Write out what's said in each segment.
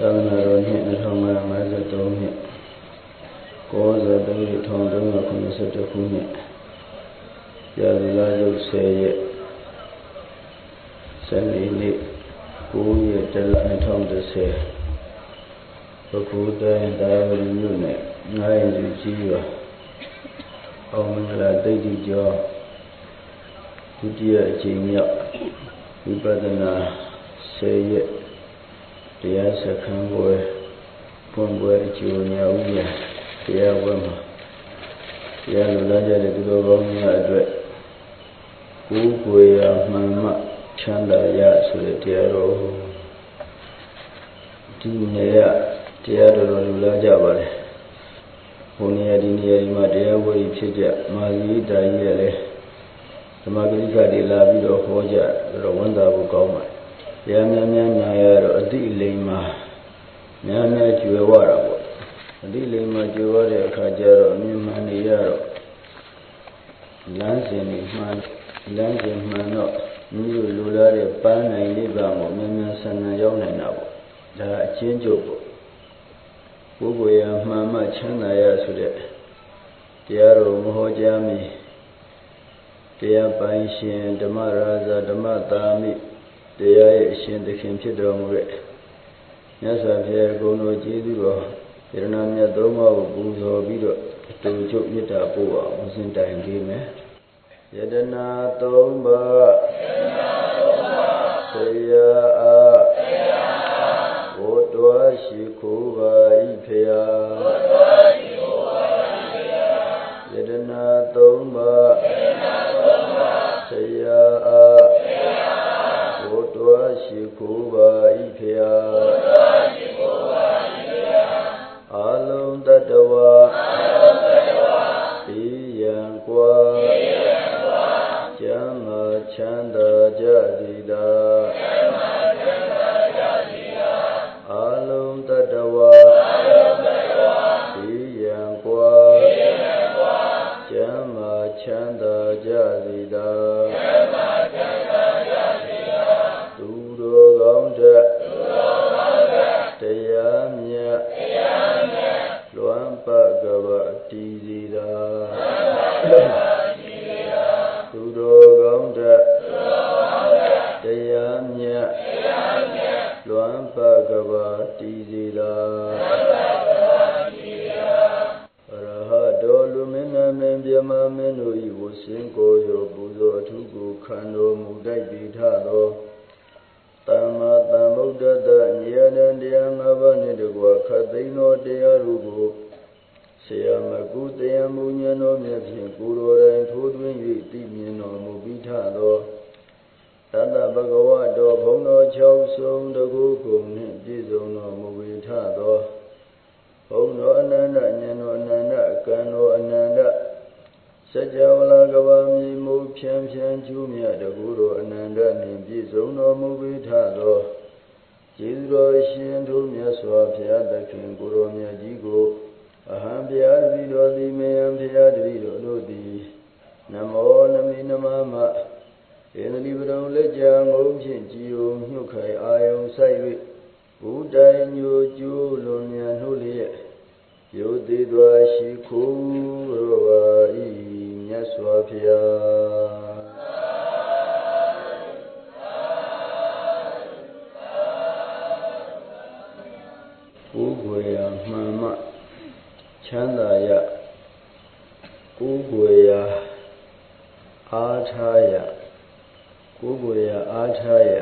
သာသနာတော်နှစ်2553နှစ်ကောဇာတရီ1391ခုနှစ်ရာဇလာရုပ်10ရက်စနေနေ့9ရက်တလ2010ဘုခုတိုင်းတာဝရီမြို့နယ်ငားရင်စုကြီးရွာအောင်မင်္ဂလာတိတ်တိကျော်ဒုတိယအချိန်မြောက်ဝိပဿနာ10ရက် တရားစခန်းပွဲပွင့်ပွဲအကျိုးများဥယျာတရားပွဲမှာတရားလူလာကြတဲ့သူတော်ကောင်းများအတွက်ကိုယ်ကိုယ်ရာမှန်မှချမ်းသာရဆိုတဲ့တရားတော်ဒီနေ့ရတရားတော်လူလာကြပါတယ်ဘုန်းကြီးဒီနေရာဒီမှာတရားပွဲဖြစ်ကြမာဇီတာကြီးရလဲဓမ္မဂရိကတွေလာပြီးတော့ဟောကြတော့ဝန်တာဖို့ကောင်းပါ တယ်တရားများများနာရတော့အတိလိမ္မာများများကျွယ်ဝတာပေါ့အတိလိမ္မာကျွယ်ဝတဲ့အခါကျတော့အမြင်မှန်နေရတော့လမ်းစဉ်တွေမှန်လမ်းစဉ်မှန်တော့မိမိတို့လိုလားတဲ့ပန်းနိုင်နိဗ္ဗာန်ကိုမြန်မြန်ဆန်ဆန်ရောက်နိုင်တာပေါ့ဒါအချင်းကျုပ်ပေါ့ပုဂ္ဂိုလ်ရမှန်မှချမ်းသာရဆိုတဲ့တရားတော်မဟောကြားမီတရားပိုင်ရှင်ဓမ္မရာဇဓမ္မတာမိ တရားရဲ့အရှင်သခင်ဖြစ်တော်မူတဲ့မြတ်စွာဘုရားဂုဏ်တော်ကျေးဇူးတော်ယရဏမြတ်သုံးပါးကိုပူဇော်ပြီးတော့အတူချုပ်မေတ္တာပို့အောင်ဦးစင်တိုင်ပေးမယ်ယတနာသုံးပါးဆရာအားဘုတော်ရှိခိုးပါ၏ဖရာယတနာသုံးပါးဆရာအား တော်ရှိခိုးပါ၏ဖျာအာလုံးတတဝါဤယံကွာကျမ်းမာချမ်းသာကြစီသာ လွမ်းပတ်ကဘာတည်စီသာရဟတော်လူမင်းနာမင်းပြမမင်းတို့ဤဝဆင်းကိုရောပူဇော်အထုကိုခံတော်မူတိုက်ပြီးထသောသမ္မာသမ္ဗုဒ္ဓတ္တဉာဏ်တရား၅ပါးနှင့်တကွခတ်သိမ်းသောတရားတို့ကိုဆရာမကုတရားမူဉာဏ်တော်မြတ်ဖြင့်ကိုယ်တော်တိုင်ထိုးသွင်း၍သိမြင်တော်မူပြီးထသော တတ္တဗကဝတော်ဘုံတော်၆ဆုံးတကူကုန်နှင့်ပြည့်စုံတော်မူပြီးထသောဘုံတော်အနန္တဉာဏ်တော်အနန္တကံတော်အနန္တစัจ java လာကဘာမြေမုဖြန်းဖြန်းကျူးမြတ်တကူတော်အနန္တနှင့်ပြည့်စုံတော်မူပြီးထသောကျေးဇူးတော်ရှင်တို့မြတ်စွာဘုရားသခင်ကိုရောမြတ်ကြီးကိုအဟံဘုရားတပည့်တော်သည်မေယံဘုရားတပည့်တော်တို့သည်နမောနမိနမမ ဧနတိပရုံလက်ကြံငုံဖြင့်ကြည်ုံညှုတ်ခိုင်အာယုံဆိုင်၍ဘုတိုင်ညိုကျိုးလွန်မြန်နှုတ်လျက်ယုတ်သေးစွာရှိခိုးရောပါ၏မြတ်စွာဘုရားကိုယ်ကိုယ်ရာမှန်မှချမ်းသာရကိုယ်ကိုယ်ရာအားထားရ ကိုယ်ကိုယ်ရာအားထားရ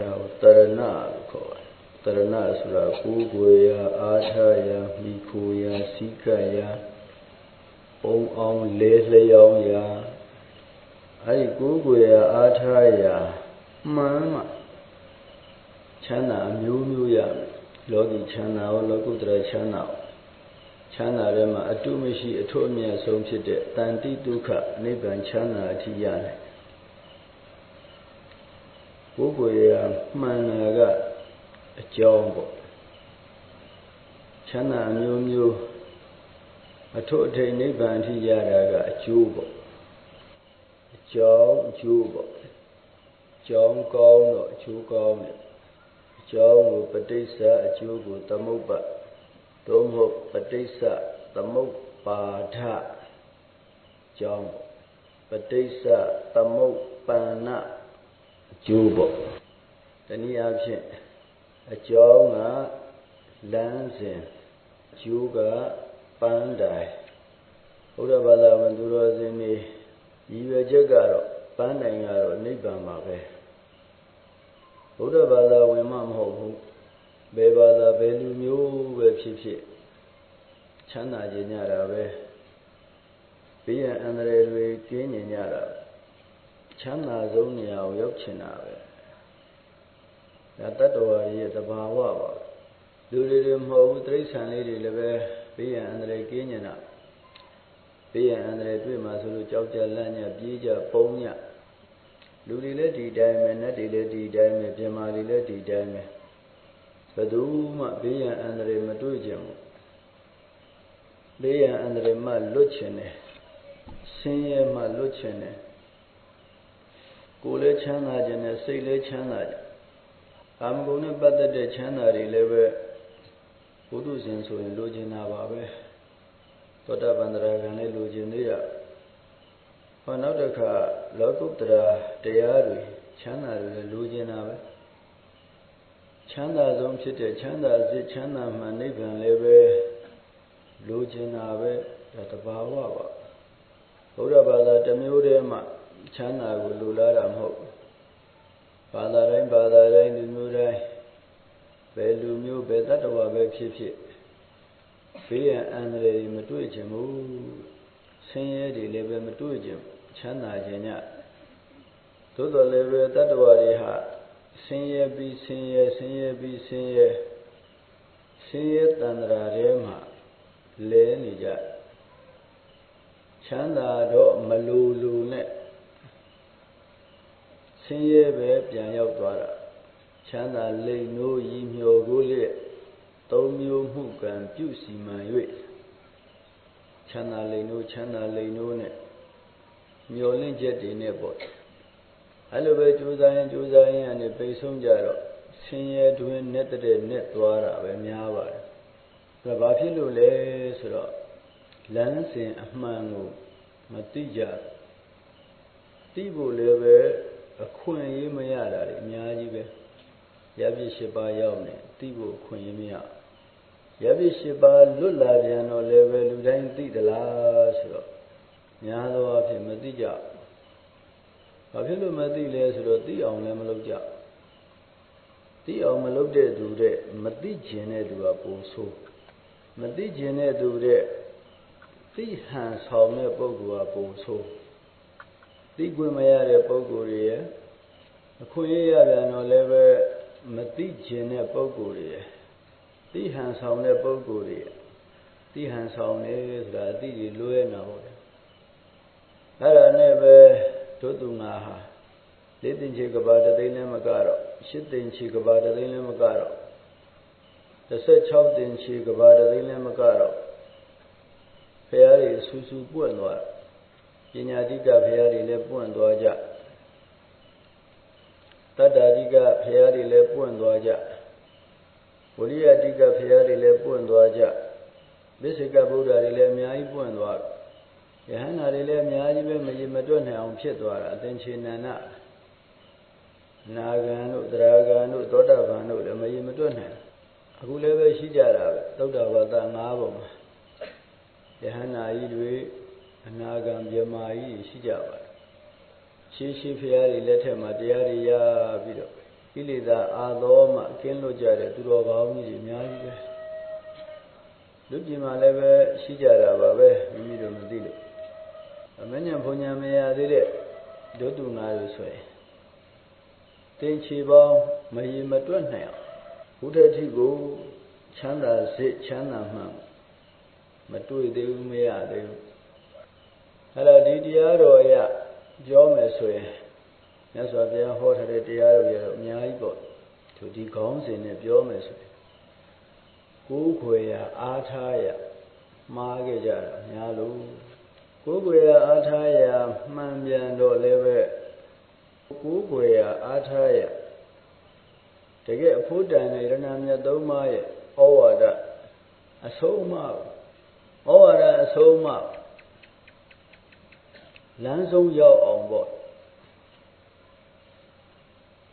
ဒါကိုတရဏလို့ခေါ်တယ်တရဏဆိုတာကိုယ်ကိုယ်ရာအားထားရမိခိုရာစိကရာပုံအောင်လဲလျောင်းရာအဲဒီကိုယ်ကိုယ်ရာအားထားရာမှန်မှချမ်းသာအမျိုးမျိုးရမယ်လောကီချမ်းသာရောလောကုတ္တရာချမ်းသာရောချမ်းသာထဲမှာအတုမရှိအထွတ်အမြတ်ဆုံးဖြစ်တဲ့တန်တိဒုက္ခနိဗ္ဗာန်ချမ်းသာအထိရတယ် ကိုယ်ကိုယ်ရာမှန်တာကအကြောင်းပေါ့ချမ်းသာအမျိုးမျိုးအထုအထိန်နိဗ္ဗာန်ထိရတာကအကျိုးပေါ့အကြောင်းအကျိုးပေါ့အကြောင်းကောင်းတော့အကျိုးကောင်းတယ်အကြောင်းကိုပဋိစ္စအကျိုးကိုသမုပ္ပါသို့မဟုတ်ပဋိစ္စသမုပ္ပါဒကြောင်းပဋိစ္စသမုပ္ပန္နအ ကျိုးပေါ့တနည်းအားဖြင့်အကြောင်းကလမ်းစဉ်အကျိုးကပန်းတိုင်ဘုရားဘာသာဝင်သူတော်စင်တွေရည်ရွယ်ချက်ကတော့ပန်းတိုင်ကတော့နိဗ္ဗာန်ပါပဲဘုရားဘာသာဝင်မှမဟုတ်ဘူးဘယ်ဘာသာဘယ်လူမျိုးပဲဖြစ်ဖြစ်ချမ်းသာခြင်းကြတာပဲဘေးရန်အန္တရာယ်တွေကင်းញင်ကြတာ ချမ်းသာဆုံးနေရာကိုရောက်ချင်တာပဲဒါတတ္တဝါရဲ့သဘာဝပါလူတွေတွေမဟုတ်ဘူးတိရစ္ဆာန်လေးတွေလည်းပဲဘေးရန်အန္တရာယ်ကင်းញင်တာဘေးရန်အန္တရာယ်တွေ့မှဆိုလို့ကြောက်ကြလန့်ညပြေးကြပုံညလူတွေလည်းဒီတိုင်းပဲနတ်တွေလည်းဒီတိုင်းပဲပြမာတွေလည်းဒီတိုင်းပဲဘယ်သူမှဘေးရန်အန္တရာယ်မတွေ့ကြဘူးဘေးရန်အန္တရာယ်မှလွတ်ချင်တယ်ဆင်းရဲမှလွတ်ချင်တယ် ကိုယ်လည်းချမ်းသာခြင်းနဲ့စိတ်လည်းချမ်းသာခြင်းအာမဂုဏ်နဲ့ပတ်သက်တဲ့ချမ်းသာတွေလည်းပဲဘုဒ္ဓဇင်ဆိုရင်လိုချင်တာပါပဲသောတာပန်တရာကံလည်းလိုချင်သေးရဟောနောက်တစ်ခါလောကုတ္တရာတရားတွေချမ်းသာတွေလည်းလိုချင်တာပဲချမ်းသာဆုံးဖြစ်တဲ့ချမ်းသာစိတ်ချမ်းသာမှနိဗ္ဗာန်လည်းပဲလိုချင်တာပဲဒါတဘာဝပါဘုရားဘာသာတစ်မျိုးတည်းမှ ချမ်းသာကိုလိုလားတာမဟုတ်ဘာသာတိုင်းဘာသာတိုင်းလူမျိုးတိုင်းဘယ်လူမျိုးဘယ်တတ္တဝါပဲဖြစ်ဖြစ်ဘေးရန်အန္တရာယ်မတွေ့ချင်ဘူးဆင်းရဲတွေလည်းပဲမတွေ့ချင်ချမ်းသာခြင်းညသို့တော်လည်းပဲတတ္တဝါတွေဟာဆင်းရဲပြီးဆင်းရဲဆင်းရဲပြီးဆင်းရဲဆင်းရဲတန်ត្រာထဲမှာလဲနေကြချမ်းသာတော့မလူလူနဲ့ ဆင်းရဲပဲပြန်ရောက်သွားတာချမ်းသာလိမ်နိုးရည်မျောကိုလျက်သုံးမျိုးမှုကံပြုစီမံ၍ချမ်းသာလိမ်နိုးချမ်းသာလိမ်နိုးနဲ့မျောလင့်ချက်တွေနဲ့ပေါ့အဲ့လိုပဲကြိုးစားရင်ကြိုးစားရင်အနေပိတ်ဆုံးကြတော့ဆင်းရဲတွင်နဲ့တဲ့နဲ့သွားတာပဲများပါတယ်ဒါဘာဖြစ်လို့လဲဆိုတော့လမ်းစဉ်အမှန်ကိုမသိကြသိဖို့လည်းပဲ အခွင့်အရေးမရတာလေအများကြီးပဲရပြည့်၈ပါးရောက်နေသိဖို့အခွင့်အရေးမရရပြည့်၈ပါးလွတ်လာပြန်တော့လည်းပဲလူတိုင်းသိသလားဆိုတော့များသောအားဖြင့်မသိကြဘာဖြစ်လို့မသိလဲဆိုတော့သိအောင်လည်းမလုပ်ကြသိအောင်မလုပ်တဲ့သူတဲ့မသိကျင်တဲ့သူကပိုဆိုးမသိကျင်တဲ့သူတဲ့သိဟန်ဆောင်တဲ့ပုဂ္ဂိုလ်ကပိုဆိုး သိခွင့်မရတဲ့ပုဂ္ဂိုလ်တွေရဲ့အခွင့်အရေးရပြန်တော့လည်းပဲမသိကျင်တဲ့ပုဂ္ဂိုလ်တွေရဲ့သိဟန်ဆောင်တဲ့ပုဂ္ဂိုလ်တွေရဲ့သိဟန်ဆောင်နေဆိုတာအသိကြီးလွဲနေတော့တယ်အဲ့ဒါနဲ့ပဲတို့သူငါဟာလေးတင်ချေကဘာတသိန်းလည်းမကတော့ရှစ်တင်ချေကဘာတသိန်းလည်းမကတော့16တင်ချေကဘာတသိန်းလည်းမကတော့ဖရာတွေဆူဆူပွင့်သွား ပညာတိကဖရာတွေလည်းပွင့်သွားကြတတ္တာတိကဖရာတွေလည်းပွင့်သွားကြဝိရိယတိကဖရာတွေလည်းပွင့်သွားကြဘိစိကဗုဒ္ဓတွေလည်းအများကြီးပွင့်သွားယဟန္တာတွေလည်းအများကြီးပဲမရေမတွက်နိုင်အောင်ဖြစ်သွားတာအသင်္ချေနန္ဒနာဂံတို့သရဂံတို့သောတာပန်တို့လည်းမရေမတွက်နိုင်အခုလည်းပဲရှိကြတာပဲသုဒ္ဓဝါဒ၅ပုံမှာယဟန္တာကြီးတွေ အနာဂံမြမာကြီးရှိကြပါတယ်ရှေးရှေးဖရာတွေလက်ထက်မှာတရားတွေရပြီးတော့ကိလေသာအာသောမှကင်းလွတ်ကြတဲ့သူတော်ကောင်းကြီးတွေအများကြီးပဲလူပြည်မှာလည်းပဲရှိကြတာပါပဲမိမိတို့မသိလို့အမညံဘုံညာမရသေးတဲ့ဒုတုငါတို့ဆိုရင်တင်ချီပေါင်းမရေမတွက်နိုင်အောင်ဘုဒ္ဓတိကိုချမ်းသာစိတ်ချမ်းသာမှမတွေ့သေးဘူးမရသေးဘူး အဲ့တော့ဒီတရားတော်ရပြောမယ်ဆိုရင်မြတ်စွာဘုရားဟောထားတဲ့တရားတော်ရတော့အများကြီးပေါ့သူဒီခေါင်းစဉ်နဲ့ပြောမယ်ဆိုရင်ကိုးခွေရအားထားရမှားခဲ့ကြတာများလို့ကိုးကွယ်ရအားထားရမှန်ပြန်တော့လည်းပဲကိုးကွယ်ရအားထားရတကယ်အဖို့တန်တဲ့ရဏမြတ်သုံးပါးရဲ့ဩဝါဒအဆုံးအမဩဝါဒအဆုံးအမ လမ်းဆုံးရောက်အောင်ပေါ့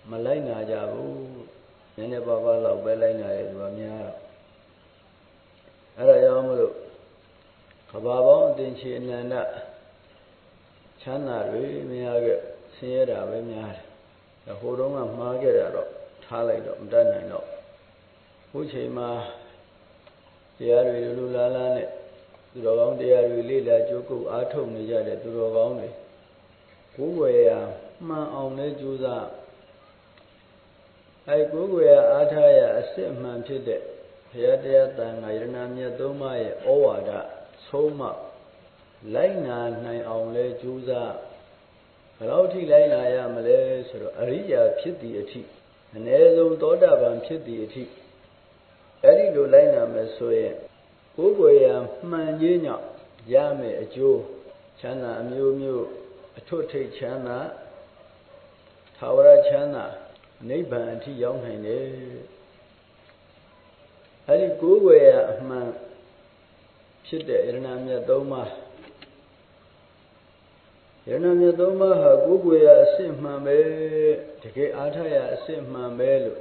မလိုက်နာကြဘူးနည်းနည်းပါးပါးလောက်ပဲလိုက်နာရဲသူကများတော့အဲ့ဒါကြောင့်မလို့ကဘာပေါင်းအတင်ချေအနန္တချမ်းသာတွေမရခဲ့ဆင်းရဲတာပဲများတယ်ဟိုတုန်းကမှားခဲ့တာတော့ထားလိုက်တော့မတတ်နိုင်တော့ခုချိန်မှာတရားတွေလူလူလားလားနဲ့ သူတော်ကောင်းတရားတွေလေ့လာကြိုးကုပ်အားထုတ်နေကြတဲ့သူတော်ကောင်းတွေကိုယ်ွယ်ရာမှန်အောင်လဲကြိုးစားအဲကိုယ်ွယ်ရာအားထားရာအစစ်အမှန်ဖြစ်တဲ့ဘုရားတရားတန်ခါယရဏမြတ်သုံးပါးရဲ့ဩဝါဒဆုံးမလိုက်နာနိုင်အောင်လဲကြိုးစားဘယ်လောက်ထိလိုက်နာရမလဲဆိုတော့အရိယာဖြစ်သည့်အထိအ ਨੇ ဆုံးသောတာပန်ဖြစ်သည့်အထိအဲ့ဒီလိုလိုက်နာမယ်ဆိုရင် ကိုယ်ွယ်ရာမှန်ခြင်းကြောင့်ရမယ်အကျိုးချမ်းသာအမျိုးမျိုးအထွတ်ထိပ်ချမ်းသာသာဝရချမ်းသာနိဗ္ဗာန်အထိရောက်နိုင်တယ်အဲ့ဒီကိုယ်ွယ်ရာအမှန်ဖြစ်တဲ့ယရဏမြတ်သုံးပါးယရဏမြတ်သုံးပါးဟာကိုယ်ွယ်ရာအစစ်မှန်ပဲတကယ်အားထားရာအစစ်မှန်ပဲလို့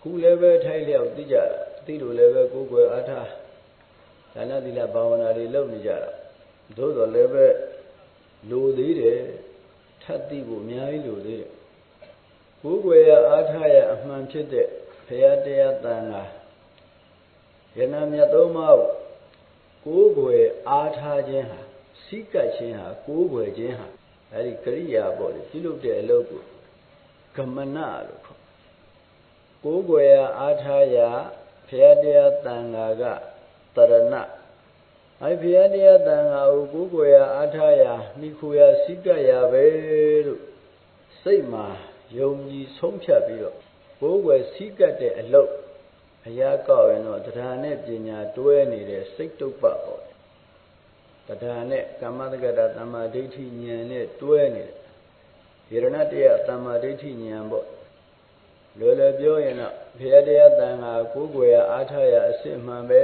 ခုလည်းပဲထိုက်လျောက်သိကြ သိလို့လည်းပဲကိုယ်ွယ်အားထားဒါနသီလဘာဝနာတွေလုပ်နေကြတာသို့တော်လည်းပဲလိုသေးတယ်ထပ်သိဖို့အများကြီးလိုသေးတယ်ကိုယ်ွယ်ရာအားထားရာအမှန်ဖြစ်တဲ့ဘုရားတရားတန်ခါယနာမြတ်သုံးပါးကိုကိုယ်ွယ်အားထားခြင်းဟာစိကတ်ခြင်းဟာကိုယ်ွယ်ခြင်းဟာအဲဒီကရိယာပေါ့လေပြုလုပ်တဲ့အလုပ်ကိုကမနလို့ခေါ်ကိုယ်ွယ်ရာအားထားရာဘု ရားတရားတန်ခါကတရဏအဲဘုရားတရားတန်ခါကိုကိုယ်ွယ်ရာအားထားရာမိခိုရာစိကတ်ရာပဲလို့စိတ်မှာယုံကြည်ဆုံးဖြတ်ပြီးတော့ကိုယ်ွယ်စိကတ်တဲ့အလုပ်အရာကောက်ရင်တော့တရားနဲ့ပညာတွဲနေတဲ့စိတ်တုပ္ပပေါ့တရားနဲ့ကမ္မတက္ကတာတမ္မာဒိဋ္ဌိဉာဏ်နဲ့တွဲနေတယ်ယရဏတရားတမ္မာဒိဋ္ဌိဉာဏ်ပေါ့ လွယ်လွယ်ပြောရင်တော့ဘုရားတရားတန်ခါကိုယ်ွယ်ရအားထားရအစစ်မှန်ပဲ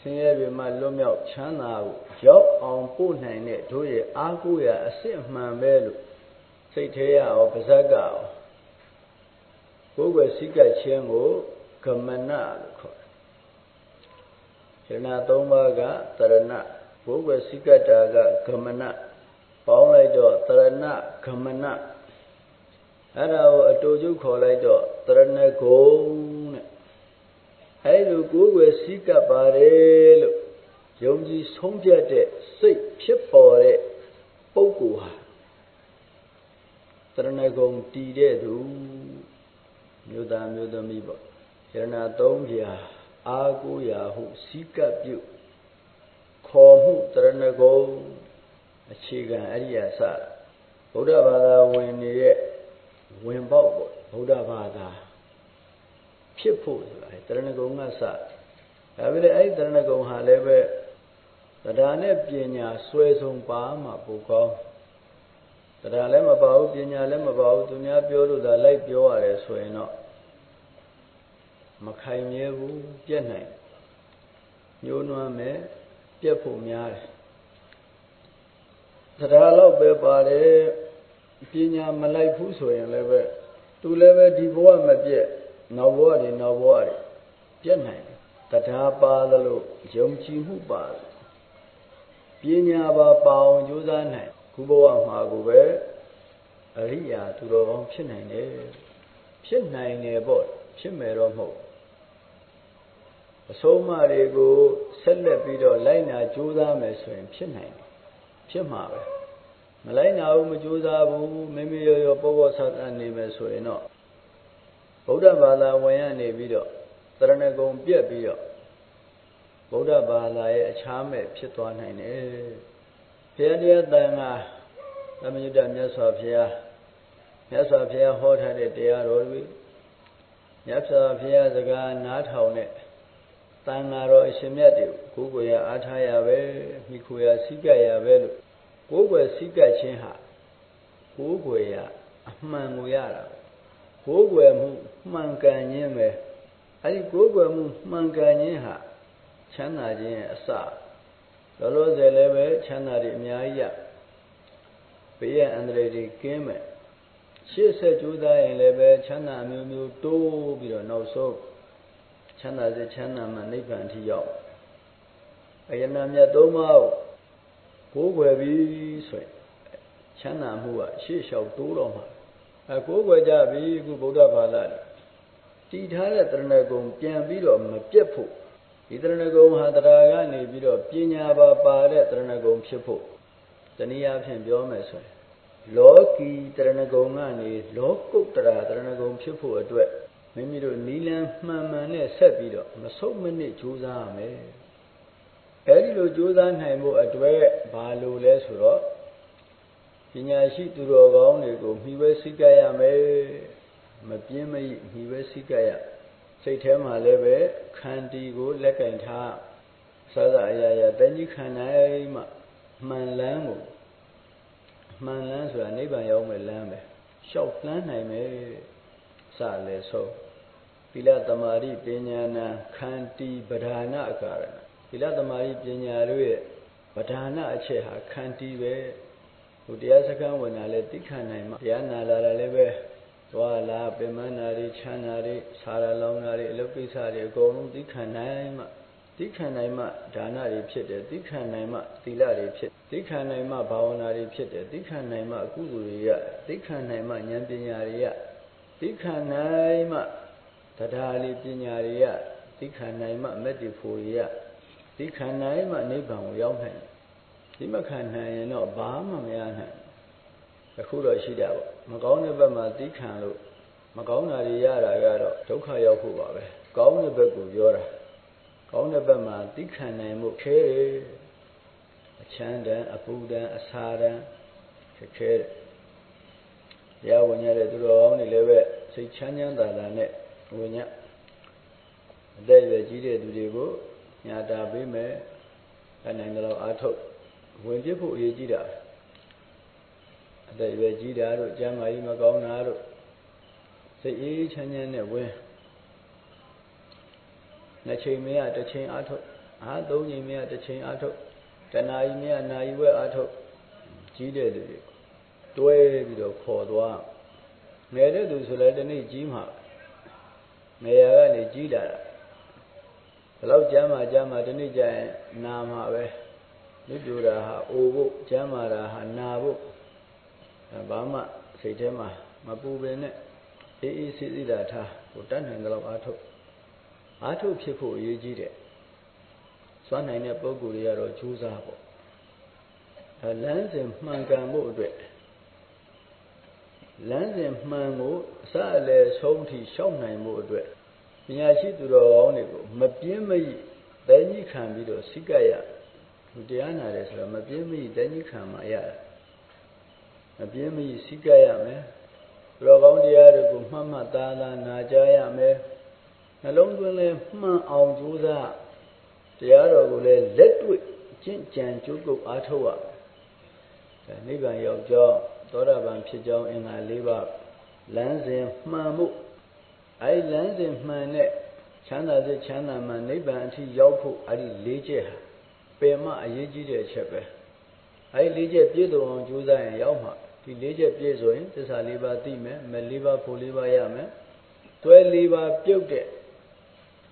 ဆင်းရဲတွေမှလွတ်မြောက်ချမ်းသာကိုရောက်အောင်ပို့နိုင်တဲ့တို့ရဲ့အားကိုးရအစစ်မှန်ပဲလို့စိတ်သေးရအောင်ပါဇက်ကအောင်ကိုယ်ွယ်စိကချင်းကိုကမနလို့ခေါ်တယ်။ရဏသုံးပါးကတရဏကိုယ်ွယ်စိကတာကကမနပေါင်းလိုက်တော့တရဏကမန အဲ့ဒါကိုအတူကျုပ်ခေါ်လိုက်တော့တရဏဂုံတဲ့အဲ့လိုကိုယ်ွယ်စိကပါတယ်လို့ယုံကြည်ဆုံးဖြတ်တဲ့စိတ်ဖြစ်ပေါ်တဲ့ပုဂ္ဂိုလ်ဟာတရဏဂုံတည်တဲ့သူမြို့သားမြို့သမီးပေါ့ယရဏသုံးပြာအာကိုရာဟုစီကပ်ပြုခေါ်မှုတရဏဂုံအခြေခံအရိယာစဗုဒ္ဓဘာသာဝင်နေရဲ့ ဝင်ပေါက်ပေါ့ဗုဒ္ဓဘာသာဖြစ်ဖို့ဆိုတာတရဏဂုံကစဒါပေမဲ့အဲ့ဒီတရဏဂုံဟာလည်းပဲတရားနဲ့ပညာဆွဲဆုံးပါမှပိုကောင်းတရားလည်းမပါဘူးပညာလည်းမပါဘူးသူများပြောလို့သာလိုက်ပြောရတယ်ဆိုရင်တော့မခိုင်မြဲဘူးပြက်နိုင်ညှိုးနွမ်းမယ်ပြက်ဖို့များတယ်တရားတော့ပဲပါတယ် ပညာမလိုက်ဘူးဆိုရင်လည်းပဲသူလည်းပဲဒီဘဝမပြက်နောက်ဘဝတွေနောက်ဘဝတွေပြက်နိုင်တယ်တရားပါလို့ယုံကြည်မှုပါတယ်ပညာပါပါအောင်ကြိုးစားနိုင်ခုဘဝမှာကိုပဲအရိယာသူတော်ကောင်းဖြစ်နိုင်တယ်ဖြစ်နိုင်တယ်ပေါ့ဖြစ်မယ်တော့မဟုတ်အဆုံးအမတွေကိုဆက်လက်ပြီးတော့လိုက်နာကြိုးစားမယ်ဆိုရင်ဖြစ်နိုင်တယ်ဖြစ်မှာပဲ မလိုက်နာဘူးမကြိုးစားဘူးမိမိရောရောပေါ်ပေါ်ဆဆနေမယ်ဆိုရင်တော့ဗုဒ္ဓဘာသာဝင်ရနေပြီးတော့တရဏဂုံပြက်ပြီးတော့ဗုဒ္ဓဘာသာရဲ့အခြားမဲ့ဖြစ်သွားနိုင်တယ်ဘုရားတရားတန်ခါသမယုတ္တမြတ်စွာဘုရားမြတ်စွာဘုရားဟောထားတဲ့တရားတော်တွေမြတ်စွာဘုရားစကားနားထောင်တဲ့တန်ဃာတော်အရှင်မြတ်တွေကိုကိုယ်ကိုယ်ရအားထားရပဲမိခိုရစိကရပဲလို့ ကိုယ်ကိုယ်စိကချင်းဟာကိုယ်ကိုယ်ရအမှန်ကိုရတာကိုးကွယ်မှုမှန်ကန်ခြင်းပဲအဲ့ဒီကိုးကွယ်မှုမှန်ကန်ခြင်းဟာချမ်းသာခြင်းရဲ့အစလောလောဆယ်လည်းပဲချမ်းသာတွေအများကြီးရဘေးရန်အန္တရာယ်တွေကင်းမဲ့ရှေ့ဆက်ကြိုးစားရင်လည်းပဲချမ်းသာမျိုးမျိုးတိုးပြီးတော့နောက်ဆုံးချမ်းသာစေချမ်းသာမှနိဗ္ဗာန်ထိရောက်အယနာမြတ်သုံးပါးကို ကိုးကွယ်ပြီးဆိုရင်ချမ်းသာမှုကရှေ့လျှောက်တိုးတော့မှာအကိုးကွယ်ကြပြီအခုဗုဒ္ဓဘာသာတည်ထားတဲ့တရဏဂုံပြန်ပြီးတော့မပြတ်ဖို့ဒီတရဏဂုံဟာတရားကနေပြီးတော့ပညာပါပါတဲ့တရဏဂုံဖြစ်ဖို့တနည်းအားဖြင့်ပြောမယ်ဆိုရင်လောကီတရဏဂုံကနေလောကုတ္တရာတရဏဂုံဖြစ်ဖို့အတွက်မိမိတို့နီလန်းမှန်မှန်နဲ့ဆက်ပြီးတော့မဆုတ်မနစ်ကြိုးစားရမယ် အဲဒီလိုကြိုးစားနိုင်ဖို့အတွက်ဘာလို့လဲဆိုတော့ပညာရှိသူတော်ကောင်းတွေကိုမှီဝဲစိတ်ကြရမယ်မပြင်းမရိမှီဝဲစိတ်ကြရစိတ်ထဲမှာလည်းပဲခန္တီကိုလက်ကင်ထားစသအရာရာတဏှိခန္ဓာမှမှန်လန်းကိုမှန်လန်းဆိုတာနိဗ္ဗာန်ရောက်မဲ့လမ်းပဲလျှောက်လန်းနိုင်မယ်စလည်းဆုံးသီလသမာဓိပညာနာခန္တီပဓာနာအကာရဏ သီလသမာဓိပညာတို့ရဲ့ပဓာနာအချက်ဟာခန္တီပဲဟိုတရားစခန်းဝင်တာလဲသိခံနိုင်မှာတရားနာလာတာလည်းပဲသွားလာပင်မနာတွေချမ်းသာတွေဆာရလောင်းတာတွေအလုပ်ကိစ္စတွေအကုန်လုံးသိခံနိုင်မှာသိခံနိုင်မှဒါနတွေဖြစ်တယ်သိခံနိုင်မှသီလတွေဖြစ်သိခံနိုင်မှဘာဝနာတွေဖြစ်တယ်သိခံနိုင်မှအကုသိုလ်တွေရသိခံနိုင်မှဉာဏ်ပညာတွေရသိခံနိုင်မှတရားလေးပညာတွေရသိခံနိုင်မှမက်တိဖို့တွေရ သိခံနိုင်မှနိဗ္ဗာန်ကိုရောက်နိုင်ဒီမခံနိုင်ရင်တော့ဘာမှမရနိုင်အခုတော့ရှိတာပေါ့မကောင်းတဲ့ဘက်မှာသိခံလို့မကောင်းတာတွေရတာကတော့ဒုက္ခရောက်ဖို့ပါပဲကောင်းတဲ့ဘက်ကိုပြောတာကောင်းတဲ့ဘက်မှာသိခံနိုင်မှုခဲတယ်အချမ်းတန်အပူတန်အစာတန်ခက်ခဲတယ်တရားဝင်ရတဲ့သူတော်ကောင်းတွေလည်းပဲစိတ်ချမ်းချမ်းသာသာနဲ့ဝင်ညအသက်ရွယ်ကြီးတဲ့သူတွေကို ညာတာပေးမယ်အနိုင်တော့အာထုတ်ဝင်ပြဖို့အရေးကြီးတာအသက်ရွယ်ကြီးတာတို့ကျမ်းမာရေးမကောင်းတာတို့စိတ်အေးချမ်းချမ်းနဲ့ဝင်နှစ်ချိန်မရတစ်ချိန်အာထုတ်အားသုံးချိန်မရတစ်ချိန်အာထုတ်တဏှာကြီးမရနာယီဝဲအာထုတ်ကြီးတဲ့သူတွေတွဲပြီးတော့ခေါ်သွားငယ်တဲ့သူဆိုလည်းဒီနေ့ကြီးမှာနေရာကနေကြီးလာတာ ဘယ်တော့ကျမ်းမာကျမ်းမာဒီနေ့ကျရင်နာမှာပဲမြစ်တူတာဟာအိုဖို့ကျမ်းမာတာဟာနာဖို့ဘာမှစိတ်ထဲမှာမပူပင်နဲ့အေးအေးဆေးဆေးတာထားကိုတတ်နိုင်ကြတော့အားထုတ်အားထုတ်ဖြစ်ဖို့အရေးကြီးတယ်စွမ်းနိုင်တဲ့ပုံကိုယ်တွေကတော့ကြိုးစားပေါ့အဲလမ်းစဉ်မှန်ကန်ဖို့အတွက်လမ်းစဉ်မှန်ကိုအစအလယ်ဆုံးထိရှောက်နိုင်ဖို့အတွက် ပညာရှိသူတော်ကောင်းတွေကိုမပြင်းမရိတည်ကြီးခံပြီးတော့စိတ်ကရသူတရားနာတယ်ဆိုတော့မပြင်းမရိတည်ကြီးခံမှရတာမပြင်းမရိစိတ်ကရမယ်သူတော်ကောင်းတရားတွေကိုမှတ်မှတ်သားသားနာကြားရမယ်နှလုံးသွင်းလဲမှန်အောင်ကြိုးစားတရားတော်ကိုလည်းလက်တွေ့ကျင့်ကြံကြိုးကုပ်အားထုတ်ရဒါနိဗ္ဗာန်ရောက်ကြောင်းသောတာပန်ဖြစ်ကြောင်းအင်္ဂါ၄ပါးလမ်းစဉ်မှန်မှု အဲလမ်းစဉ်မှန်တဲ့ချမ်းသာစေချမ်းသာမှနိဗ္ဗာန်အထိရောက်ဖို့အဲ့ဒီ၄ချက်ဟာပင်မအရေးကြီးတဲ့အချက်ပဲအဲ့ဒီ၄ချက်ပြည့်စုံအောင်ကြိုးစားရင်ရောက်မှာဒီ၄ချက်ပြည့်ဆိုရင်သစ္စာ၄ပါးသိမယ်မ၄ပါးဖို့၄ပါးရမယ်တွဲ၄ပါးပြုတ်တဲ့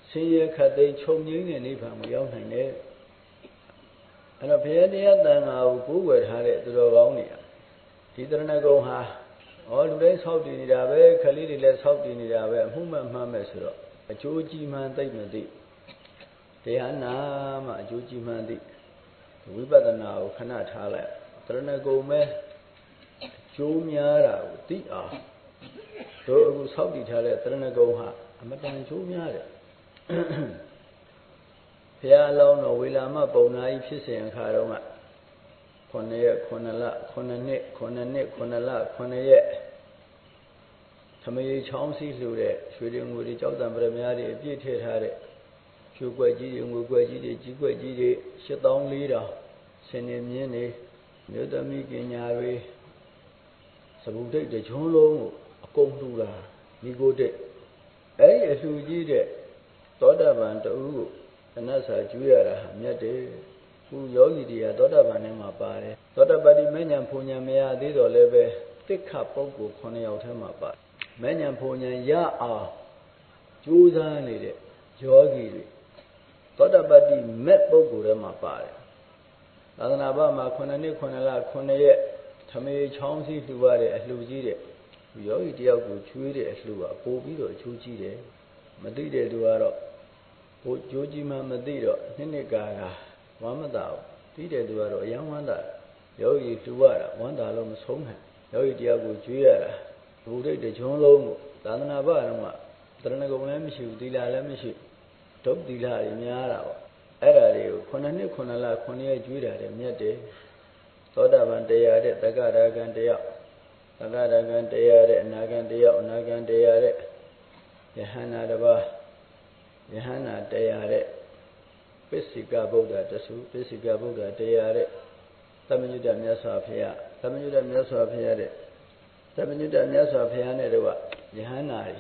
ဆင်းရဲခတ်သိမ်းချုပ်ငြိမ်းတဲ့နိဗ္ဗာန်ကိုရောက်နိုင်တယ်အဲ့တော့ဘုရားတရားတန်ခါကိုကိုးကွယ်ထားတဲ့သူတော်ကောင်းတွေဒီတရဏဂုံဟာ ဩလူတိုင်းဆောက်တည်နေတာပဲခလေးတွေလည်းဆောက်တည်နေတာပဲအမှုမှန်မှန်ပဲဆိုတော့အကျိုးကြီးမှန်သိမသိတရားနာမှအကျိုးကြီးမှန်သိဝိပဿနာကိုခဏထားလိုက်တရဏဂုံပဲကျိုးများတာကိုသိအောင်တို့အခုဆောက်တည်ထားတဲ့တရဏဂုံဟာအမတန်ကျိုးများတယ်ဘုရားအလောင်းတော်ဝေလာမပုံနာကြီးဖြစ်စဉ်အခါတုန်းက 9ရက်9လ9နှစ်9နှစ်9လ9ရက်သမယေချောင်းစည်းလှူတဲ့ရွှေတွေငွေတွေကြောက်တံပရမများတွေအပြည့်ထည့်ထားတဲ့ရွှေကွက်ကြီးတွေငွေကွက်ကြီးတွေကြီးကွက်ကြီးတွေ8400ဆင်းနေမြင်းတွေမြို့သမီးပညာတွေဘူဒိတ်တကြွလုံးကိုအကုန်လှူတာမိကိုတဲ့အဲ့ဒီအလှူကြီးတဲ့သောတာပန်တူကိုတဏ္ဍစာကျွေးရတာဟာမြတ်တယ် ခုယောဂီတွေကသောတာပန်ထဲမှာပါတယ်သောတာပတိမဉ္ဇဉ်ဖူဉ္ဇဉ်မရသေးတော့လည်းပဲတိခပုဂ္ဂိုလ်9ယောက်ထဲမှာပါမဉ္ဇဉ်ဖူဉ္ဇဉ်ရအောင်ကြိုးစားနေတဲ့ယောဂီတွေသောတာပတိမဲ့ပုဂ္ဂိုလ်ထဲမှာပါတယ်သာသနာ့ဘာမှာ9နှစ်9လ9ရက်ထမေချောင်းစည်းလှူရတဲ့အလှူကြီးတဲ့ယောဂီတယောက်ကိုချွေးတဲ့အလှူကပို့ပြီးတော့အချိုးကြီးတယ်မသိတဲ့သူကတော့ဘိုးကြိုးကြီးမှမသိတော့နှစ်နှစ်ကာက ဝမ်းမသာဘူးသိတဲ့သူကတော့အယံဝမ်းသာယောဂီလှူရတာဝမ်းသာလို့မဆုံးနိုင်ယောဂီတယောက်ကိုကျွေးရတာဘုဒ္ဓတကြွလုံးကိုသာသနာ့ဘာတော့မှတရဏဂုံလည်းမရှိဘူးသီလလည်းမရှိဒုက္သီလတွေများတာပေါ့အဲ့ဒါတွေကို9နှစ်9လ9ရက်ကျွေးတာတယ်မြတ်တယ်သောတာပန်တရားတဲ့တက္ကရာဂံတရားတက္ကရာဂံတရားတဲ့အနာဂံတရားအနာဂံတရားတဲ့ယဟန္တာတပါးယဟန္တာတရားတဲ့ ပစ္စိကဗုဒ္ဓတဆူပစ္စိကဗုဒ္ဓတရားတဲ့သမညုတမြတ်စွာဘုရားသမညုတမြတ်စွာဘုရားတဲ့သမညုတမြတ်စွာဘုရားနဲ့တော့ယဟန္တာတွေ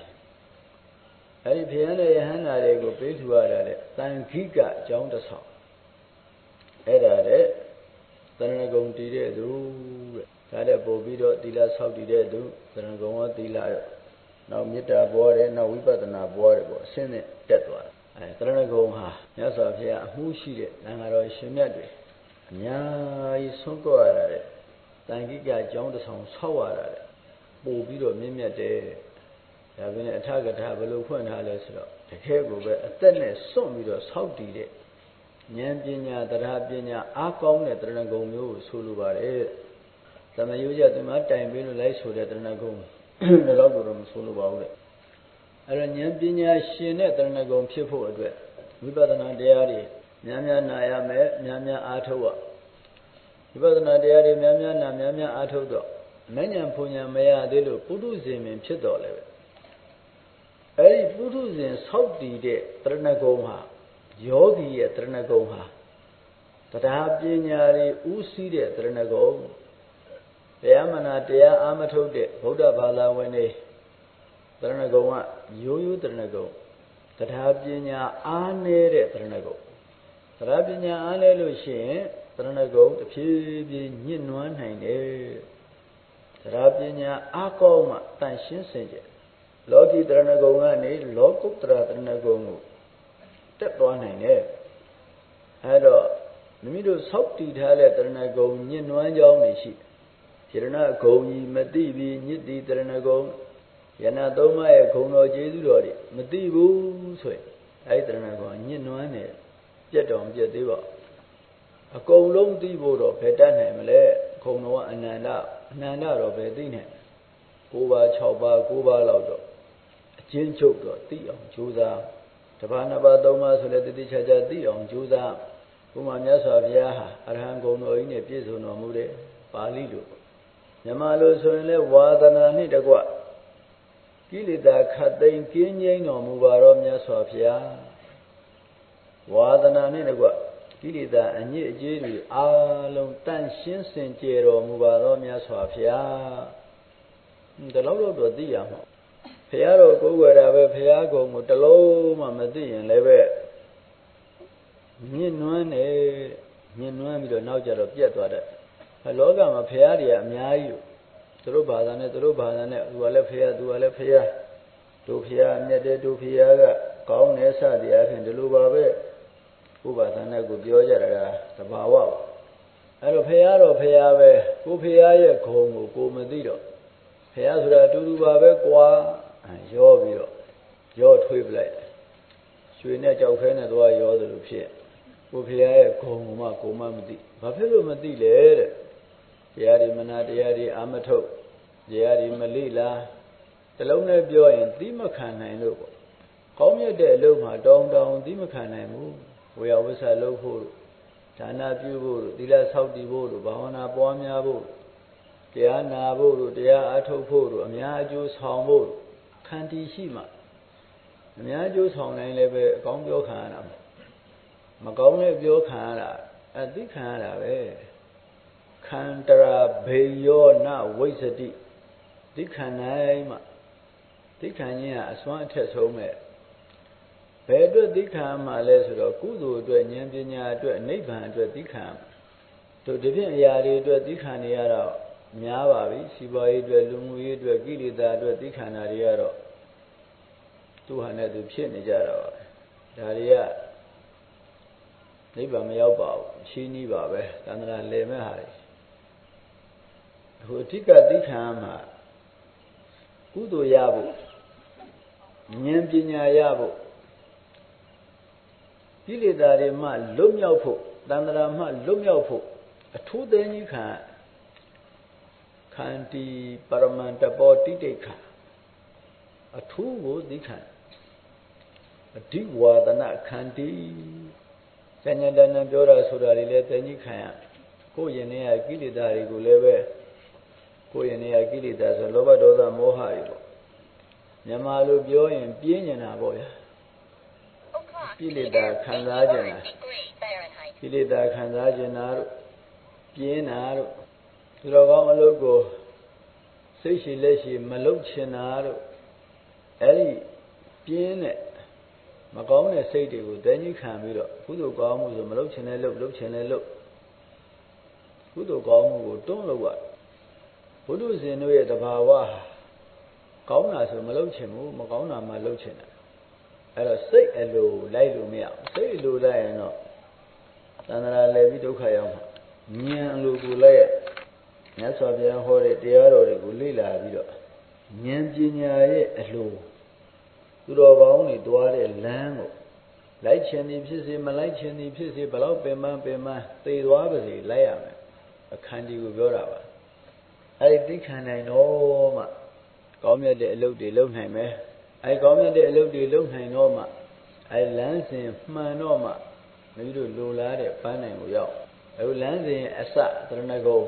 အဲဒီဘုရားနဲ့ယဟန္တာတွေကိုပေးထူရတာတဲ့တန်ခိကအကြောင်းတစ်ဆောင်အဲ့ဒါတဲ့သရဏဂုံတည်တဲ့သူတဲ့ဒါတဲ့ပို့ပြီးတော့သီလဆောက်တည်တဲ့သူသရဏဂုံရောသီလရောနောက်မေတ္တာပွားတယ်နောက်ဝိပဿနာပွားတယ်ပေါ့အရှင်းနဲ့တက်သွားတယ် အဲသရဏဂုံဟာမြတ်စွာဘုရားအမှုရှိတဲ့သံဃာတော်ရှင်မြတ်တွေအများကြီးဆုံးကောရတာတဲ့တန်ခိကအကြောင်းတစ်ဆောင်ဆောက်ရတာတဲ့ပို့ပြီးတော့မြင့်မြတ်တယ်ဒါပေမဲ့အထကထာဘယ်လိုဖွင့်ထားလဲဆိုတော့တကယ်ကိုပဲအသက်နဲ့စွန့်ပြီးတော့ဆောက်တည်တဲ့ဉာဏ်ပညာတရားပညာအားကောင်းတဲ့တရဏဂုံမျိုးကိုဆိုလိုပါတယ်သမယုကြသူမတိုင်ပေးလို့လိုက်ဆိုတဲ့တရဏဂုံတော့တော့မဆိုလိုပါဘူးတဲ့ အဲ့တော့ဉာဏ်ပညာရှင်တဲ့တရဏဂုံဖြစ်ဖို့အတွက်ဝိပဿနာတရားတွေများများနာရမယ်များများအားထုတ်ရဝိပဿနာတရားတွေများများနာများများအားထုတ်တော့မဉ္ဇဉ်ဖုန်ညာမရသေးလို့ပုထုဇဉ်ပင်ဖြစ်တော်လဲပဲအဲ့ဒီပုထုဇဉ်ဆောက်တည်တဲ့တရဏဂုံဟာယောဂီရဲ့တရဏဂုံဟာတရားပညာတွေဥစည်းတဲ့တရဏဂုံတရားမနာတရားအာမထုတ်တဲ့ဗုဒ္ဓဘာသာဝင်တွေတ ရဏဂုံကရိုးရိုးတရဏဂုံတရားပညာအားနည်းတဲ့တရဏဂုံတရားပညာအားနည်းလို့ရှိရင်တရဏဂုံတဖြည်းဖြည်းညှစ်နွမ်းနိုင်တယ်တရားပညာအားကောင်းမှတန်ရှင်းစင်ကြယ်လောကီတရဏဂုံကနေလောကုတ္တရာတရဏဂုံကိုတက်သွားနိုင်တယ်အဲတော့မိမိတို့ဆောက်တည်ထားတဲ့တရဏဂုံညှဉ်းနှွမ်းကြောင်းတွေရှိယရဏဂုံကြီးမသိပြီးညစ်တီတရဏဂုံ ယနာသုံးပါးရဲ့ဂုံတော်ကျေးဇူးတော်တွေမသိဘူးဆိုရင်အဲဒီတရဏဂုံညှဉ်းနှွမ်းနေပြတ်တော်ပြတ်သေးပါအကုန်လုံးသိဖို့တော့ဘယ်တတ်နိုင်မလဲခုံတော်ကအနန္တအနန္တတော့ဘယ်သိနိုင်၉ပါး၆ပါး၉ပါးလောက်တော့အချင်းချုပ်တော့သိအောင်ကြိုးစားတပါးနှစ်ပါးသုံးပါးဆိုလည်းတတိချာချာသိအောင်ကြိုးစားဘုရားမြတ်စွာဘုရားဟာအရဟံဂုဏ်တော်ကြီးနဲ့ပြည့်စုံတော်မူတဲ့ပါဠိလိုမြန်မာလိုဆိုရင်လည်းဝါဒနာနှင့်တကွ ကိလေသာခတ်သိမ်းကင်းငြိမ်းတော်မူပါတော်မြတ်စွာဘုရားဝါဒနာနှင့်တကွကိလေသာအညစ်အကြေးတွေအားလုံးတန့်ရှင်းစင်ကြယ်တော်မူပါတော်မြတ်စွာဘုရားဒီလောက်တော့သိရမှာဖះတော်ကိုယ်ွယ်တာပဲဖះကုံကိုတလုံးမှမသိရင်လည်းပဲမြင့်နွမ်းနေမြင့်နွမ်းပြီးတော့နောက်ကြတော့ပြက်သွားတယ်လောကမှာဖះတွေကအများကြီး သူတို့ဘာသာနဲ့သူတို့ဘာသာနဲ့သူကလည်းဖះသူကလည်းဖះတို့ဖះမြတ်တဲ့တို့ဖះကကောင်းတယ်စသည်အပြင်ဒီလိုပါပဲဥပါဒနာကိုပြောကြတာကသဘာဝပါအဲ့တော့ဖះတော့ဖះပဲကိုဖះရဲ့ဂုံကိုကိုမသိတော့ဖះဆိုတာအတူတူပါပဲကွာရောပြီးတော့ရောထွေးပလိုက်ရွှေနဲ့ကြောက်ခဲနဲ့သွားရောသလိုဖြစ်ကိုဖရာရဲ့ဂုံကမှကိုမမသိဘာဖြစ်လို့မသိလဲတဲ့တရားဒီမနာတရားဒီအာမထုတ် တရားဒီမလိလားတလုံးနဲ့ပြောရင်သီးမခံနိုင်လို့ပေါ့ကောင်းမြတ်တဲ့အလုပ်မှာတောင်းတောင်းသီးမခံနိုင်ဘူးဝေယဝိဆာလုပ်ဖို့ဒါနပြုဖို့သီလဆောက်တည်ဖို့ဘာဝနာပွားများဖို့တရားနာဖို့တရားအထုတ်ဖို့အများအကျိုးဆောင်ဖို့ခန္တီရှိမှအများကျိုးဆောင်နိုင်လည်းပဲအကောင်းပြောခံရတာမကောင်းလည်းပြောခံရတာအသိခံရတာပဲခန္တရာဘေယောနဝိသတိ သိခံနိုင်မှသိခံခြင်းကအစွမ်းအထက်ဆုံးပဲဘယ်အတွက်သိခံမှလဲဆိုတော့ကုသိုလ်အတွက်ဉာဏ်ပညာအတွက်နိဗ္ဗာန်အတွက်သိခံတို့ဒီဖြင့်အရာတွေအတွက်သိခံနေရတော့များပါပြီစီပွားရေးအတွက်လူမှုရေးအတွက်ကိလေသာအတွက်သိခံတာတွေကတော့သူ့ဟာနဲ့သူဖြစ်နေကြတာပါဒါတွေကနိဗ္ဗာန်မရောက်ပါဘူးရှင်းနီးပါပဲသန္တရာလည်မဲ့ဟာတွေဟိုအဓိကသိခံမှာ ကုသိုလ်ရဖို့ဉာဏ်ပညာရဖို့ကိလေသာတွေမှလွတ်မြောက်ဖို့တန္တရာမှလွတ်မြောက်ဖို့အထူးသိကြီးခံခန္တီပရမန္တပောတိတိခအထူးကိုသိခံအဓိဝါဒနာခန္တီဉာဏ်ဉာဏ်တန်ပြောတာဆိုတာတွေလည်းသိကြီးခံရကိုယ်ရင်ထဲကကိလေသာတွေကိုလည်းပဲ ကိုယ်ရင်ထဲကကိလေသာဆိုလောဘဒေါသမောဟတွေပေါ့မြန်မာလိုပြောရင်ပြင်းနေတာပေါ့ဗျာကိလေသာခံစားကြတာကိလေသာခံစားကြတာတို့ပြင်းတာတို့သူတော်ကောင်းအလုပ်ကိုစိတ်ရှိလက်ရှိမလုပ်ချင်တာတို့အဲ့ဒီပြင်းတဲ့မကောင်းတဲ့စိတ်တွေကိုတန်းကြီးခံပြီးတော့ကုသိုလ်ကောင်းမှုဆိုမလုပ်ချင်တဲ့လုပ်လုပ်ချင်တဲ့လုပ်ကုသိုလ်ကောင်းမှုကိုတွန်းလို့ရ ဘုဒ္ဓဇင်တို့ရဲ့တဘာဝကောင်းတာဆိုမလုပ်ချင်ဘူးမကောင်းတာမှလုပ်ချင်တာအဲ့တော့စိတ်အလိုလိုက်လို့မရဘူးစိတ်အလိုလိုက်ရင်တော့သန္တရာလည်းပြီးဒုက္ခရောက်မှာဉာဏ်အလိုကိုလိုက်ရမြတ်စွာဘုရားဟောတဲ့တရားတော်တွေကိုလေ့လာပြီးတော့ဉာဏ်ပညာရဲ့အလိုသူတော်ကောင်းတွေတွားတဲ့လမ်းကိုလိုက်ချင်သည်ဖြစ်စေမလိုက်ချင်သည်ဖြစ်စေဘလောက်ပင်ပန်းပင်ပန်းသေသွားပါစေလိုက်ရမယ်အခန္တီကိုပြောတာပါ အဲဒီသိခံနိုင်တော့မှကောင်းမြတ်တဲ့အလုပ်တွေလုပ်နိုင်မယ်အဲကောင်းမြတ်တဲ့အလုပ်တွေလုပ်နိုင်တော့မှအဲလမ်းစဉ်မှန်တော့မှမိမိတို့လိုလားတဲ့ပန်းနိုင်ကိုရောက်အဲလမ်းစဉ်အစတရဏဂုံ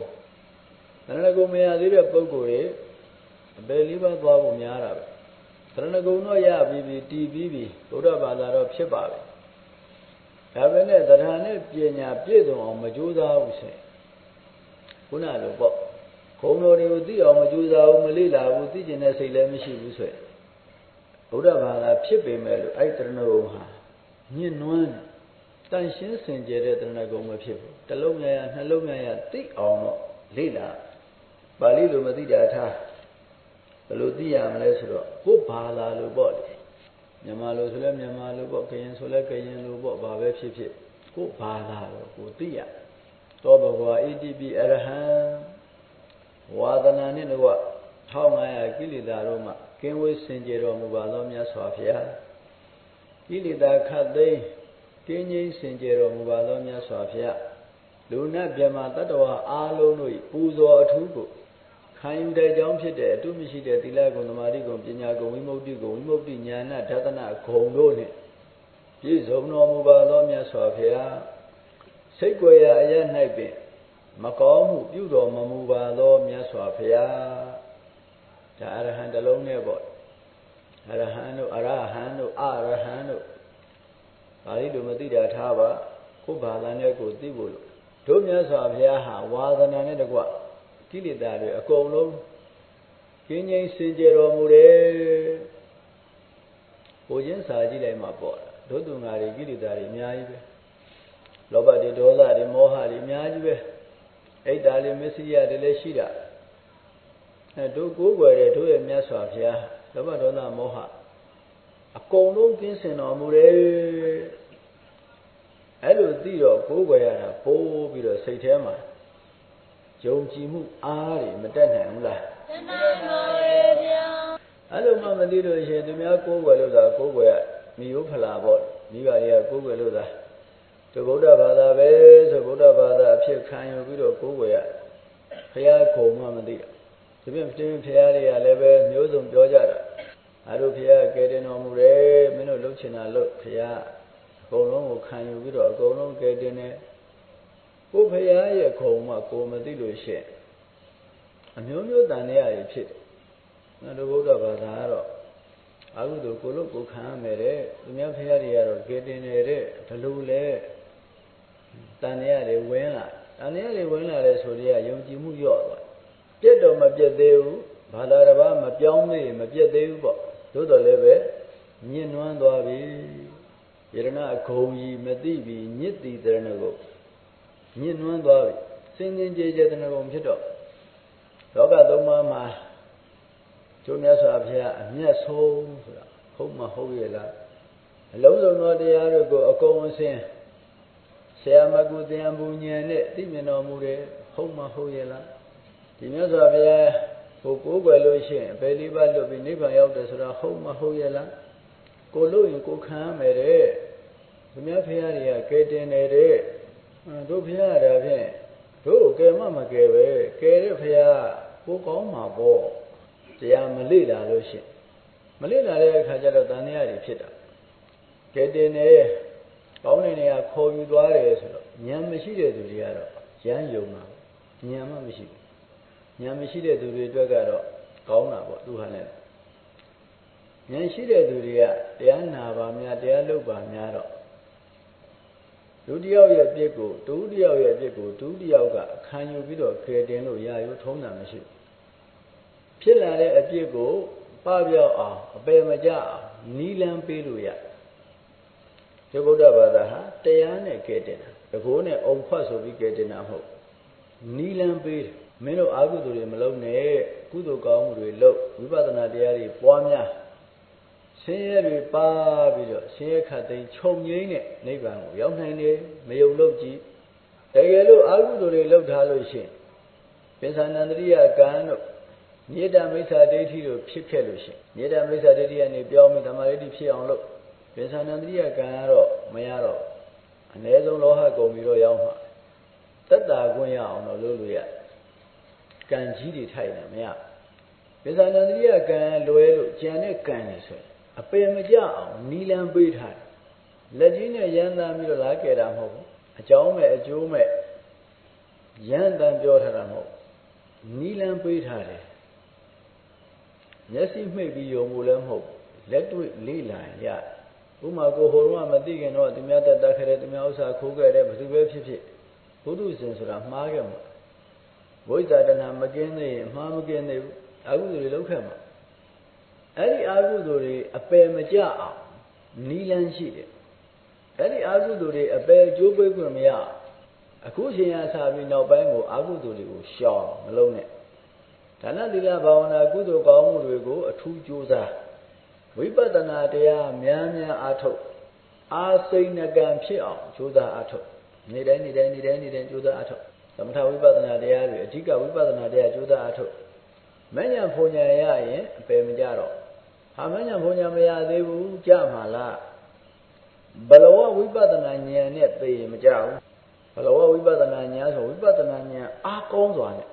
တရဏဂုံမရသေးတဲ့ပုဂ္ဂိုလ်တွေအပယ်လေးပါးသွားဖို့များတာပဲတရဏဂုံတော့ရပြီးပြီတည်ပြီးပြီဘုရားဘာသာတော့ဖြစ်ပါပဲဒါပဲနဲ့တရားနဲ့ပညာပြည့်စုံအောင်မကြိုးစားဘူးဆိုရင်ခုနလိုပေါ့ ဂုံတော်တွေကိုသိအောင်မကြိုးစားဘူးမလေ့လာဘူးသိကျင်တဲ့စိတ်လည်းမရှိဘူးဆိုရင်ဗုဒ္ဓဘာသာဖြစ်ပေမဲ့လို့အဲ့တရဏဂုံဟာညှဉ်းနွမ်းတန်ရှင်းစင်ကြယ်တဲ့တရဏဂုံမဖြစ်ဘူးတလုံးများရနှလုံးများရသိအောင်တော့လေ့လာပါဠိလိုမသိတာထားဘယ်လိုသိရမလဲဆိုတော့ကိုယ်ဘာသာလိုပေါ့လေမြန်မာလိုဆိုလဲမြန်မာလိုပေါ့ကရင်ဆိုလဲကရင်လိုပေါ့ဘာပဲဖြစ်ဖြစ်ကိုယ်ဘာသာလိုကိုသိရသောဘဂဝါ ATP အရဟံ ဝါဒနာနဲ့တော့1500ကိလေသာတို့မှကင်းဝေးစင်ကြယ်တော်မူပါသောမြတ်စွာဘုရားကိလေသာခတ်သိမ်းကင်းငြိမ်းစင်ကြယ်တော်မူပါသောမြတ်စွာဘုရားလူနတ်မြမတတ္တဝါအားလုံးတို့ပူဇော်အထူးကိုခံယူတဲ့ကြောင်းဖြစ်တဲ့အတုမရှိတဲ့သီလဂုဏ်သမာဓိဂုဏ်ပညာဂုဏ်ဝိမု ക്തി ဂုဏ်ဝိမု ക്തി ဉာဏဒသနဂုဏ်တို့နှင့်ပြည့်စုံတော်မူပါသောမြတ်စွာဘုရားစိတ်ကြွယ်ရာအရ၌ပင် မကောင်းမှုပြုတော်မမူပါသောမြတ်စွာဘုရားဒါအရဟံတလုံးနဲ့ပေါ့အရဟံတို့အရဟံတို့အရဟံတို့ပါဠိလိုမသိတာထားပါကိုယ်ဘာသာနဲ့ကိုသိဖို့လို့တို့မြတ်စွာဘုရားဟာဝါသနာနဲ့တကွကိလေသာတွေအကုန်လုံးကင်းငြိမ်းစင်ကြယ်တော်မူတယ်ဟိုချင်းစာကြည့်လိုက်မှပေါ့တို့သူငါတွေကိလေသာတွေအများကြီးပဲလောဘတွေဒေါသတွေမောဟတွေအများကြီးပဲ အိတ်တာတွေမစ္စရိယတွေလည်းရှိတာအဲတို့ကိုးကွယ်တဲ့တို့ရဲ့မြတ်စွာဘုရားလောဘဒေါသမောဟအကုန်လုံးကင်းစင်တော်မူတယ်အဲ့လိုသိတော့ကိုးကွယ်ရတာပိုးပြီးတော့စိတ်ထဲမှာယုံကြည်မှုအားတွေမတက်နိုင်ဘူးလားတက်နိုင်ပါရဲ့ဗျာအဲ့လိုမှမသိလို့ရှိရင်သူများကိုးကွယ်လို့သာကိုးကွယ်ရမိယုဖလာပေါ့မိဘတွေကကိုးကွယ်လို့သာ သူဗုဒ္ဓဘာသာပဲဆိုဗုဒ္ဓဘာသာအဖြစ်ခံယူပြီးတော့ကိုးကွယ်ရဘုရားကုံမှမသိတာဒီပြင်တင်းဘုရားတွေကလည်းပဲမျိုးစုံပြောကြတာအဲ့လိုဘုရားကယ်တင်တော်မူတယ်မင်းတို့လှုပ်ချင်တာလှုပ်ဘုရားအကုန်လုံးကိုခံယူပြီးတော့အကုန်လုံးကယ်တင်တယ်ကိုဖရာရဲ့ခုံမှကိုမသိလို့ရှိရင်အမျိုးမျိုးတန်ရရဖြစ်တယ်။နော်တို့ဗုဒ္ဓဘာသာကတော့အကုသိုလ်ကိုလို့ကိုခံရမယ်တဲ့သူများဖရာတွေကတော့ကယ်တင်နေတဲ့ဘလို့လဲ တန်ရတွေဝင်လာတန်ရတွေဝင်လာတဲ့ဆိုတော့ယုံကြည်မှုလျော့သွားပြက်တော့မပြက်သေးဘူးဘာသာတစ်ပါးမပြောင်းသေးမပြတ်သေးဘူးပေါ့သို့တော်လည်းပဲညှဉ်းနှွမ်းသွားပြီယရဏဂုံကြီးမသိပြီညစ်တီတရဏဂုံညှဉ်းနှွမ်းသွားပြီစင်စင်ကြယ်ကြယ်တရဏဂုံဖြစ်တော့လောကသုံးပါးမှာကျိုးမြတ်စွာဘုရားအမျက်ဆုံးဆိုတာဟုတ်မဟုတ်ရဲ့လားအလုံးစုံသောတရားတို့ကိုအကုန်အစင် ဆရာမကုသံဘူဉဏ်နဲ့သိမြင်တော်မူတယ်ဟုတ်မဟုတ်ရဲ့လားဒီမြတ်စွာဘုရားကိုကိုးကွယ်လို့ရှိရင်ဘယ်လေးပါလွတ်ပြီးနိဗ္ဗာန်ရောက်တယ်ဆိုတာဟုတ်မဟုတ်ရဲ့လားကိုလို့ရင်ကိုခံရမယ်တဲ့သူများဖရာတွေကကဲတင်နေတဲ့တို့ဖရာဒါဖြင့်တို့ကဲမမကဲပဲကဲတဲ့ဖရာကိုကောင်းမှာပေါ့တရားမလေ့လာလို့ရှိရင်မလေ့လာတဲ့အခါကျတော့တန်တရားတွေဖြစ်တာကဲတင်နေ ကောင်းတဲ့နေရာခေါ်ယူသွားတယ်ဆိုတော့ဉာဏ်မရှိတဲ့သူတွေကတော့ရမ်းယုံတာဉာဏ်မှမရှိဘူးဉာဏ်မရှိတဲ့သူတွေအတွက်ကတော့ကောင်းတာပေါ့သူဟာလည်းဉာဏ်ရှိတဲ့သူတွေကတရားနာပါများတရားလုပ်ပါများတော့ဒုတိယရဲ့ပြစ်ကိုဒုတိယရဲ့ပြစ်ကိုဒုတိယကခံယူပြီးတော့ခေတင်လို့ရာယူထုံးတာမရှိဘူးဖြစ်လာတဲ့အပြစ်ကိုပပြောက်အောင်အပယ်မကြအောင်နီလန်းပေးလို့ရ ဒီဗုဒ္ဓဘာသာဟာတရားနဲ့ကဲတင်တာတကိုးနဲ့အုံခွတ်ဆိုပြီးကဲတင်တာမဟုတ်နီလန်းပေးတယ်မင်းတို့အာဟုသူတွေမလုပ်နဲ့ကုသိုလ်ကောင်းမှုတွေလုပ်ဝိပဿနာတရားတွေပွားများဆင်းရဲတွေပါပြီးတော့ဆင်းရဲခတ်သိမ်းခြုံငိမ့်တဲ့နိဗ္ဗာန်ကိုရောက်နိုင်တယ်မယုံလို့ကြည့်တကယ်လို့အာဟုသူတွေလုပ်ထားလို့ရှိရင်ပိဿာနန္တရိယကံတို့မြေတ္တာမိစ္ဆာဒိဋ္ဌိတို့ဖြစ်ခဲ့လို့ရှိရင်မြေတ္တာမိစ္ဆာဒိဋ္ဌိကနေပြောင်းပြီးဓမ္မဒိဋ္ဌိဖြစ်အောင်လု ပ်ပိဿာနန္တရိယကံကတော့မရတော့အ ਨੇ ဆုံးလောဟကုန်ပြီးတော့ရောက်မှာတက်တာခွင့်ရအောင်တော့လုပ်လို့ရတယ်ကံကြီးတွေထိုက်တယ်မရပိဿာနန္တရိယကံလွဲလို့ကြံတဲ့ကံနေဆိုရင်အပယ်မကြအောင်နီလံပေးထားတယ်လက်ကြီးနဲ့ရမ်းသားပြီးတော့လာကြတာမဟုတ်ဘူးအကြောင်းမဲ့အကျိုးမဲ့ရမ်းတန်ပြောထားတာမဟုတ်နီလံပေးထားတယ်မျက်စိမှိတ်ပြီးယုံဖို့လည်းမဟုတ်လက်တွေ့လေ့လာရ ဥမာကိုဟိုတော့မသိခင်တော့သူများတက်တက်ခဲ့တယ်သူများဥစ္စာခိုးခဲ့တယ်ဘယ်သူပဲဖြစ်ဖြစ်ဘုဒ္ဓဇင်ဆိုတာမှားခဲ့မှာဝိဇ္ဇာတဏမကင်းသေးရင်မှားမကင်းသေးဘူးအကုသိုလ်တွေလုပ်ခဲ့မှာအဲ့ဒီအကုသိုလ်တွေအပယ်မကြအောင်နီလန်းရှိတယ်အဲ့ဒီအကုသိုလ်တွေအပယ်ကျိုးပေးခွင့်မရအခုရှင်ရစာပြီးနောက်ပိုင်းကိုအကုသိုလ်တွေကိုရှောင်မလုံးနဲ့ဒါနသီလဘာဝနာကုသိုလ်ကောင်းမှုတွေကိုအထူးကြိုးစား ဝိပဿနာတရားများများအားထုတ်အာစိဏကံဖြစ်အောင်ကြိုးစားအားထုတ်နေတိုင်းနေတိုင်းနေတိုင်းနေတိုင်းကြိုးစားအားထုတ်သမထဝိပဿနာတရားတွေအဓိကဝိပဿနာတရားကြိုးစားအားထုတ်မဉ္ဇဉ်ဖုန်ညာရရင်အပယ်မကြတော့ဟာမဉ္ဇဉ်ဖုန်ညာမရသေးဘူးကြမှာလားဘလဝဝိပဿနာဉာဏ်နဲ့သိရင်မကြဘူးဘလဝဝိပဿနာဉာဏ်ဆိုဝိပဿနာဉာဏ်အားကောင်းစွာနဲ့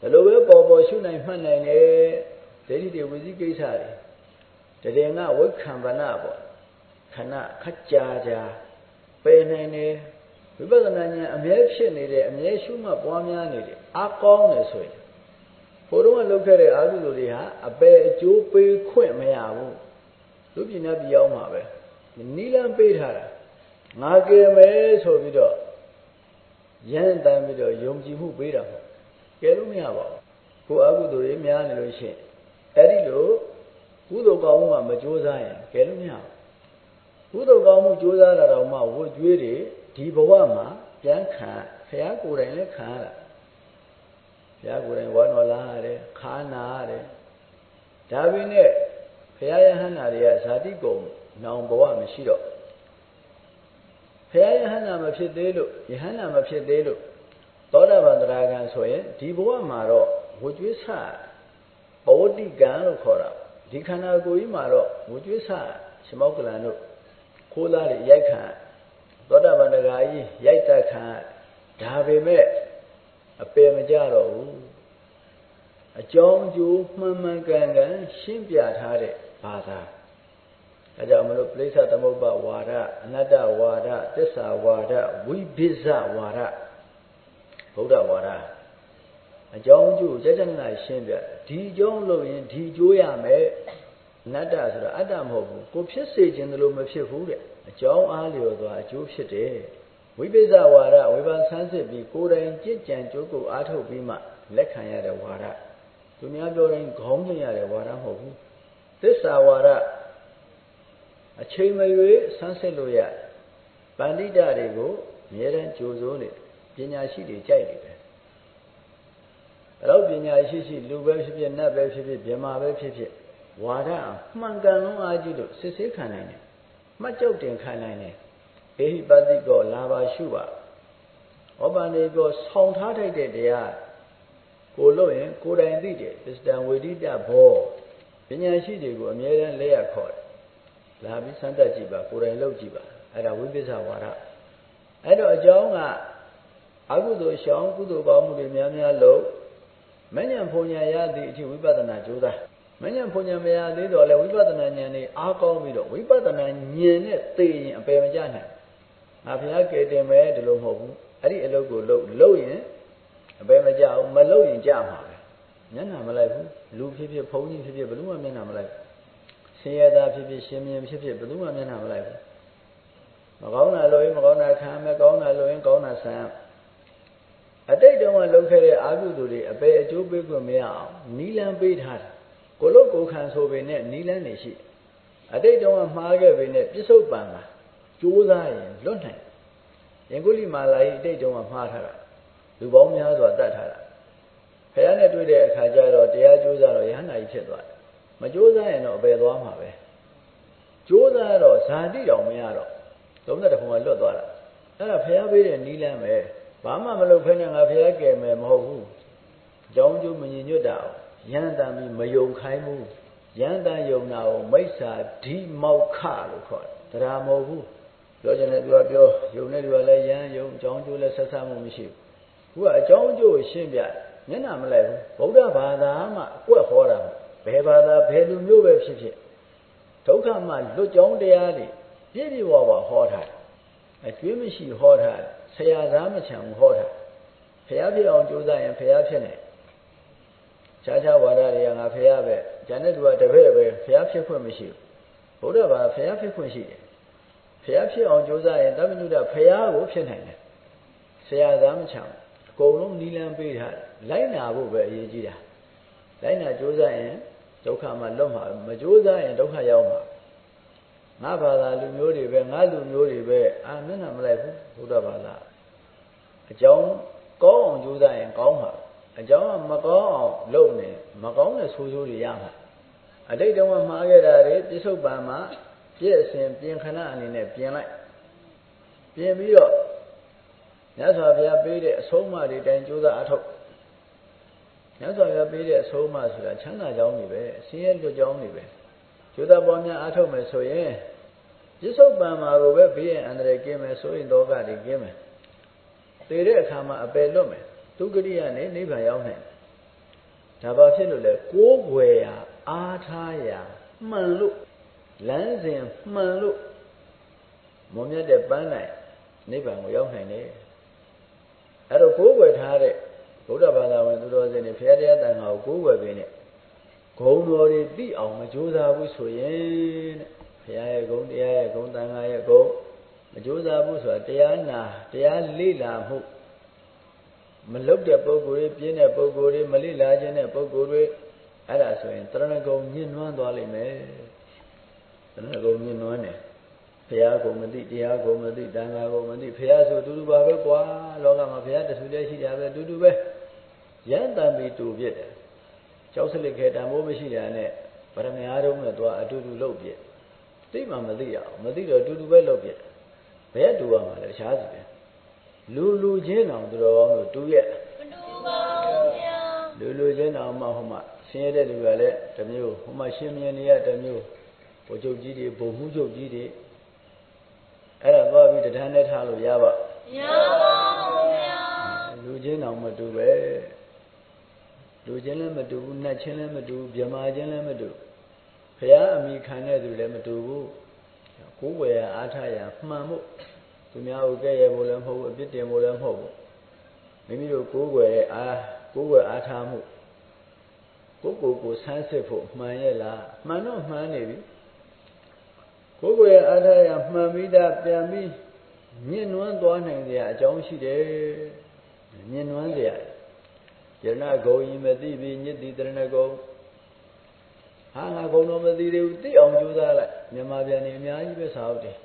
ဘယ်လိုပဲပေါ်ပေါ်ရှုနိုင်မှတ်နိုင်တယ်ဒိဋ္ဌိတွေဝိသိကိစ္စတွေ တည်ငါဝိခံဗနာပေါ့ခဏခက်ကြာကြာပယ်နိုင်တယ်ဝိပဿနာဉာဏ်အမြဲဖြစ်နေတယ်အမြဲရှုမှတ်ပွားများနေတယ်အားကောင်းတယ်ဆိုရင်ဟိုတုန်းကလုပ်ခဲ့တဲ့အာဟုလိုတွေဟာအပယ်အကျိုးပေးခွင့်မရဘူးလူပြည်နဲ့ပြည်အောင်မှာပဲနီလန်းပေးထားတာငါကယ်မယ်ဆိုပြီးတော့ရမ်းတမ်းပြီးတော့ယုံကြည်မှုပေးတာပေါ့ကယ်လို့မရပါဘူးကိုအကုသိုလ်တွေများနေလို့ရှိရင်အဲ့ဒီလို ကုသိုလ်ကောင်းမှုကမကြိုးစားရင်ကယ်လို့မရဘူးကုသိုလ်ကောင်းမှုကြိုးစားတာတော့မှဝတ်ကြွေးတွေဒီဘဝမှာပြန်ခံဖះကိုယ်တိုင်လည်းခံရတာဘုရားကိုယ်တိုင်ဝါတော်လာရတယ်ခါနာရတယ်ဒါပေမဲ့ဘုရားယဟန္တာတွေကဇာတိကုံနောင်ဘဝမရှိတော့ဘုရားယဟန္တာမဖြစ်သေးလို့ယဟန္တာမဖြစ်သေးလို့သောတာပန်တရားကံဆိုရင်ဒီဘဝမှာတော့ဝကျွေးဆဘဝတိကံလို့ခေါ်တာ ဒီခန္ဓာကိုယ်ကြီးမှာတော့ဝကျွေးဆရှမောက်ကလန်တို့ခိုးသားတွေရိုက်ခံသောတာပန်တရားကြီးရိုက်တတ်ခံဒါပေမဲ့အပယ်မကြတော့ဘူးအကြောင်းကျိုးမှန်မှန်ကန်ကန်ရှင်းပြထားတဲ့ဘာသာဒါကြောင့်မလို့ပြိဿသမုပ္ပါဝါဒအနတ္တဝါဒသစ္စာဝါဒဝိဘိဇဝါဒဗုဒ္ဓဝါဒ အကြောင်းကျိုးကြကြနာရှင်းပြဒီအကြောင်းလို့ရင်ဒီကျိုးရမယ်အနတ္တဆိုတာအတ္တမဟုတ်ဘူးကိုဖြစ်စေခြင်းလို့မဖြစ်ဘူးတဲ့အကြောင်းအားလျော်စွာအကျိုးဖြစ်တယ်ဝိပိဿဝါဒဝေဘာဆန်းစစ်ပြီးကိုယ်တိုင်ကြည်ကြံကြိုးကိုအားထုတ်ပြီးမှလက်ခံရတဲ့ဝါဒသူများပြောတိုင်းခေါင်းစဉ်ရတယ်ဝါဒမဟုတ်ဘူးသစ္စာဝါဒအချိန်မရွေးဆန်းစစ်လို့ရပန္တိတတွေကိုအများတန်းကြိုးစိုးနေပညာရှိတွေကြိုက်နေတယ်အဲ့တော့ ပညာရှိရှိလူပဲဖြစ်ဖြစ်နတ်ပဲဖြစ်ဖြစ်ဗြဟ္မာပဲဖြစ်ဖြစ်ဝါဒအမှန်ကန်လုံးအားကြီးလို့စစ်ဆေးခံနိုင်တယ်မှတ်ကြောက်တင်ခံနိုင်တယ်အေဟိပတိကောလာပါရှုပါဩပန်ဒီကောဆောင်းထားထိုက်တဲ့တရားကိုလို့ရင်ကိုယ်တိုင်သိတယ်ပစ္စတံဝေဒိတဘောပညာရှိတွေကိုအမြဲတမ်းလက်ရခေါ်တယ်လာပြီးစမ်းသပ်ကြည့်ပါကိုယ်တိုင်လုပ်ကြည့်ပါအဲ့ဒါဝိပဿနာဝါဒအဲ့တော့အကြောင်းကအကုသိုလ်ရှောင်ကုသိုလ်ကောင်းမှုတွေများများလုပ် မဉ္ဇဉ်ဖုန်ညာရသည့်အထိဝိပဿနာကြိုးစားမဉ္ဇဉ်ဖုန်ညာမရသေးတော့လဲဝိပဿနာဉာဏ်နဲ့အားကောင်းပြီးတော့ဝိပဿနာဉာဏ်နဲ့သိရင်အပယ်မကျနိုင်ငါဘုရားကယ်တင်မယ်ဒီလိုမဟုတ်ဘူးအဲ့ဒီအလုပ်ကိုလုပ်လုပ်ရင်အပယ်မကျဘူးမလုပ်ရင်ကြမှာပဲမျက်နှာမလိုက်ဘူးလူဖြစ်ဖြစ်ဘုန်းကြီးဖြစ်ဖြစ်ဘယ်သူမှမျက်နှာမလိုက်ဘူးဆင်းရဲသားဖြစ်ဖြစ်ရှင်မြင်ဖြစ်ဖြစ်ဘယ်သူမှမျက်နှာမလိုက်ဘူးမကောင်းတာလို့ရင်မကောင်းတာခံမယ်ကောင်းတာလို့ရင်ကောင်းတာဆန်း အတိတ်တုန်းကလုပ်ခဲ့တဲ့အာဟုသူတွေအပေအကျိုးပေးခွင့်မရအောင်နီလန်းပေးထားတယ်ကိုလုတ်ကိုခံဆိုပေနဲ့နီလန်းနေရှိအတိတ်တုန်းကမှားခဲ့ပေနဲ့ပြစ္ဆုတ်ပံကကြိုးစားရင်လွတ်နိုင်ရင်ကုလိမာလာကြီးအတိတ်တုန်းကမှားထားတာလူပေါင်းများစွာတတ်ထားတာဖះနဲ့တွေ့တဲ့အခါကျတော့တရားကြိုးစားတော့ရဟန္တာကြီးဖြစ်သွားတယ်မကြိုးစားရင်တော့အပေသွားမှာပဲကြိုးစားတော့ဇာတိတော်မရတော့လုံးတဲ့တခုံကလွတ်သွားတာအဲ့ဒါဖះပေးတဲ့နီးလန်းပဲ ဘာမှမလုပ်ဖဲနဲ့ငါဖះကယ်မယ်မဟုတ်ဘူးကြောင်းကျိုးမညင်ညွတ်တာရန်တန်ပြီးမယုံခိုင်းဘူးရန်တန်ယုံတာကိုမိစ္ဆာဓိမောက်ခလို့ခေါ်တယ်တရားမဟုတ်ဘူးပြောချင်တယ်သူကပြောယုံတဲ့သူကလည်းရန်ယုံကြောင်းကျိုးလည်းဆက်ဆံမှုမရှိဘူးခုကအကြောင်းကျိုးကိုရှင်းပြမျက်နှာမလိုက်ဘူးဗုဒ္ဓဘာသာမှအကွက်ဟောတာဘယ်ဘာသာဘယ်လူမျိုးပဲဖြစ်ဖြစ်ဒုက္ခမှလွတ်ကြောင်းတရားတွေပြည့်ပြည့်ဝဝဟောထားအကျွေးမရှိဟောထား ဆရာသားမချံဟောထားဖះပြအောင်ကြိုးစားရင်ဖះဖြစ်နိုင်ခြားခြားဝါဒတွေကငါဖះပဲဉာဏ်နဲ့သူကတပည့်ပဲဖះဖြစ်ခွင့်မရှိဘူးဘုရားဘာဖះဖြစ်ခွင့်ရှိတယ်ဖះဖြစ်အောင်ကြိုးစားရင်တပ္ပညုတဖះကိုဖြစ်နိုင်တယ်ဆရာသားမချံအကုန်လုံးနီလန်းပေးထားလိုက်နာဖို့ပဲအရေးကြီးတာလိုက်နာကြိုးစားရင်ဒုက္ခမှလွတ်မှာမကြိုးစားရင်ဒုက္ခရောက်မှာငါဘာသာလူမျိုးတွေပဲငါလူမျိုးတွေပဲအာမျက်နှာမလိုက်ဘူးဘုရားဘာသာ အကြောင်းကောင်းအောင်ကြိုးစားရင်ကောင်းမှာအကြောင်းကမကောင်းအောင်လုပ်နေမကောင်းတဲ့ဆိုးဆိုးတွေရမှာအတိတ်တုန်းကမှားခဲ့တာတွေပြစ္ဆုတ်ပံမှာပြည့်အစဉ်ပြင်ခဏအနေနဲ့ပြင်လိုက်ပြင်ပြီးတော့မြတ်စွာဘုရားပေးတဲ့အဆုံးအမတွေတိုင်းကြိုးစားအထောက်မြတ်စွာဘုရားပေးတဲ့အဆုံးအမဆိုတာချမ်းသာကြောင်းတွေပဲဆင်းရဲလွတ်ကြောင်းတွေပဲကျိုးသားပေါ်များအထောက်မယ်ဆိုရင်ပြစ္ဆုတ်ပံမှာကိုပဲဘေးရန်အန္တရာယ်ကင်းမယ်ဆိုရင်တော့ကတည်းကင်းမယ် သေတဲ့အခါမှာအပယ်လွတ်မယ်ဒုက္ခရိယနဲ့နိဗ္ဗာန်ရောက်နိုင်ဒါဘာဖြစ်လို့လဲကိုးွယ်ရာအားထားရာမှန်လို့လမ်းစဉ်မှန်လို့မွန်မြတ်တဲ့ပန်းနိုင်နိဗ္ဗာန်ကိုရောက်နိုင်တယ်အဲ့တော့ကိုးွယ်ထားတဲ့ဗုဒ္ဓဘာသာဝင်သူတော်စင်တွေဖရာတရားတန်ခါကိုကိုးွယ်ပေးနေဂုံတော်တွေသိအောင်မကြိုးစားဘူးဆိုရင်တဲ့ဘုရားရဲ့ဂုံတရားရဲ့ဂုံတန်ခါရဲ့ဂုံ မကြိုးစားဘူးဆိုတာတရားနာတရားလေ့လာမှုမလုတ်တဲ့ပုဂ္ဂိုလ်တွေပြင်းတဲ့ပုဂ္ဂိုလ်တွေမလေ့လာခြင်းတဲ့ပုဂ္ဂိုလ်တွေအဲ့ဒါဆိုရင်တရဏဂုံညှဉ်းနှွမ်းသွားလိမ့်မယ်တရဏဂုံညှဉ်းနှွမ်းတယ်ဘုရားကိုမသိတရားကိုမသိတန်ခါကိုမသိဘုရားဆိုတူတူပါပဲကွာလောကမှာဘုရားတဆူတည်းရှိတာပဲတူတူပဲရန်တံပြီးတူပြစ်တယ်ကျောက်စလစ်ခဲတံမိုးမရှိတာနဲ့ဗရမယာတုံးနဲ့သွားအတူတူလှုပ်ပြစ်သိမှမသိရအောင်မသိတော့တူတူပဲလှုပ်ပြစ် ဘယ်တူရမှာလဲရှားစီတယ်လူလူချင်းတောင်သူတော်ကောင်းတို့တူရဲ့မတူပါဘူးဗျာလူလူချင်းတောင်မှဟိုမှာဆင်းရဲတဲ့လူကလည်းတစ်မျိုးဟိုမှာရှင်းမြင်နေရတစ်မျိုးဘုချုပ်ကြီးတွေဘုံမှုချုပ်ကြီးတွေအဲ့ဒါသွားပြီးတဏှာနဲ့ထားလို့ရပါမရပါဘူးဗျာလူချင်းတောင်မတူပဲလူချင်းလည်းမတူဘူးနတ်ချင်းလည်းမတူဘူးမြမာချင်းလည်းမတူဖရာအမိခံတဲ့သူလည်းမတူဘူး ကိုယ်ဝယ်အားထားရမှန်ဖို့သူများကိုကဲ့ရဲ့ဖို့လည်းမဟုတ်ဘူးအပြစ်တင်ဖို့လည်းမဟုတ်ဘူးမိမိတို့ကိုယ်ွယ်ရဲ့အားကိုယ်ွယ်အားထားမှုကိုယ်ကိုယ်ကိုဆန်းစစ်ဖို့မှန်ရဲ့လားမှန်တော့မှန်နေပြီကိုယ်ကိုယ်ရဲ့အားထားရမှန်ပြီးသားပြန်ပြီးမြင့်နွမ်းသွားနိုင်ကြအကြောင်းရှိတယ်မြင့်နွမ်းကြရယရဏဂုံရင်မသိပြီညစ်တိတရဏဂုံ ဟာငါဂုံတော့မသိသေးဘူးသိအောင်ကြိုးစားလိုက်မြန်မာပြန်နေအများကြီးပဲစာအုပ်တယ်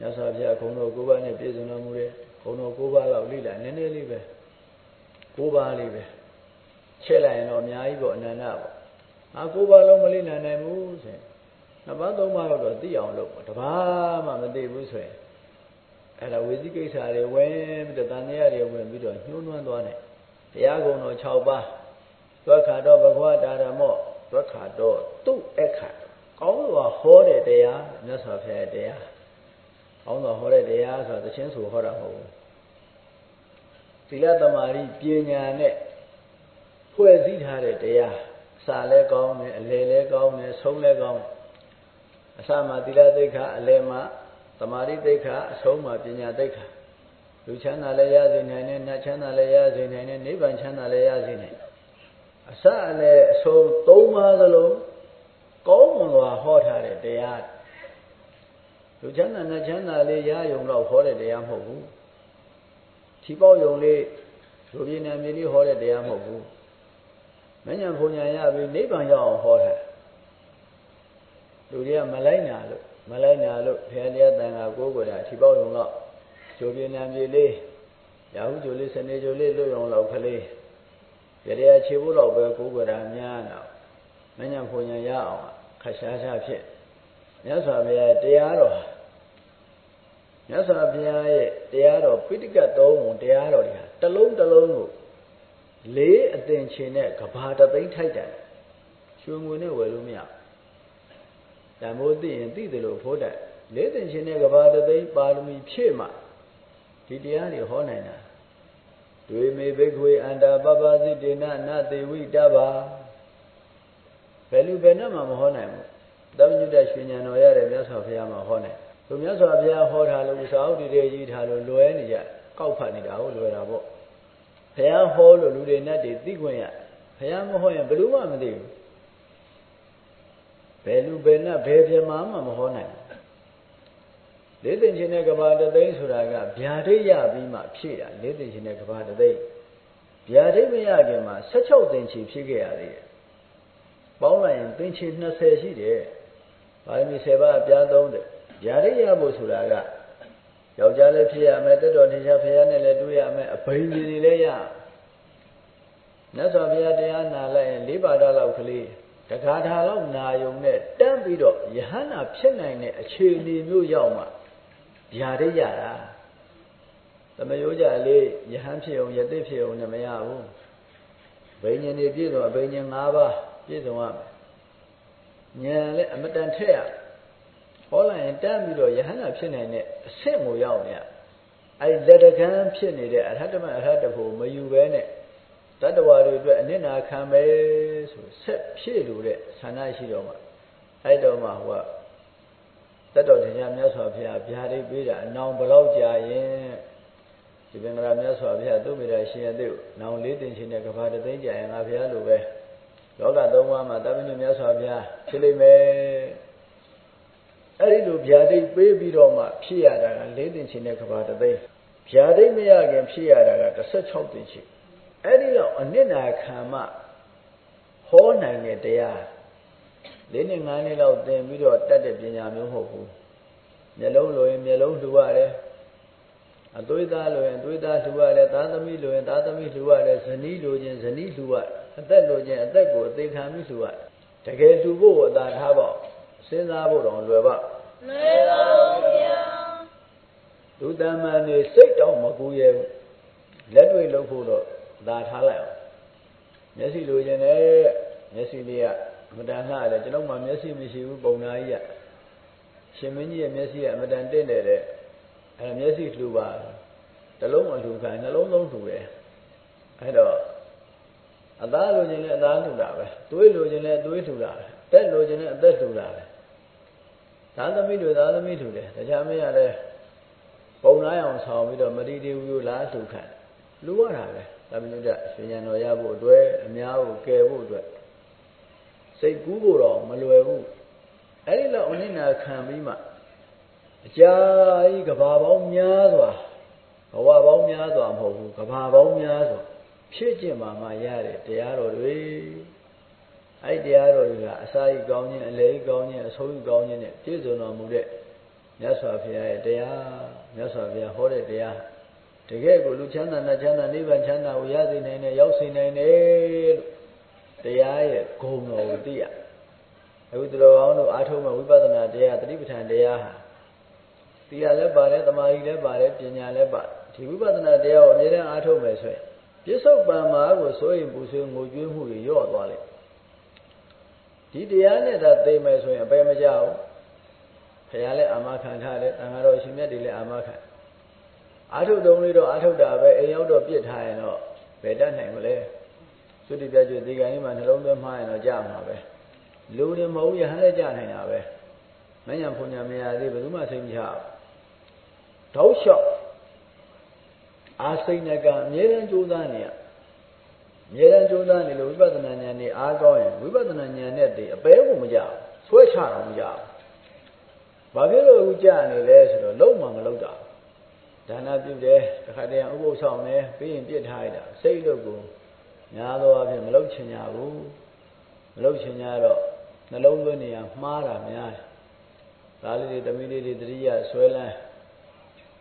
ညဆာပြဂုံတော်၉ပါးနဲ့ပြည့်စုံတော်မူတယ်ဂုံတော်၉ပါးလောက်လိလိုက်နည်းနည်းလေးပဲ၉ပါးလေးပဲချက်လိုက်ရင်တော့အများကြီးပေါ့အနန္တပေါ့ဟာ၉ပါးလုံးမလိနိုင်နိုင်ဘူးဆိုရင်နှစ်ပါးသုံးပါးတော့သိအောင်လုပ်ပေါ့တပါးမှမသိဘူးဆိုရင်အဲ့ဒါဝေစီကိစ္စတွေဝင်ပြီးတော့တန်တရားတွေဝင်ပြီးတော့ညှိုးနှွမ်းသွားတယ်တရားကုံတော်6ပါးသွက်ခါတော့ဘဂဝတာရမော့ သွက်ခါတော့သူ့အခါကောင်းစွာဟောတဲ့တရားမြတ်စွာဘုရားတရားကောင်းစွာဟောတဲ့တရားဆိုတာသချင်းဆိုဟောတာမဟုတ်ဘူးသီလသမာဓိပညာနဲ့ဖွဲ့စည်းထားတဲ့တရားစာလဲကောင်းတယ်အလယ်လဲကောင်းတယ်ဆုံးလဲကောင်းအစမှာသီလသိက္ခာအလယ်မှာသမာဓိသိက္ခာအဆုံးမှာပညာသိက္ခာလူချမ်းသာလည်းရစေနိုင်တယ်နတ်ချမ်းသာလည်းရစေနိုင်တယ်နိဗ္ဗာန်ချမ်းသာလည်းရစေနိုင် အစအလယ်အဆုံးသုံးပါးသလုံးကောင်းမွန်စွာဟောထားတဲ့တရားလူချမ်းသာနတ်ချမ်းသာလေးရယုံတော့ဟောတဲ့တရားမဟုတ်ဘူးထီပေါက်ယုံလေးလူပြင်းနာမြေလေးဟောတဲ့တရားမဟုတ်ဘူးမဉ္ဇဉ်ဘုံညာရပြီးနိဗ္ဗာန်ရောက်အောင်ဟောတာလူတွေကမလိုက်နာလို့မလိုက်နာလို့ဖခင်တရားတန်ခါကိုးကွယ်တာထီပေါက်ယုံတော့ဂျိုပြင်းနာမြေလေးရာဟုဂျိုလေးစနေဂျိုလေးလွတ်ယုံတော့ခလေး ရရခြေဖို့တော့ပဲကိုးကွယ်တာများတော့မဉ္ဇဉ်ဘုံညာရအောင်ခက်ရှားရှားဖြစ်မြတ်စွာဘုရားတရားတော်မြတ်စွာဘုရားရဲ့တရားတော်ပိဋကတ်သုံးပုံတရားတော်တွေဟာတစ်လုံးတစ်လုံးကိုလေးအသင်ချင်တဲ့ကဘာတသိန်းထိုက်တယ်ရွှေငွေနဲ့ဝယ်လို့မရတန်ဖိုးသိရင်သိတယ်လို့ဖို့တယ်လေးသင်ချင်တဲ့ကဘာတသိန်းပါရမီဖြည့်မှဒီတရားတွေဟောနိုင်တာ တွေမေဘိခွေအန္တာပပစိတေနနသေဝိတဘာဘယ်လူဘယ်နဲ့မှမဟောနိုင်ဘူးတမညုတရွှေဉဏ်တော်ရတဲ့မြတ်စွာဘုရားမှာဟောနိုင်သူမြတ်စွာဘုရားဟောထားလို့စာအုပ်တွေရေးထားလို့လွယ်နေကြကောက်ဖတ်နေတာဟုတ်လွယ်တာပေါ့ဘုရားဟောလို့လူတွေနဲ့တည်သိခွင့်ရဘုရားမဟောရင်ဘယ်သူမှမသိဘူးဘယ်လူဘယ်နဲ့ဘယ်ပြမမှမဟောနိုင် လေးသိင်ခြင်းတဲ့ကဘာတသိန်းဆိုတာကဗျာဒိတ်ရပြီးမှဖြည့်တာလေးသိင်ခြင်းတဲ့ကဘာတသိန်းဗျာဒိတ်မရခင်မှာ16သိင်ချီဖြစ်ခဲ့ရသေးတယ်ပေါင်းလိုက်ရင်သိင်ချီ20ရှိတယ်ပါရမီ10ပါးအပြားသုံးတယ်ဗျာဒိတ်ရဖို့ဆိုတာကယောက်ျားလည်းဖြစ်ရမယ်တက်တော်နေချာဖះနဲ့လည်းတွေ့ရမယ်အဘိညာဉ်တွေလည်းရမြတ်စွာဘုရားတရားနာလိုက်ရင်လေးပါးလောက်ကလေးတခါထာလောက်နာယုံနဲ့တန်းပြီးတော့ယဟန္တာဖြစ်နိုင်တဲ့အခြေအနေမျိုးရောက်မှ ဗျာဒိတ်ရတာသမယောကြလေးယဟန်ဖြစ်အောင်ယသိဖြစ်အောင်နဲ့မရဘူးဘိညာဉ်တွေပြည့်စုံအဘိညာဉ်၅ပါးပြည့်စုံရမယ်ဉာဏ်လည်းအမတန်ထက်ရဟောလိုက်ရင်တန်းပြီးတော့ယဟန္တာဖြစ်နိုင်တဲ့အဆင့်ကိုရောက်နေရအဲလက်တကန်းဖြစ်နေတဲ့အရဟတမအရဟတဖို့မယူဘဲနဲ့တတ္တဝါတွေအတွက်အနစ်နာခံမယ်ဆိုဆက်ဖြစ်လို့တဲ့ဆန္ဒရှိတော့မှအဲ့တော့မှဟိုက တတ်တော်တရားမြတ်စွာဘုရားဗျာဒိတ်ပေးတာအနောင်ဘလောက်ကြာရင်ဒီပင်္ဂလာမြတ်စွာဘုရားသူ့မိတာရှင်ရတဲ့နောင်လေးတင်ရှင်တဲ့ကဘာတသိန်းကြာရင်ငါဘုရားလိုပဲလောကသုံးပါးမှာတပည့်မြတ်စွာဘုရားဖြစ်လိမ့်မယ်အဲ့ဒီလိုဗျာဒိတ်ပေးပြီးတော့မှဖြစ်ရတာကလေးတင်ရှင်တဲ့ကဘာတသိန်းဗျာဒိတ်မရခင်ဖြစ်ရတာက16တင်ရှင်အဲ့ဒီတော့အနစ်နာခံမှဟောနိုင်တဲ့တရား လေးနှစ်ငါးနှစ်လောက်သင်ပြီးတော့တတ်တဲ့ပညာမျိုးမဟုတ်ဘူးမျက်လုံးလိုရင်မျက်လုံးလှူရတယ်အသွေးသားလိုရင်အသွေးသားလှူရတယ်သားသမီးလိုရင်သားသမီးလှူရတယ်ဇနီးလိုခြင်းဇနီးလှူရအသက်လိုခြင်းအသက်ကိုအသေးခံပြီးလှူရတကယ်လှူဖို့အသာထားပေါ့စဉ်းစားဖို့တော့လွယ်ပါလွယ်ပါဘူးဗျာလူတမန်နေစိတ်တောင်မကူရဲ့လက်တွေ့လုပ်ဖို့တော့သာထားလိုက်အောင်မျက်စိလိုချင်တယ်မျက်စိလေးကအ မတန်လှတယ်ကျွန်တော်မှမျက်စိမရှိဘူးပုံနာကြီးကရှင်မင်းကြီးရဲ့မျက်စိကအမတန်တင့်တယ်တဲ့အဲမျက်စိလှူပါတလုံးအလှူခံနှလုံးလုံးလှူတယ်အဲတော့အသားလိုချင်လည်းအသားလှူတာပဲသွေးလိုချင်လည်းသွေးလှူတာပဲတက်လိုချင်လည်းအသက်လှူတာပဲသာသမီလိုသာသမီလှူတယ်တခြားမရလဲပုံနာအောင်ဆောင်ပြီးတော့မတိတိဝူလားလှူခံလှူရတာပဲသမဏုဒ္ဒရှင်ဉဏ်တော်ရဖို့အတွက်အများကိုကယ်ဖို့အတွက် စိတ်ကူးဖို့တော့မလွယ်ဘူးအဲ့ဒီလောက်အနိနာခံပြီးမှအကြာကြီးကဘာပေါင်းများစွာဘဝပေါင်းများစွာမဟုတ်ဘူးကဘာပေါင်းများစွာဖြစ်ကျင်မှမှရတဲ့တရားတော်တွေအဲ့တရားတော်တွေကအစာကြီးကောင်းခြင်းအလေကြီးကောင်းခြင်းအဆိုးကြီးကောင်းခြင်းနဲ့ပြည့်စုံတော်မူတဲ့မြတ်စွာဘုရားရဲ့တရားမြတ်စွာဘုရားဟောတဲ့တရားတကယ်ကိုလူချမ်းသာနဲ့ချမ်းသာနိဗ္ဗာန်ချမ်းသာကိုရစေနိုင်တယ်ရောက်စေနိုင်တယ်လို့ တရားရဲ့ဂုဏ်တော်ကိုသိရအခုသူတော်ကောင်းတို့အားထုတ်မဲ့ဝိပဿနာတရားတတိပဋ္ဌာန်တရားဟာတရားလည်းပါတယ်တမာရီလည်းပါတယ်ပညာလည်းပါဒီဝိပဿနာတရားကိုအမြဲတမ်းအားထုတ်မယ်ဆိုရင်ပြစ္ဆုတ်ပံမှာကိုစိုးရင်ပူဆွေးငိုကြွေးမှုတွေရော့သွားလိမ့်ဒီတရားနဲ့သာသိမယ်ဆိုရင်အပေမကြဘူးဖခင်လည်းအာမခံထားတယ်တန်ဃာတော်ရှင်မြတ်တွေလည်းအာမခံအာထုတုံးလေးတော့အာထုတာပဲအိမ်ရောက်တော့ပြစ်ထားရင်တော့ဘယ်တတ်နိုင်မလဲ သုတိပြကျွေဒီကံကြီးမှာနှလုံးသွင်းမှားရင်တော့ကြာမှာပဲလူတွေမဟုတ်ရဟန်းလည်းကြာနိုင်တာပဲမညာဖုန်ညာမရသေးဘယ်သူမှစိတ်မချဘူးတောက်လျှောက်အာစိတ်နဲ့ကအမြဲတမ်းကြိုးစားနေရအမြဲတမ်းကြိုးစားနေလို့ဝိပဿနာဉာဏ်နဲ့အားကောင်းရင်ဝိပဿနာဉာဏ်နဲ့တည်းအပဲကိုမကြဘူးဆွဲချတော့မကြဘူးဘာဖြစ်လို့အခုကြာနေလဲဆိုတော့လုံးမှမလုံးတာဒါနပြုတယ်တခါတည်းဥပုသ်ဆောင်တယ်ပြီးရင်ပြစ်ထားရတာစိတ်လို့ကို များသောအားဖြင့်မလုံးချင်ကြဘူးမလုံးချင်ကြတော့နှလုံးသွင်းနေရမှားတာများတယ်ဒါလေးတွေတမီးလေးတွေတတိယဆွဲလန်း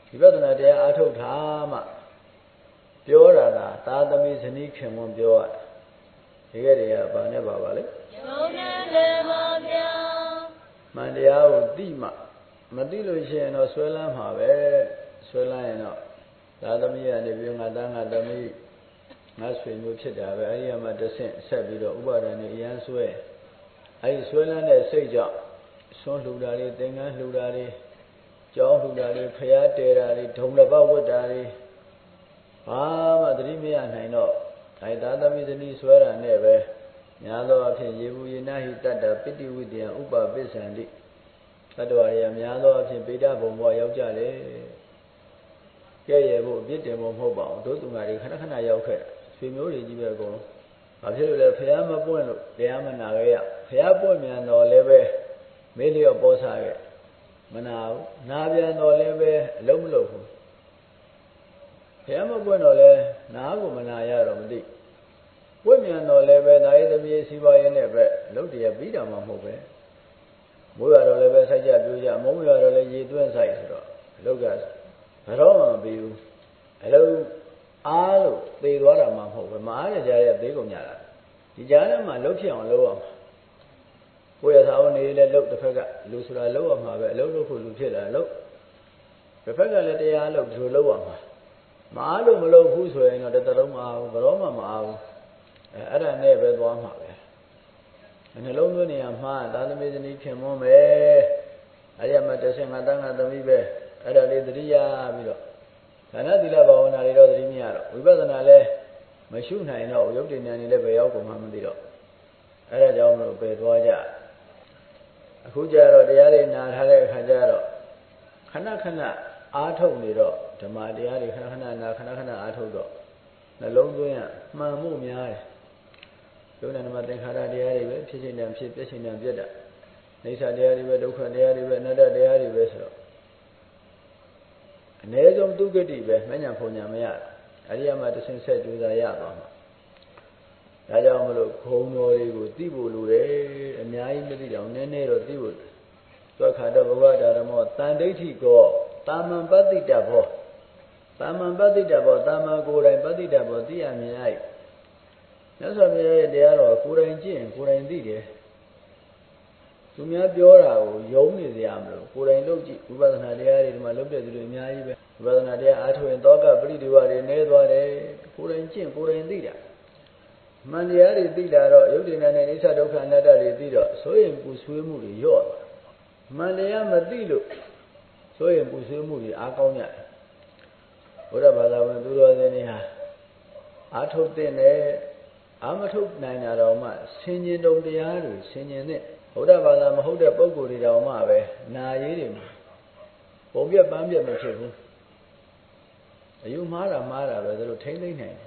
ဒီပဒနာတရားအားထုတ်ထားမှပြောတာကသာသမီဇနီးခင်မွန်ပြောရဒီကတည်းကဘာနဲ့ပါပါလဲယုံနဲ့လည်းပါဗျာမှန်တရားကိုသိမှမသိလို့ရှိရင်တော့ဆွဲလန်းမှာပဲဆွဲလန်းရင်တော့သာသမီကနေပြီးငါသားငါသမီး ငါဆွေမျိုးဖြစ်တာပဲအဲဒီမှာတဆင့်ဆက်ပြီးတော့ဥပါဒဏ်နေအရန်ဆွဲအဲဒီဆွဲလန်းတဲ့စိတ်ကြောင့်ဆွန်းလှူတာတွေသင်္ကန်းလှူတာတွေကြောင်းလှူတာတွေဖျားတဲတာတွေဒုံလပဝတ်တာတွေဘာမှသတိမရနိုင်တော့ဒါသာသမီဇနီဆွဲတာနဲ့ပဲညာသောအဖြစ်ယေဘူးယေနဟိတတ္တပိတိဝိတယဥပပစ္စန္တိတတ္တဝါတွေများသောအဖြစ်ပေဒဘုံဘောရောက်ကြတယ်ကဲ့ရဲ့ဖို့အပြစ်တင်ဖို့မဟုတ်ပါဘူးတို့သူငါတွေခဏခဏရောက်ခဲ့ ဆွေမျိုးတွေကြီးပဲအကုန်လုံးဘာဖြစ်လို့လဲဖះမပွင့်လို့တရားမနာခဲ့ရဖះပွင့်မြန်တော့လည်းပဲမေးလျော့ပေါ်စားခဲ့မနာဘူးနာပြန်တော့လည်းပဲအလုံးမလုံးဘူးဘုရားမပွင့်တော့လဲနားကိုမနာရတော့မသိပွင့်မြန်တော့လည်းပဲဒါရေးသမီးစီးပွားရေးနဲ့ပဲလုတ်တရပြီးတာမှမဟုတ်ပဲမိုးရတော့လည်းပဲစိုက်ကြပြိုးကြမုံရတော့လည်းရေသွင်းဆိုင်ဆိုတော့လုတ်ကဘယ်တော့မှမပြီးဘူးအလုံး အားလို့သေသွားတာမှမဟုတ်ဘူးမအားရကြတဲ့သေးကုန်ကြတာဒီကြားထဲမှာလုတ်ဖြစ်အောင်လုပ်အောင်ကိုယ့်ရသာဝန်နေလည်းလုတ်တစ်ဖက်ကလူဆိုတာလုတ်အောင်မှာပဲအလုံးလုတ်ဖို့လူဖြစ်လာလုတ်တစ်ဖက်ကလည်းတရားလုတ်ဒီလိုလုတ်အောင်မှာမအားလို့မလုပ်ဘူးဆိုရင်တော့တတလုံးမအားဘူးဘရောမှမအားဘူးအဲအဲ့ဒါနဲ့ပဲသွားမှာပဲနှလုံးသွင်းနေရမှာသာသမီဇနီးခင်မွန်းပဲအဲ့ဒီမှာတဆင်ငါတန်းငါသမီးပဲအဲ့ဒါလေးသတိရပြီးတော့ ဒါနသီလဘာဝနာတွေတော့သတိမရတော့ဝိပဿနာလည်းမရှုနိုင်တော့ရုပ်တည်ဉာဏ်တွေလည်းဘယ်ရောက်ကုန်မှမသိတော့အဲ့ဒါကြောင့်မလို့ပဲသွားကြအခုကျတော့တရားတွေနာထားတဲ့အခါကျတော့ခဏခဏအားထုတ်နေတော့ဓမ္မတရားတွေခဏခဏနာခဏခဏအားထုတ်တော့နှလုံးသွင်းရမှန်မှုများတယ်ယုံနာနမသင်္ခါရတရားတွေပဲဖြစ်ခြင်းတန်ဖြစ်ပြည့်ခြင်းတန်ပြတ်တာနေစာတရားတွေပဲဒုက္ခတရားတွေပဲအနတ္တတရားတွေပဲဆိုတော့ အ ਨੇ ဆုံးသူကတိပဲမညာဖုန်ညာမရအရိယာမတဆင်ဆက်ကြိုးစားရသွားမှာဒါကြောင့်မလို့ခုံတော်တွေကိုသိဖို့လိုတယ်အများကြီးမသိတော့နည်းနည်းတော့သိဖို့သောခါတဘဝဓမ္မောတန်ဒိဋ္ဌိကောတာမန်ပတ္တိတဘောတာမန်ပတ္တိတဘောတာမန်ကိုယ်တိုင်ပတ္တိတဘောသိရမြင်လိုက်မြတ်စွာဘုရားရဲ့တရားတော်ကိုယ်တိုင်ကျင့်ကိုယ်တိုင်သိတယ် သူများပြောတာကိုယုံနေစရာမလိုကိုယ်တိုင်လုပ်ကြည့်ဝိပဿနာတရားတွေဒီမှာလုပ်တဲ့သူတွေအများကြီးပဲဝိပဿနာတရားအားထုတ်ရင်တောကပရိဒီဝတွေနည်းသွားတယ်ကိုယ်တိုင်ကျင့်ကိုယ်တိုင်သိတာမှန်တရားတွေသိလာတော့ယုတ်တိနာနဲ့အိဋ္ဌဒုက္ခအနတ္တတွေသိတော့ဆိုရင်ပူဆွေးမှုတွေညော့သွားမှန်တရားမသိလို့ဆိုရင်ပူဆွေးမှုတွေအားကောင်းကြတယ်ဘုရားဘာသာဝင်သူတော်စင်တွေဟာအားထုတ်တဲ့နဲ့အာမထုတ်နိုင်တာတော့မှဆင်ញင်တုံတရားတွေဆင်ញင်တဲ့ ဘုရားဘာသာမဟုတ်တဲ့ပုံကိုယ်တွေတောင်မှပဲနာရေးတွေမှာပုံပြက်ပန်းပြက်မဖြစ်ဘူးအယူမှားတာမှားတာပဲသူတို့ထိမ့်သိမ့်နိုင်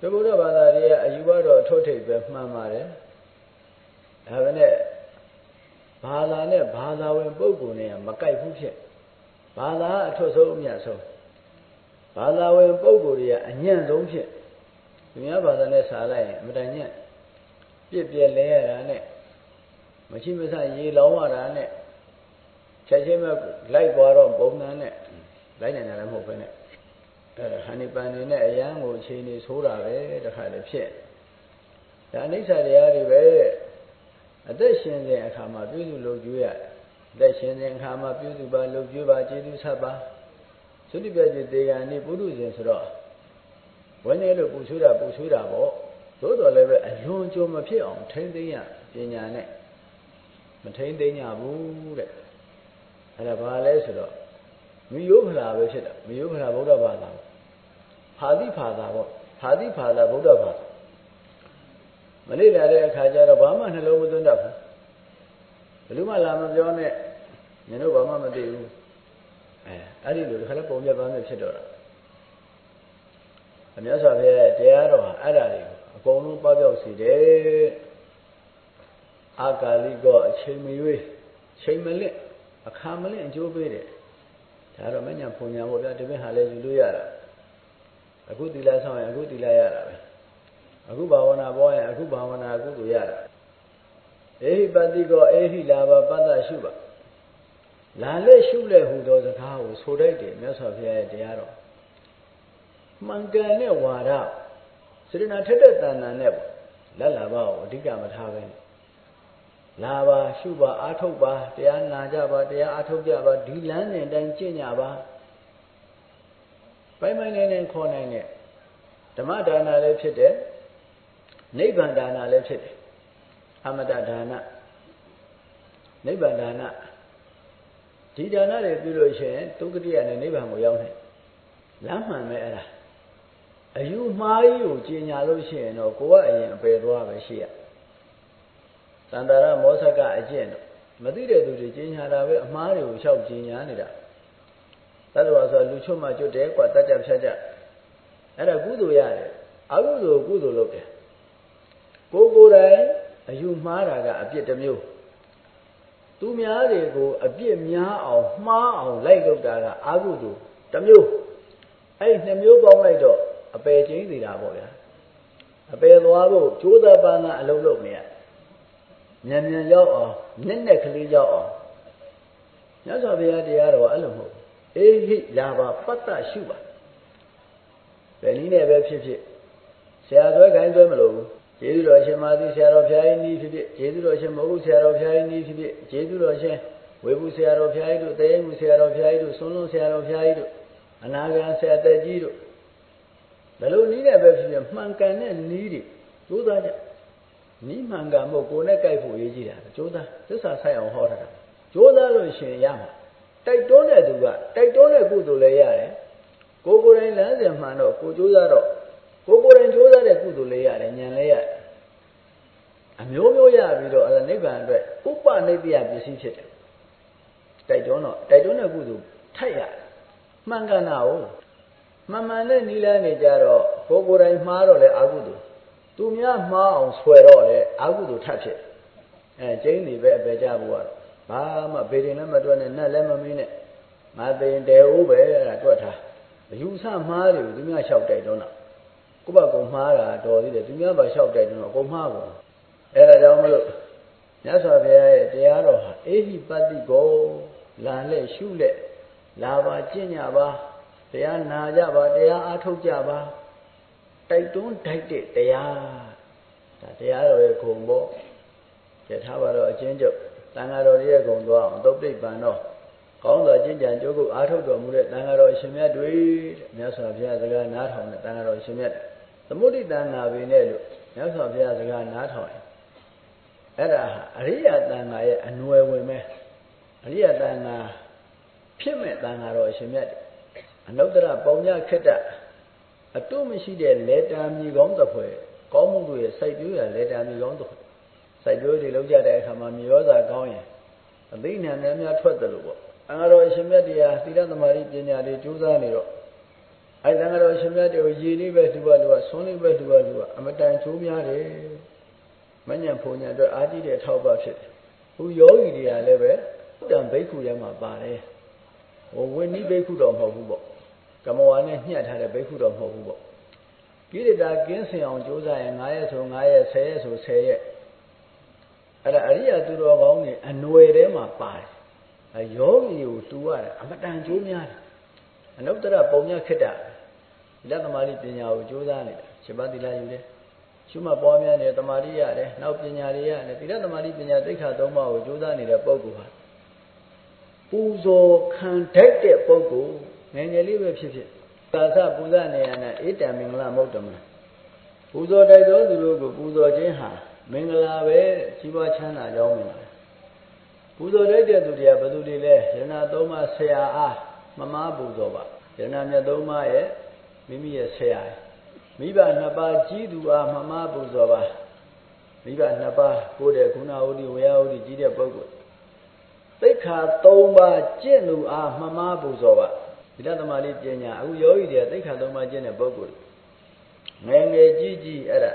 တယ်ဘုရားဘာသာတွေကအယူကတော့ထုတ်ထိပ်ပဲမှန်ပါတယ်ဒါပဲနဲ့ဘာသာနဲ့ဘာသာဝင်ပုဂ္ဂိုလ်နဲ့မကိုက်ဘူးဖြစ်ဘာသာအထွတ်ဆုံးအမြတ်ဆုံးဘာသာဝင်ပုဂ္ဂိုလ်တွေကအညံ့ဆုံးဖြစ်သူများဘာသာနဲ့စာလိုက်ရင်အမတန်ညံ့ ပြစ်ပြက်လဲရတာနဲ့မရှိမဆရေလောင်းရတာနဲ့ချက်ချင်းပဲလိုက်သွားတော့ပုံစံနဲ့လိုက်နိုင်တယ်လည်းမဟုတ်ပဲနဲ့အဲဟန်ဒီပန်နေနဲ့အရန်ကိုအချိန်နေဆိုးတာပဲတခါလေဖြစ်ဒါအိဋ္ဌတရားတွေပဲအသက်ရှင်စဉ်အခါမှာပြုစုလုပ်ကြွေးရတယ်အသက်ရှင်စဉ်အခါမှာပြုစုပါလုပ်ကြွေးပါကျေးဇူးဆက်ပါသုတိပြည့်တေဂာနိပုရုဇဉ်ဆိုတော့ဝင်းနေလို့ပူဆွေးတာပူဆွေးတာပေါ့ သို့တော်လည်းပဲအလွန်ကြုံမဖြစ်အောင်ထိမ့်သိမ်းရပညာနဲ့မထိမ့်သိမ်းရဘူးတဲ့အဲ့ဒါဘာလဲဆိုတော့မိယုဖလာပဲဖြစ်တာမိယုဖလာဗုဒ္ဓဘာသာဖာတိဖာသာပေါ့ဖာတိဖာသာဗုဒ္ဓဘာသာမနေ့လာတဲ့အခါကျတော့ဘာမှနှလုံးမသွင်းတတ်ဘူးဘယ်သူမှလာမပြောနဲ့ညတို့ဘာမှမသိဘူးအဲအဲ့ဒီလိုတစ်ခါလဲပုံပြပန်းပြဖြစ်တော့တာအမြတ်စွာဘုရားရဲ့တရားတော်ဟာအဲ့ဒါတွေ ကိုအကုန်လုံးပပြောက်စေတယ်အာကာလိကောအချိန်မရွေးချိန်မလင့်အခါမလင့်အကျိုးပေးတယ်ဒါတော့မညာပုံညာပေါ့ဗျာဒီပြင်ဟာလဲယူလို့ရတာအခုသီလဆောင်ရင်အခုသီလရတာပဲအခုဘာဝနာပေါ်ရင်အခုဘာဝနာအခုကိုရတာအေဟိပတိကောအေဟိလာဘပတ္တရှုပါလာလက်ရှုလက်ဟူသောစကားကိုဆိုတတ်တယ်မြတ်စွာဘုရားရဲ့တရားတော်မှန်ကန်တဲ့ဝါဒ စေတနာထက်တဲ့တဏ္ဍာနဲ့ပေါ့လက်လာပါကိုအဓိကမထားပဲလာပါရှုပါအာထုတ်ပါတရားနာကြပါတရားအာထုတ်ကြပါဒီလမ်းစဉ်တိုင်းကျင့်ကြပါပိုင်ပိုင်နိုင်နိုင်ခေါ်နိုင်တဲ့ဓမ္မဒါနလည်းဖြစ်တယ်နိဗ္ဗာန်ဒါနလည်းဖြစ်တယ်အမတဒါနနိဗ္ဗာန်ဒါနဒီဒါနတွေပြုလို့ရှိရင်သုက္ကတိရနဲ့နိဗ္ဗာန်ကိုရောက်နိုင်လမ်းမှန်ပဲအဲ့ဒါ အယူမှားကြီးကိုကျင်ညာလို့ရှိရင်တော့ကိုကအရင်အပယ်သွားပဲရှိရသန္တာရမောဆကအကျင့်တော့မသိတဲ့သူတွေကျင်ညာတာပဲအမှားတွေကိုလျှောက်ကျင်ညာနေတာတတ်တော်ဆိုလူချွတ်မှကျွတ်တယ်ကွာတတ်ကြဖြတ်ကြအဲ့ဒါကုသိုလ်ရတယ်အကုသိုလ်ကုသိုလ်လုပ်တယ်ကိုကိုယ်တိုင်အယူမှားတာကအပြစ်တစ်မျိုးသူများတွေကိုအပြစ်များအောင်မှားအောင်လိုက်လုပ်တာကအကုသိုလ်တစ်မျိုးအဲ့ဒီနှစ်မျိုးပေါင်းလိုက်တော့ အပယ်ချင်းသေးတာပေါ့ဗျာအပယ်သွားဖို့ကြိုးစားပန်းကအလုံးလုံးနေရညံညံရောက်အောင်နက်နက်ကလေးရောက်အောင်မြတ်စွာဘုရားတရားတော်အဲ့လိုမဟုတ်အေဟိလာပါပတ္တရှုပါဘယ်နည်းနဲ့ပဲဖြစ်ဖြစ်ဆရာဆွဲခိုင်းဆွဲမလို့ဘူးကျေးဇူးတော်ရှင်မာသီဆရာတော်ဘုရားကြီးနီးဖြစ်ဖြစ်ကျေးဇူးတော်ရှင်မဟုတ်ဆရာတော်ဘုရားကြီးနီးဖြစ်ဖြစ်ကျေးဇူးတော်ရှင်ဝေဘူးဆရာတော်ဘုရားကြီးတို့တရေမှုဆရာတော်ဘုရားကြီးတို့ဆွန်းလုံးဆရာတော်ဘုရားကြီးတို့အနာဂံဆရာတက်ကြီးတို့ ဘယ်လိုနီးနဲ့ပဲဖြစ်ဖြစ်မှန်ကန်တဲ့နီးတွေကြိုးစားကြနီးမှန်ကန်ဖို့ကိုယ်နဲ့ကြိုက်ဖို့ရေးကြည့်တာကြိုးစားသစ္စာဆိုင်အောင်ဟောတာကြိုးစားလို့ရှင်ရမှာတိုက်တွန်းတဲ့သူကတိုက်တွန်းတဲ့ကုသိုလ်လည်းရတယ်ကိုကိုယ်တိုင်လမ်းစဉ်မှန်တော့ကိုကြိုးစားတော့ကိုကိုယ်တိုင်ကြိုးစားတဲ့ကုသိုလ်လည်းရတယ်ဉာဏ်လည်းရတယ်အမျိုးမျိုးရပြီးတော့အဲ့ဒါနိဗ္ဗာန်အတွက်ဥပနိတ္တယပစ္စည်းဖြစ်တယ်တိုက်တွန်းတော့တိုက်တွန်းတဲ့ကုသိုလ်ထိုက်ရတယ်မှန်ကန်တာ哦 မှန်မှန်နဲ့နီလန်းနေကြတော့ကိုကိုယ်တိုင်မှားတော့လေအာဟုတုသူများမှားအောင်ဆွဲတော့လေအာဟုတုထပ်ဖြစ်အဲကျင်းနေပဲအပေကြဖို့ကတော့ဘာမှဗေဒင်လည်းမတွက်နဲ့နတ်လည်းမမင်းနဲ့ငါသိရင်တဲဦးပဲအဲ့ဒါတွက်ထားအယူဆမှားတယ်သူများလျှောက်တိုက်တော့တာကိုယ့်ဘကုံမှားတာတော်သေးတယ်သူများဘာလျှောက်တိုက်တော့အကုန်မှားကုန်အဲ့ဒါကြောင့်မလို့မြတ်စွာဘုရားရဲ့တရားတော်ဟာအေဟိပတ္တိကိုလာလက်ရှုလက်လာပါကျင့်ကြပါ တရားနာကြပါတရားအားထုတ်ကြပါတိုက်တွန်းတိုက်တဲ့တရားဒါတရားတော်ရဲ့ဂုံပေါ့ရထားပါတော့အချင်းကျုပ်တန်ဃာတော်ရဲ့ဂုံသွားအောင်သုတ်ပိပံတော့ကောင်းစွာကျင့်ကြံကြိုးကုအားထုတ်တော်မူတဲ့တန်ဃာတော်အရှင်မြတ်တွေတဲ့မြတ်စွာဘုရားစကားနားထောင်တဲ့တန်ဃာတော်အရှင်မြတ်သမုဒိတန်ဃာပင်နဲ့လို့မြတ်စွာဘုရားစကားနားထောင်ရင်အဲ့ဒါအရိယတန်ဃာရဲ့အနွယ်ဝင်မဲ့အရိယတန်ဃာဖြစ်မဲ့တန်ဃာတော်အရှင်မြတ် အနုတ္တရပုံညခက်တအတုမရှိတဲ့လေတာမြေကောင်းတစ်ဖွဲကောင်းမှုတွေစိုက်ပျိုးရလေတာမြေကောင်းတစ်ဖွဲစိုက်ပျိုးတွေလောက်ကြတဲ့အခါမှာမြေရောစာကောင်းရင်အသိဉာဏ်များများထွက်တယ်လို့ပေါ့အငါတော်အရှင်မြတ်တရားသီလသမာဓိပညာတွေကြိုးစားနေတော့အဲတန်ဃာတော်အရှင်မြတ်တွေကိုရည်လေးပဲလူပါလူပါဆွန်းလေးပဲလူပါလူပါအမတန်ချိုးများတယ်မညံဖုန်ညာအတွက်အားကြီးတဲ့အထောက်ပံ့ဖြစ်တယ်ဟိုယောဂီတွေကလည်းပဲတန်ဘိက္ခုထဲမှာပါတယ်ဟိုဝိနည်းဘိက္ခုတော့မဟုတ်ဘူးပေါ့ ကကမဝါနဲ့ညှက်ထားတဲ့ဘိက္ခုတော့မဟုတ်ဘူးပေါ့ကိရိတာကင်းစင်အောင်ကြိုးစားရင်9ရက်ဆို9ရက်10ရက်ဆို10ရက်အဲ့ဒါအရိယာသူတော်ကောင်းတွေအနွယ်ထဲမှာပါတယ်အယောဂီကိုတူရတယ်အမတန်ကြိုးများတယ်အနုတ္တရပုံညခိတ္တဒီလက်သမာဓိပညာကိုကြိုးစားနေတာရှင်ပါတိလာယူတယ်ရှုမှတ်ပွားများနေတမာတိရတယ်နောက်ပညာတွေရတယ်တိရတမာတိပညာသိက္ခာသုံးပါးကိုကြိုးစားနေတဲ့ပုဂ္ဂိုလ်ဟာပူဇော်ခံတတ်တဲ့ပုဂ္ဂိုလ် ငယ်ငယ်လေးပဲဖြစ်ဖြစ်သာသပူဇနေရနဲ့အေတံမင်္ဂလာမုတ်တမပူဇော်တိုက်သောသူတို့ကိုပူဇော်ခြင်းဟာမင်္ဂလာပဲကြီးပွားချမ်းသာကြောင်းမင်္ဂလာပူဇော်တိုက်တဲ့သူတွေကဘယ်သူတွေလဲရဏသုံးပါးဆရာအားမမားပူဇော်ပါရဏမြတ်သုံးပါးရဲ့မိမိရဲ့ဆရာမိဘနှစ်ပါးကြီးသူအားမမားပူဇော်ပါမိဘနှစ်ပါးကိုယ်တဲ့ခုနဝတိဝေယဝတိကြီးတဲ့ပုဂ္ဂိုလ်သိက္ခာ၃ပါးကျင့်သူအားမမားပူဇော်ပါ ဒီလသမารိပညာအခုယောဂီတွေသိက္ခာ၃ပါးကျင့်တဲ့ပုဂ္ဂိုလ်ငယ်ငယ်ကြီးကြီးအဲ့ဒါ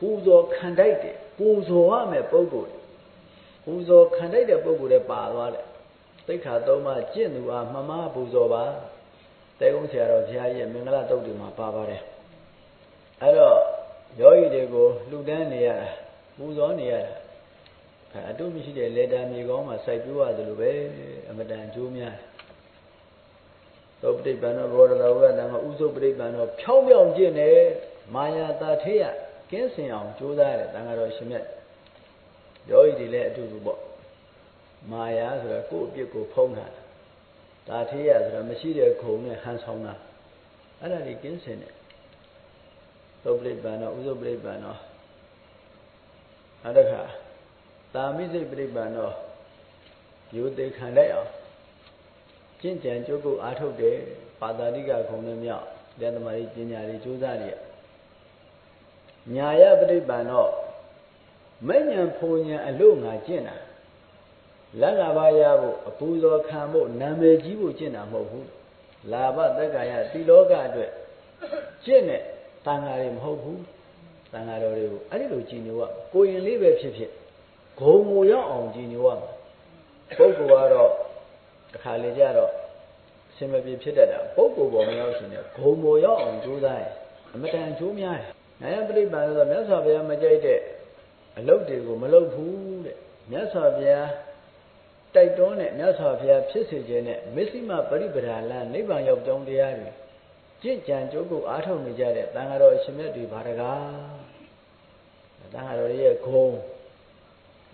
ပူဇော်ခံတိုက်တယ်ပူဇော်ရမယ်ပုဂ္ဂိုလ်ပူဇော်ခံတိုက်တဲ့ပုဂ္ဂိုလ်လည်းပါသွားတယ်သိက္ခာ၃ပါးကျင့်သူအားမမားပူဇော်ပါတဲကုန်းဆရာတော်ဘုရားရဲ့မင်္ဂလာတုတ်တွေမှာပါပါတယ်အဲ့တော့ယောဂီတွေကိုလှူဒန်းနေရတာပူဇော်နေရတာအတုမရှိတဲ့လေတာမြေကောင်းမှာစိုက်ပြိုးရတယ်လို့ပဲအမတန်ကျိုးများ သောပဋိပန္နောဘောရတော်ဝဒမှာဥစုပဋိပန္နောဖြောင်းဖြောင်းကျင့်နေမာယာတာထေယကင်းစင်အောင်ကြိုးစားရတယ်တန်ဃာတော်ရှင်မြတ်ယောဂီတွေလည်းအတူတူပေါ့မာယာဆိုတာကိုယ့်အပြစ်ကိုဖုံးတာတာထေယဆိုတာမရှိတဲ့ခုံနဲ့ဟန်ဆောင်တာအဲ့ဒါကြီးကင်းစင်တယ်သောပဋိပန္နောဥစုပဋိပန္နောအဲ့ဒါခါတာမိစိတ်ပြိပ္ပံတော့ယူသေးခံလိုက်အောင် ကျင့်ကြံကြိုးကုပ်အားထုတ်တယ်ပါတာတိကခုံနဲ့မြောက်လက်သမารီပညာတွေကြိုးစားရညာယပြိပ္ပံတော့မဲ့ညာဖုံညာအလို့ငါကျင့်တာလက်လာပါရဖို့အပူဇော်ခံဖို့နာမည်ကြီးဖို့ကျင့်တာမဟုတ်ဘူးလာဘတက္ကရာတိလောကအတွက်ကျင့်တဲ့တန်ဃာတွေမဟုတ်ဘူးတန်ဃာတော်တွေကိုအဲ့ဒီလိုကြည်ညိုရကိုရင်လေးပဲဖြစ်ဖြစ်ဂုံမူရောက်အောင်ကြည်ညိုရမှာပုဂ္ဂိုလ်ကတော့ တစ်ခါလေကြတော့အစင်မပြေဖြစ်တတ်တာပုဂ္ဂိုလ်ပေါ်မရောက်ရှင်တဲ့ဂုံမူရောက်အောင်ကြိုးစားရင်အမတန်ကျိုးများတယ်။နိုင်ပြိပ္ပံဆိုတော့မြတ်စွာဘုရားမကြိုက်တဲ့အလုပ်တွေကိုမလုပ်ဘူးတဲ့မြတ်စွာဘုရားတိုက်တွန်းတဲ့မြတ်စွာဘုရားဖြစ်စေခြင်းနဲ့မစ္စည်းမပရိပဒါလနိဗ္ဗာန်ရောက်ကြောင်းတရားတွေကြင့်ကြံကြိုးကိုအားထုတ်နေကြတဲ့တန်ဃာတော်အရှင်မြတ်တွေဘာတကားတန်ဃာတော်ရဲ့ဂုံ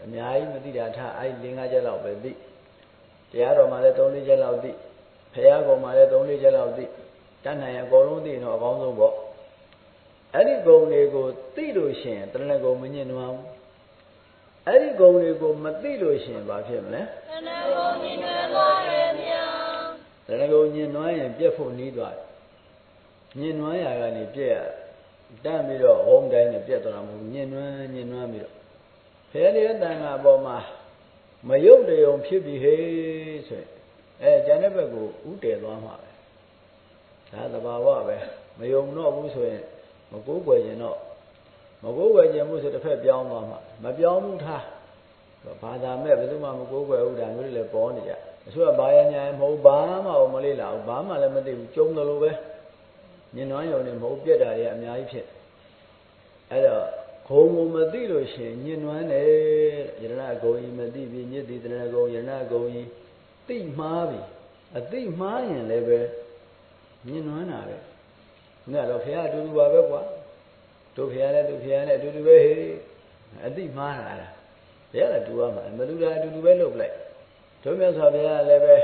အများကြီးမသိတာထားအဲ့၄၅ချက်လောက်ပဲသိ တရားတော်မှာလည်း၃၄ချက်လောက်သိဖရာကောင်မှာလည်း၃၄ချက်လောက်သိတတ်နိုင်အကုန်လုံးသိရင်တော့အကောင်းဆုံးပေါ့အဲ့ဒီဂုံတွေကိုသိလို့ရှိရင်တရဏဂုံမညင်နွားဘူးအဲ့ဒီဂုံတွေကိုမသိလို့ရှိရင်ဘာဖြစ်မလဲတဏှာကိုညင်နွယ်သွားတယ်ဗျာတဏှာကိုညင်နွားရင်ပြက်ဖို့နီးသွားတယ်ညင်နွားရာကနေပြက်ရတတ်ပြီးတော့ဟောင်းတိုင်းနဲ့ပြက်သွားတာမဟုတ်ညင်နွားညင်နွားပြီးတော့ဖဲလေးတန်ခါပေါ်မှာ မယုတ်တယုံဖြစ်ပြီဟေးဆိုရင်အဲကျန်တဲ့ဘက်ကိုဥတည်သွားမှာပဲဒါသဘာဝပဲမယုံတော့ဘူးဆိုရင်မကိုးကွယ်ခြင်းတော့မကိုးကွယ်ခြင်းမှုဆိုတစ်ဖက်ပြောင်းသွားမှာမပြောင်းဘူးထားဘာသာမဲ့ဘယ်သူမှမကိုးကွယ်ဘူးဒါမျိုးတွေလည်းပေါ်နေကြအစိုးရဘာရညာမဟုတ်ဘာမှမလေးလာဘူးဘာမှလည်းမသိဘူးကျုံတယ်လို့ပဲညင်နွမ်းယုံနေမဟုတ်ပြက်တာတွေအများကြီးဖြစ်အဲ့တော့ ဂုံကိုမသိလို့ရှိရင်ညင်နွမ်းတယ်ယရဏဂုံကြီးမသိပြီညစ်တိတရဏဂုံယရဏဂုံကြီးသိမှားပြီအသိမှားရင်လည်းပဲညင်နွမ်းတာပဲငါတော့ဖះအတူတူပါပဲကွာတို့ဖះနဲ့သူဖះနဲ့အတူတူပဲဟေးအသိမှားတာလားဘုရားကတူရမှာမတူတာအတူတူပဲလုပ်လိုက်တို့မြတ်စွာဘုရားလည်းပဲ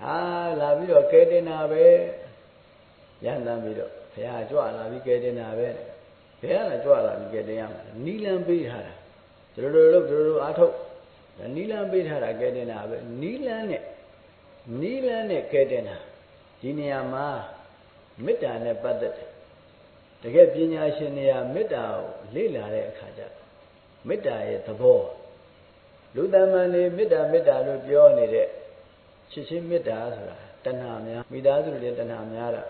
ဟာလာပြီးတော့ကဲတင်တာပဲရန်တမ်းပြီးတော့ဘုရားကြွလာပြီးကဲတင်တာပဲ ဘယ်ကလာကြွလာပြီးကဲတင်ရမှာနီလန်ပေးထားတာတို့တို့တို့တို့တို့အားထုတ်နီလန်ပေးထားတာကဲတင်တာပဲနီလန်နဲ့နီလန်နဲ့ကဲတင်တာဒီနေရာမှာမေတ္တာနဲ့ပတ်သက်တယ်တကယ်ပညာရှင်တွေကမေတ္တာကိုလေ့လာတဲ့အခါကျမေတ္တာရဲ့သဘောလူသမန်တွေမေတ္တာမေတ္တာလို့ပြောနေတဲ့ချစ်ချင်းမေတ္တာဆိုတာတဏှာများမိသားစုတွေတဏှာများတာ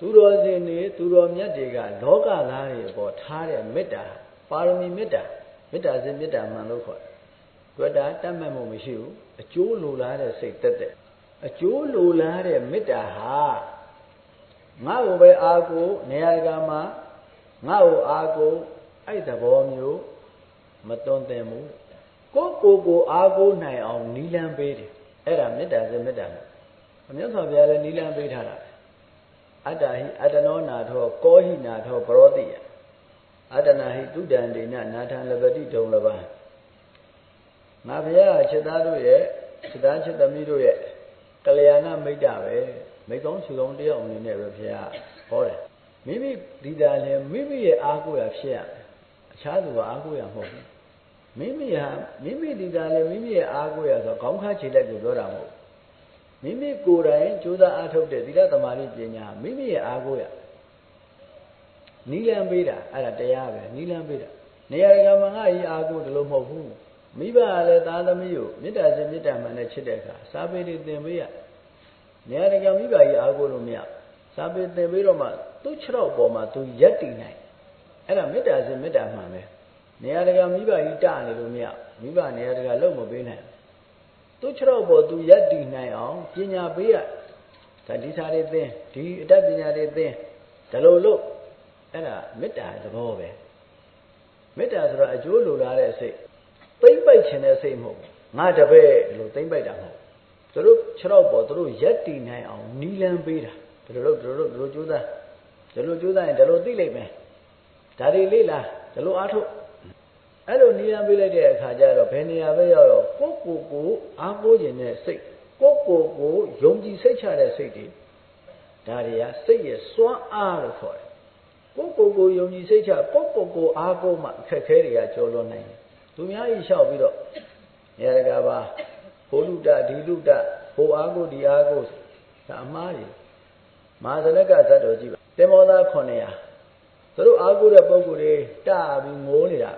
သူတော်စင်တွေသူတော်မြတ်တွေကလောကသားတွေပေါ်ထားတဲ့မေတ္တာပါရမီမေတ္တာမေတ္တာစင်မေတ္တာမှန်လို့ခေါ်တယ်။တွေ့တာတတ်မှတ်မှုမရှိဘူးအကျိုးလိုလားတဲ့စိတ်တက်တဲ့အကျိုးလိုလားတဲ့မေတ္တာဟာငါ့ကိုပဲအာကိုနေရာကမှာငါ့ကိုအာကိုအဲ့သဘောမျိုးမတွန်းတင်ဘူးကိုကိုကိုအာကိုနိုင်အောင်နီလန်းပေးတယ်အဲ့ဒါမေတ္တာစေမေတ္တာနဲ့အမြတ်စွာဘုရားလည်းနီလန်းပေးထားတာ အတ္တဟိအတ္တနောနာထောကောဟိနာထောပရောတိယအတ္တနာဟိတုဒ္ဒံဒေနနာထံလပတိဒုံလပံငါဘုရားချက်သားတို့ရဲ့ချက်သားချက်သမီးတို့ရဲ့ကလျာဏမိတ်တာပဲမိကောင်းချူကောင်းတယောက်အနေနဲ့ပဲဘုရားဟောတယ်မိမိဒီတာလည်းမိမိရဲ့အားကိုးရဖြစ်ရတယ်အခြားသူကအားကိုးရမဟုတ်ဘူးမိမိဟာမိမိဒီတာလည်းမိမိရဲ့အားကိုးရဆိုခေါင်းခါခြေလက်ကိုပြောတာမဟုတ် မိမိကိုယ်တိုင်ကြိုးစားအားထုတ်တဲ့သီလသမာဓိပညာမိမိရဲ့အားကိုးရနီလန်ပေးတာအဲ့ဒါတရားပဲနီလန်ပေးတာနေရာကမှငါကြီးအားကိုးတယ်လို့မဟုတ်ဘူးမိဘကလည်းသားသမီးကိုမေတ္တာစင်မေတ္တာမှန်နဲ့ချစ်တဲ့အခါစာပေတွေသင်ပေးရနေရာကမိဘကြီးအားကိုးလို့မရစာပေသင်ပေးတော့မှသူ့ခြေထောက်ပေါ်မှာသူရက်တည်နိုင်အဲ့ဒါမေတ္တာစင်မေတ္တာမှန်ပဲနေရာတကာမိဘကြီးတနေလို့မရမိဘနေရာတကာလုံးမပေးနိုင် သူ့ခြေထောက်ပေါ်သူရက်တည်နိုင်အောင်ပညာပေးရဒါဒီစာတွေသင်ဒီအတတ်ပညာတွေသင်ဒါလို့လို့အဲ့ဒါမေတ္တာသဘောပဲမေတ္တာဆိုတာအကျိုးလိုလားတဲ့စိတ်သိမ့်ပိုက်ခြင်းတဲ့စိတ်မဟုတ်ငါတပည့်လို့သိမ့်ပိုက်တာမဟုတ်သူတို့ခြေထောက်ပေါ်သူတို့ရက်တည်နိုင်အောင်နီလန်းပေးတာဒီလိုလို့ဒီလိုလို့ဒီလိုကြိုးစားဒီလိုကြိုးစားရင်ဒီလိုသိလိမ့်မယ်ဒါတွေလေ့လာဒီလိုအားထုတ် အဲ့လိုနီလန်းပေးလိုက်တဲ့အခါကျတော့ဘယ်နေရာပဲရောက်ရောက်ကိုကိုကိုအားကိုးခြင်းတဲ့စိတ်ကိုကိုကိုယုံကြည်စိတ်ချတဲ့စိတ်တွေဒါတွေကစိတ်ရဲ့စွမ်းအားလို့ခေါ်တယ်ကိုကိုကိုယုံကြည်စိတ်ချကိုကိုကိုအားကိုးမှအခက်ခဲတွေကကျော်လွန်နိုင်တယ်သူများကြီးလျှောက်ပြီးတော့နေရာကပါဟိုလူတဒီလူတဟိုအားကိုဒီအားကိုဒါအမှားကြီးမဟာဇနကဇတ်တော်ကြည့်ပါတင်မောသား900သူတို့အားကိုတဲ့ပုံကိုယ်တွေတပြီးငိုးနေတာ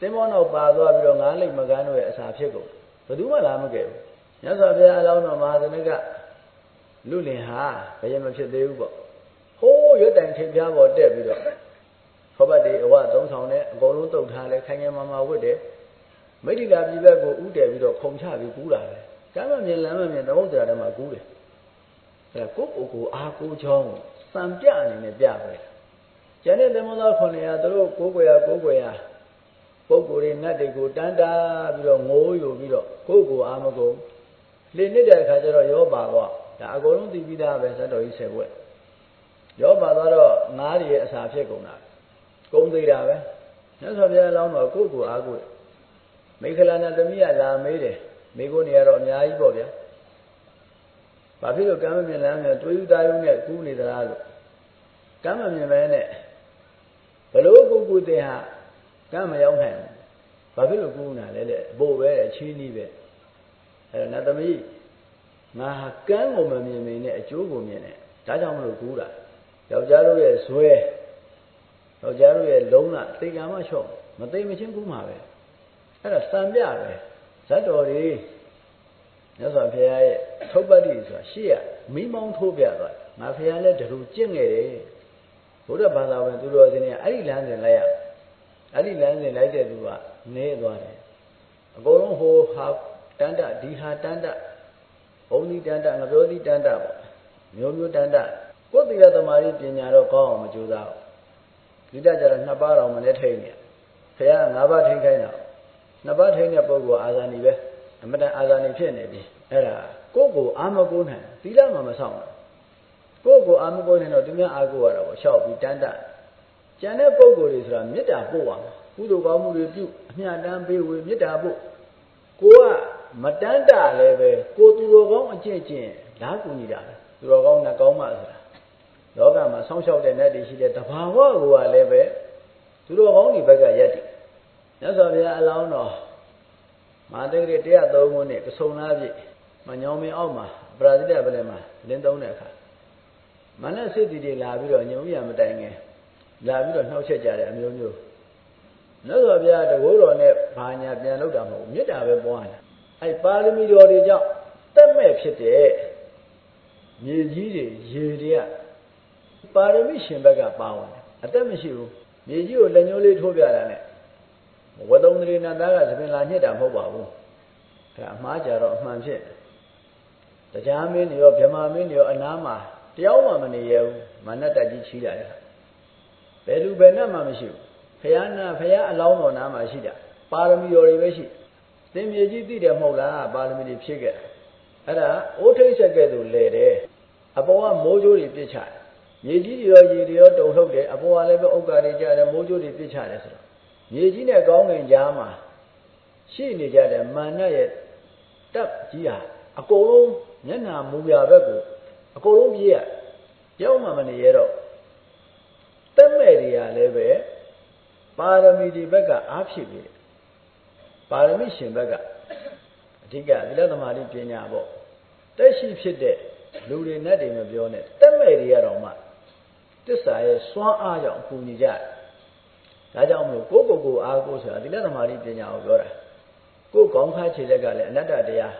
တင်မောနောက်ပါသွားပြီးတော့ငါးလိတ်မကန်းတို့ရဲ့အစာဖြစ်ကုန်ဘယ်သူမှလာမကဲဘူးမြတ်စွာဘုရားအလောင်းတော်မဟာဇနကလူလင်ဟာဘယ်ရမဖြစ်သေးဘူးပေါ့ဟိုးရွတ်တိုင်ထိပ်ပြားပေါ်တက်ပြီးတော့ခေါဘတ်တွေအဝသုံးဆောင်နဲ့အကုန်လုံးတုတ်ထားလဲခိုင်ငယ်မာမာဝတ်တယ်မိတိတာပြည်ဘက်ကိုဥတည်ပြီးတော့ခုံချပြီးကူးတာပဲကျမ်းမမြင်လမ်းမမြင်သမုဒ္ဒရာထဲမှာကူးတယ်အဲကိုကိုကိုအားကိုချောင်းစံပြအနေနဲ့ပြပဲကျန်တဲ့သမုဒ္ဒရာ900သူတို့ကိုးကွယ်ရကိုးကွယ်ရ ပုဂ္ဂိုလ်တွေနတ်တွေကိုတန်းတာပြီးတော့ငိုးယူပြီးတော့ကိုယ့်ကိုအားမကုန်လေနစ်တဲ့အခါကျတော့ရောပါတော့ဒါအကုန်လုံးသိပြီးသားပဲဇတ်တော်ကြီး10ဘွဲ့ရောပါသွားတော့ငားတွေရဲ့အစာဖြစ်ကုန်တာကုန်းသေးတာပဲမြတ်စွာဘုရားအလောင်းတော်ကိုယ့်ကိုအားကိုမိခလာနာသမီးကလာမေးတယ်မိကိုနေရတော့အများကြီးပေါ့ဗျာဘာဖြစ်လို့ကမ်းမမြင်လမ်းနဲ့တွေးယူသားယုံနဲ့ကူးနေသလားလို့ကမ်းမမြင်ပဲနဲ့ဘလို့ကူကူတဲ့ဟာ ကမ်းမရောက်နိုင်ဘူးဘာဖြစ်လို့ကူးနာလဲတဲ့အဖို့ပဲအချင်းကြီးပဲအဲ့တော့နတ်သမီးငါဟာကမ်းကိုမမြင်မင်းနဲ့အကျိုးကိုမြင်တယ်ဒါကြောင့်မလို့ကူးတာယောက်ျားတို့ရဲ့ဇွဲယောက်ျားတို့ရဲ့လုံးကသိကံမလျှော့မသိမချင်းကူးမှာပဲအဲ့ဒါစံပြပဲဇတ်တော်တွေမြတ်စွာဘုရားရဲ့ထုတ်ပတ်တိဆိုတာရှေ့ကမိမောင်းထိုးပြသွားငါဘုရားလည်းတလူကျင့်ခဲ့တယ်ဘုရားဘာသာဝင်သူတော်စင်းကအဲ့ဒီလမ်းစဉ်လိုက်ရ အဲ့ဒီလမ်းစဉ်လိုက်တဲ့သူကနေသွားတယ်အကုန်လုံးဟိုဟာတန်တဒီဟာတန်တဘုံဒီတန်တငပြောဒီတန်တပေါ့မျိုးမျိုးတန်တကိုယ်သီလသမာဓိပညာတော့ကောင်းအောင်မကြိုးစားဘူးဒီတကြတော့နှစ်ပါးတော်မနဲ့ထိန်နေဘုရားငါးပါးထိန်ခိုင်းတာနှစ်ပါးထိန်တဲ့ပုဂ္ဂိုလ်အာဇာနည်ပဲအမတန်အာဇာနည်ဖြစ်နေပြီအဲ့ဒါကိုယ့်ကိုအာမကိုးနိုင်သီလမှမဆောင်ဘူးကိုယ့်ကိုအာမကိုးနိုင်တော့သူများအာကိုးရတာပေါ့ရှောက်ပြီးတန်းတ ကျန်တဲ့ပုဂ္ဂိုလ်တွေဆိုတာမေတ္တာပို့ပါမှာကုသိုလ်ကောင်းမှုတွေပြုအမျှတမ်းပေးဝေမေတ္တာပို့ကိုကမတန်းတလည်းပဲကိုသူတော်ကောင်းအကျင့်ကျင့်လားကူညီတာသူတော်ကောင်းနဲ့ကောင်းမှဆိုတာလောကမှာဆောင်းလျှောက်တဲ့နတ်တွေရှိတဲ့တဘာဝကိုကလည်းပဲသူတော်ကောင်းတွေဘက်ကရက်တည်မြတ်စွာဘုရားအလောင်းတော်မာသက်ကလေး103ခုနှစ်ကဆုံလားပြည့်မညောင်မင်းအောက်မှာပရာဇိတပလင်မှာလင်းသုံးတဲ့အခါမနက်စစ်တီတွေလာပြီးတော့ညုံရမတိုင်ခင် လာပြီးတော့နှောက်ချက်ကြတယ်အမျိုးမျိုးမြတ်စွာဘုရားတကိုးတော်နဲ့ဘာညာပြန်လုပ်တာမဟုတ်မေတ္တာပဲပွားနေတာအဲပါရမီတော်တွေကြောင့်တက်မဲ့ဖြစ်တဲ့မြေကြီးတွေရေတွေကပါရမီရှင်ဘက်ကပါဝင်တယ်အသက်မရှိဘူးမြေကြီးကိုလက်ညှိုးလေးထိုးပြတာနဲ့ဝသုံးတရေနတ်သားကသပင်လာညစ်တာမဟုတ်ပါဘူးအဲအမှားကြတော့အမှန်ဖြစ်တရားမင်းတွေရောဗြဟ္မာမင်းတွေရောအနားမှာတယောက်မှမနေရဘူးမာနတက်ကြီးချီးတာလေ ဘယ်လူဘယ်နဲ့မှမရှိဘူးဖះနာဖះအလောင်းတော်နာမှာရှိတာပါရမီတော်တွေပဲရှိသင်မြေကြီးသိတယ်မဟုတ်လားပါရမီတွေဖြစ်ခဲ့အဲ့ဒါအိုးထိတ်ဆက်ကဲ့သို့လဲတယ်အပေါ်ကမိုးကြိုးတွေပြစ်ချတယ်မြေကြီးတွေရောရေတွေရောတုံထုတ်တယ်အပေါ်ကလည်းပဲဥက္ကာတွေကြတယ်မိုးကြိုးတွေပြစ်ချတယ်ဆိုတော့မြေကြီးနဲ့ကောင်းငင်ကြားမှာရှိနေကြတဲ့မာနရဲ့တပ်ကြီးဟာအကုန်လုံးမျက်နှာမူရာဘက်ကိုအကုန်လုံးပြေးရရောက်မှမနေရတော့တက်မဲ့တွေက လည်းပဲပါရမီဒီဘက်ကအားဖြစ်ပြီပါရမီရှင်ဘက်ကအဓိကသီလသမာဓိပညာပေါ့တက်ရှိဖြစ်တဲ့လူတွေနဲ့တွေမပြောနဲ့တက်မဲ့တွေကတော့မှတစ္ဆာရဲ့စွမ်းအားကြောင့်အကူညီကြတယ်ဒါကြောင့်မလို့ကိုယ့်ကိုယ်ကိုအားကိုးဆိုတာသီလသမာဓိပညာကိုပြောတာကိုယ်ကောင်းခါခြေလက်ကလည်းအနတ္တတရား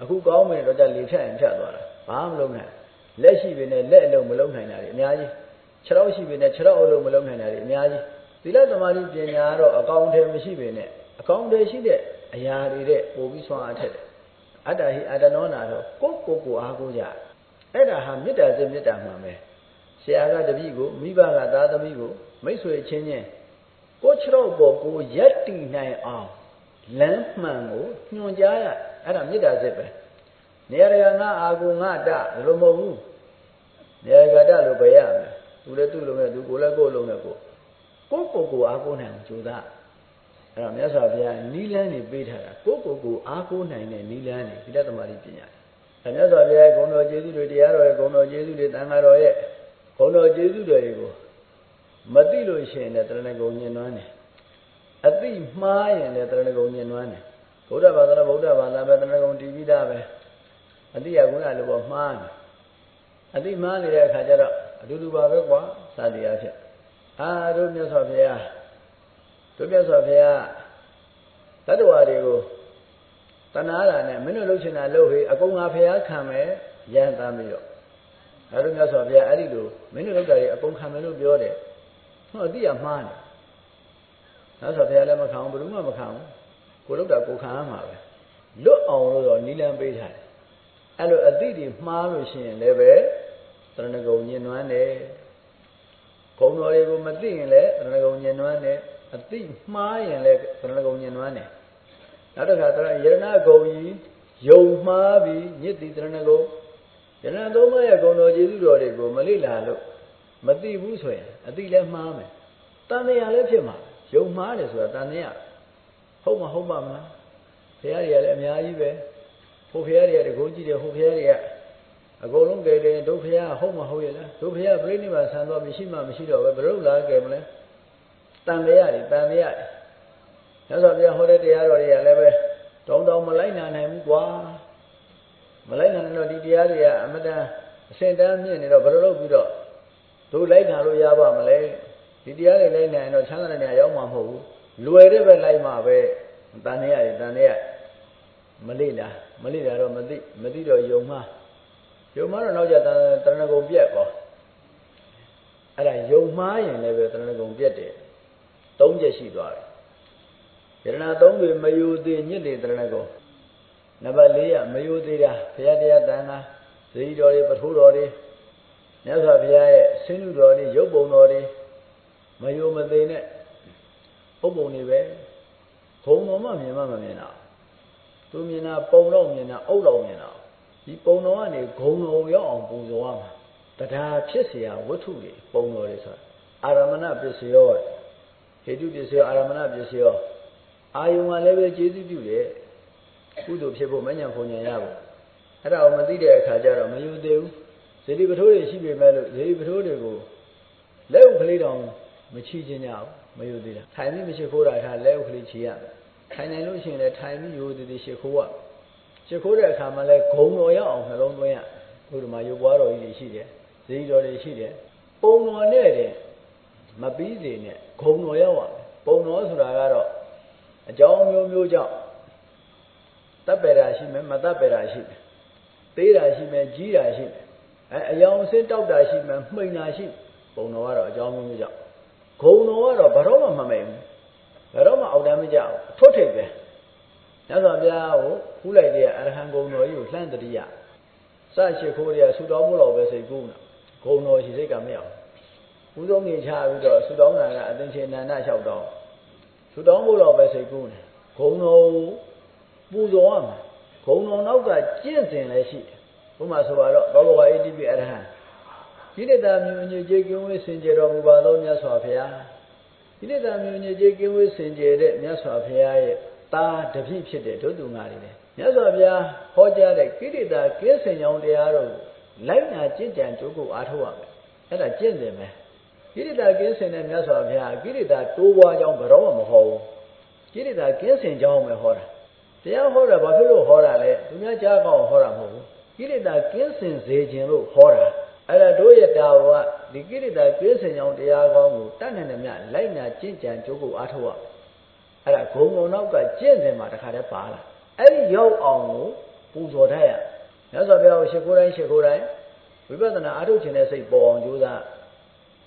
အခုကောင်းမယ်တော့ကြလေဖြတ်ရင်ဖြတ်သွားတာဘာမှမလုပ်နိုင်လက်ရှိပင်နဲ့လက်အလုံးမလုပ်နိုင်တာတွေအများကြီး ခြေထောက်ရှိပင်နဲ့ခြေထောက်အလုံးမလုပ်နိုင်တာတွေအများကြီးသီလသမာဓိပညာကတော့အကောင်အထည်မရှိပင်နဲ့အကောင်အထည်ရှိတဲ့အရာတွေတဲ့ပို့ပြီးဆွမ်းအားထက်တယ်အတ္တဟိအတ္တနောနာတော့ကိုယ့်ကိုယ်ကိုအားကိုးကြအဲ့ဒါဟာမေတ္တာစိတ်မေတ္တာမှန်ပဲဆရာကတပည့်ကိုမိဘကသားသမီးကိုမိတ်ဆွေချင်းချင်းကိုခြေထောက်ပေါ်ကိုရက်တည်နိုင်အောင်လမ်းမှန်ကိုညွှန်ကြားရအဲ့ဒါမေတ္တာစိတ်ပဲနေရကငါအာကိုငါတဘယ်လိုမဟုတ်ဘူးနေရကတလို့ပဲရမယ် သူလည်းသူ့လုံးနဲ့သူကိုလည်းကိုယ်လုံးနဲ့ကိုကိုကိုကိုအားကိုးနိုင်ကြိုးစားအဲ့တော့မြတ်စွာဘုရားနီးလန်းနေပေးထားတာကိုကိုကိုအားကိုးနိုင်တဲ့နီးလန်းနေသီလသမารိပညာအဲ့မြတ်စွာဘုရားဂုဏ်တော်ကျေးဇူးတွေတရားတော်ရဲ့ဂုဏ်တော်ကျေးဇူးတွေတန်ခါတော်ရဲ့ဂုဏ်တော်ကျေးဇူးတွေကိုမသိလို့ရှိရင်လည်းတရဏဂုံညင်နွမ်းတယ်အသိမှားရင်လည်းတရဏဂုံညင်နွမ်းတယ်ဗုဒ္ဓဘာသာဗုဒ္ဓဘာသာပဲတရဏဂုံတည်ပြီးသားပဲအတိယကုဏလိုပေါ်မှားတယ်အတိမှားနေတဲ့အခါကျတော့အ တူတူပါပဲကွာစသည်အားဖြင့်အာတို့မြတ်စွာဘုရားတို့မြတ်စွာဘုရားတတ္တဝါတွေကိုတဏှာတာနဲ့မင်းတို့လှုပ်ချင်တာလှုပ်ဟေးအကုန်ငါဘုရားခံမယ်ရန်တမ်းပြီးတော့အဲတို့မြတ်စွာဘုရားအဲ့ဒီလိုမင်းတို့လှုပ်တာတွေအကုန်ခံမယ်လို့ပြောတယ်ဟောအတိအမှားတယ်မြတ်စွာဘုရားလည်းမခံဘူးဘယ်သူမှမခံဘူးကိုလှုပ်တာကိုခံရမှာပဲလွတ်အောင်လို့တော့နီလန်းပေးထားတယ်အဲ့လိုအတိတွေမှားလို့ရှိရင်လည်းပဲ တရဏဂုံညင်နွမ်းတယ်ဂုံတော်တွေကိုမသိရင်လည်းတရဏဂုံညင်နွမ်းတယ်အတိမှားရင်လည်းတရဏဂုံညင်နွမ်းတယ်နောက်တစ်ခါတရယရဏဂုံကြီးယုံမှားပြီးညစ်တိတရဏဂုံယရဏသုံးပါးရဲ့ဂုံတော်ကျေးဇူးတော်တွေကိုမလိလာလို့မသိဘူးဆိုရင်အတိလည်းမှားမယ်တန်တရားလည်းဖြစ်မှာယုံမှားတယ်ဆိုတာတန်တရားဟုတ်မဟုတ်ပါမလားဘုရားတွေကလည်းအများကြီးပဲဟိုဘုရားတွေကတကုန်းကြည့်တယ်ဟိုဘုရားတွေက အကုန်လုံးကယ်တယ်ဒုဘုရားဟုတ်မဟုတ်ရဲ့လားဒုဘုရားပြိဋိဘာဆံတော့မရှိမှမရှိတော့ပဲဘယ်လိုလားကယ်မလဲတန်တရားတွေတန်တရားတွေမြတ်စွာဘုရားဟောတဲ့တရားတော်တွေကလည်းပဲတောင်းတောင်းမလိုက်နိုင်နိုင်ဘူးကွာမလိုက်နိုင်တော့ဒီတရားတွေကအမတန်အစင်တန်းမြင့်နေတော့ဘယ်လိုလုပ်ပြီးတော့တို့လိုက်နာလို့ရပါမလဲဒီတရားတွေလိုက်နိုင်တော့ချမ်းသာတဲ့နေရာရောက်မှာမဟုတ်ဘူးလွယ်တဲ့ပဲလိုက်မှာပဲတန်တရားတွေတန်တရားမလိလားမလိတာတော့မသိမသိတော့ယုံမှား ယုံမှားတော့နောက်ကျတရဏဂုံပြက်ပေါ့အဲ့ဒါယုံမှားရင်လည်းပဲတရဏဂုံပြက်တယ်သုံးချက်ရှိသွားတယ်ယရဏသုံးတွေမယိုသေးညစ်လေတရဏဂုံနံပါတ်၄ကမယိုသေးတာဘုရားတရားတန်ခါဇေယီတော်တွေပထိုးတော်တွေမြတ်စွာဘုရားရဲ့ဆင်းလူတော်တွေရုပ်ပုံတော်တွေမယိုမသေးနဲ့ပုပ်ပုံတွေပဲဘုံတော်မှမြင်မှမမြင်တာသူမြင်တာပုံတော့မြင်တာအုပ်တော့မြင်တာ ဒီပုံတော်ကနေဂုံတော်ရောက်အောင်ပူဇော်ရမှာတရားဖြစ်เสียဝတ္ထုတွေပုံတော်တွေဆိုတာအာရမဏပစ္စယောဟေတုပစ္စယောအာရမဏပစ္စယောအာယုံကလည်းပဲကျေးဇူးပြုတယ်ကုသိုလ်ဖြစ်ဖို့မညံဖုန်ညံရဖို့အဲ့ဒါကိုမသိတဲ့အခါကျတော့မယူသေးဘူးဇေဒီပထိုးတွေရှိပေမဲ့လို့ဇေဒီပထိုးတွေကိုလက်ဥကလေးတောင်မချီခြင်းကြဘူးမယူသေးတာထိုင်ပြီးမရှိခိုးတာထားလက်ဥကလေးချီရတယ်ထိုင်နိုင်လို့ရှိရင်လည်းထိုင်ပြီးရိုးသေးသေးရှ िख ိုးရ ရှ िख ိုးတဲ့အခါမှာလည်းဂုံတော်ရအောင်နှလုံးသွင်းရဘုရားမှာရုပ်ပွားတော်ကြီးတွေရှိတယ်ဇေဒီတော်တွေရှိတယ်ပုံတော်နဲ့တဲ့မပြီးစေနဲ့ဂုံတော်ရောက်ရပုံတော်ဆိုတာကတော့အကြောင်းမျိုးမျိုးကြောင့်တပ်ပယ်တာရှိမယ်မတပ်ပယ်တာရှိမယ်သေးတာရှိမယ်ကြီးတာရှိမယ်အဲအယောင်အစင်းတောက်တာရှိမယ်မှိန်တာရှိပုံတော်ကတော့အကြောင်းမျိုးမျိုးကြောင့်ဂုံတော်ကတော့ဘာတော့မှမမိန်ဘူးဘယ်တော့မှအောက်တမ်းမကြဘူးထွတ်ထိပ်ပဲ ညဇောဘုရားကိုဖူးလိုက်တဲ့အရဟံဂုံတော်ကြီးကိုလှမ်းတတိယစရှိခိုးတွေကဆူတော်မှုတော်ပဲစိတ်ကူးနာဂုံတော်ရှိစိတ်ကမရဘူးဦးဆုံးနေချပြီးတော့ဆူတောင်းတာကအသင်္ချေနန္ဒလျှောက်တော့ဆူတောင်းဖို့တော့ပဲစိတ်ကူးနေဂုံတော်ပူဇော်ရမှာဂုံတော်နောက်ကကျင့်စဉ်လည်းရှိတယ်ဘုမဆိုတော့သောဘဝအေတိပိအရဟံဣတိတာမြူညေကျေကင်းဝေးစင်ကြတော်မူပါသောမြတ်စွာဘုရားဣတိတာမြူညေကျေကင်းဝေးစင်ကြတဲ့မြတ်စွာဘုရားရဲ့ တာတပြည့်ဖြစ်တဲ့ဒုသူငါတွေလေမြတ်စွာဘုရားဟောကြားတဲ့ကိရိတာကင်းစင်ကြောင်းတရားတို့လိုက်နာကျင့်ကြံကြိုးကိုအားထုတ်ရမယ်အဲ့ဒါကျင့်တယ်မယ်ကိရိတာကင်းစင်တဲ့မြတ်စွာဘုရားကိရိတာတိုးပွားကြောင်းဘယ်တော့မှမဟောဘူးကိရိတာကင်းစင်ကြောင်းပဲဟောတာတရားဟောတာဘာဖြစ်လို့ဟောတာလဲသူများကြားကောင်းဟောတာမဟုတ်ဘူးကိရိတာကင်းစင်စေခြင်းလို့ဟောတာအဲ့ဒါတို့ရဲ့တာဝကဒီကိရိတာကင်းစင်ကြောင်းတရားကောင်းကိုတတ်နိုင်တယ်မြလိုက်နာကျင့်ကြံကြိုးကိုအားထုတ်ရ အဲ့ဒါဂုံဂုံနောက်ကကျင့်စဉ်မှာတခါတည်းပါလာအဲ့ဒီရောက်အောင်ကိုပူဇော်တတ်ရမြတ်စွာဘုရားကိုရှိခိုးတိုင်းရှိခိုးတိုင်းဝိပဿနာအားထုတ်ခြင်းတဲ့စိတ်ပေါ်အောင်ကြိုးစား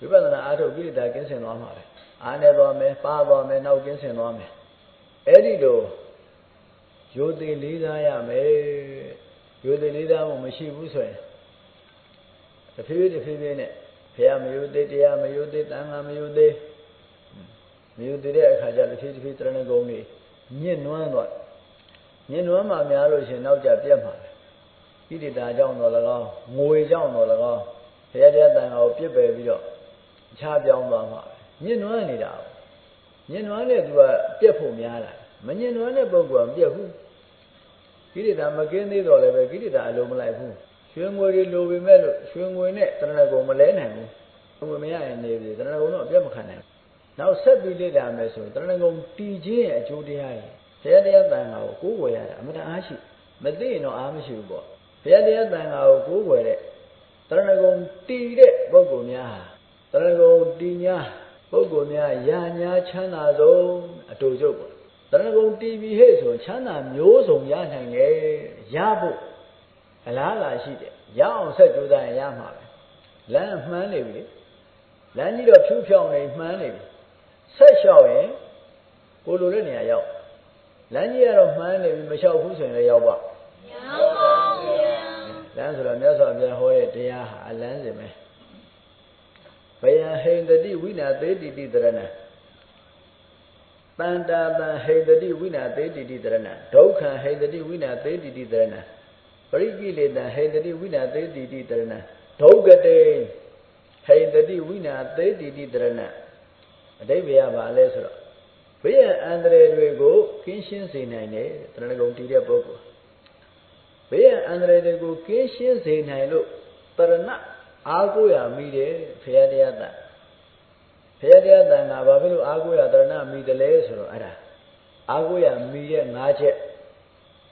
ဝိပဿနာအားထုတ်ကိရိတာကင်းစင်သွားမှာပဲအားနေသွားမယ်ပါသွားမယ်နောက်ကင်းစင်သွားမယ်အဲ့ဒီလိုရိုသေလေးစားရမယ်ရိုသေလေးစားမှုမရှိဘူးဆိုရင်တဖြည်းဖြည်းတဖြည်းဖြည်းနဲ့ဘုရားမယုသေးတရားမယုသေးတန်ခါမယုသေး မယုသေးတဲ့အခါကျတဖြည်းဖြည်းတရဏဂုံတွေညှင့်နွမ်းသွားညှင့်နွမ်းမှများလို့ရှင်နောက်ကြပြတ်မှာဣတိတာကြောင့်တော့၎င်းငွေကြောင့်တော့၎င်းဘုရားတရားတန်ခါကိုပြစ်ပယ်ပြီးတော့ခြားပြောင်းသွားမှာညှင့်နွမ်းနေတာညှင့်နွမ်းတဲ့သူကပြက်ဖို့များလာမညှဉ်းနှွမ်းတဲ့ပုဂ္ဂိုလ်ကမပြတ်ဘူးကိရိတာမကင်းသေးတော့လည်းပဲကိရိတာအလိုမလိုက်ဘူးရွှေငွေတွေလိုပေမဲ့လို့ရွှေငွေနဲ့တရဏဂုံမလဲနိုင်ဘူးငွေမရရင်နေပြီတရဏဂုံတော့အပြတ်မခံနိုင် နောက်ဆက်ပြီးလေ့လာမယ်ဆိုရင်တရဏဂုံတီခြင်းရဲ့အကျိုးတရားတွေဘုရားတရားတန်ခါကိုကိုးကွယ်ရတာအမှန်တရားရှိမသိရင်တော့အားမရှိဘူးပေါ့ဘုရားတရားတန်ခါကိုကိုးကွယ်တဲ့တရဏဂုံတီတဲ့ပုဂ္ဂိုလ်များဟာတရဏဂုံတီညာပုဂ္ဂိုလ်များယာညာချမ်းသာဆုံးအတူချုပ်ပေါ့တရဏဂုံတီးပြီးဟဲ့ဆိုချမ်းသာမျိုးစုံရနိုင်တယ်ရဖို့အလားလာရှိတယ်ရအောင်ဆက်ကြိုးစားရင်ရမှာပဲလမ်းမှန်းနေပြီလမ်းကြီးတော့ဖြူးဖြောင်းနေမှန်းနေပြီ ဆက်လျှောက်ရင်ကိုလိုတဲ့နေရာရောက်လမ်းကြီးကတော့မှန်းနေပြီမလျှောက်ဘူးဆိုရင်လည်းရောက်ပါရောက်ပါဗျာလမ်းဆိုတော့မြတ်စွာဘုရားဟောတဲ့တရားဟာအလန်းစင်ပဲဘယံဟိန္တတိဝိနာသေတိတိတရဏတန်တာတံဟိန္တတိဝိနာသေတိတိတရဏဒုက္ခံဟိန္တတိဝိနာသေတိတိတရဏပရိကိလေတံဟိန္တတိဝိနာသေတိတိတရဏဒုက္ကတေဟိန္တတိဝိနာသေတိတိတရဏ အတိပ္ပယပါလဲဆိုတော့ဘေးရန်အန္တရာယ်တွေကိုကင်းရှင်းစေနိုင်တယ်တရဏဂုံတည်တဲ့ပုဂ္ဂိုလ်ဘေးရန်အန္တရာယ်တွေကိုကင်းရှင်းစေနိုင်လို့တရဏအားကိုးရမိတယ်ဖရာတရားတန်ဖရာတရားတန်ကဘာဖြစ်လို့အားကိုးရတရဏမိတယ်လဲဆိုတော့အဲ့ဒါအားကိုးရမိတဲ့၅ချက်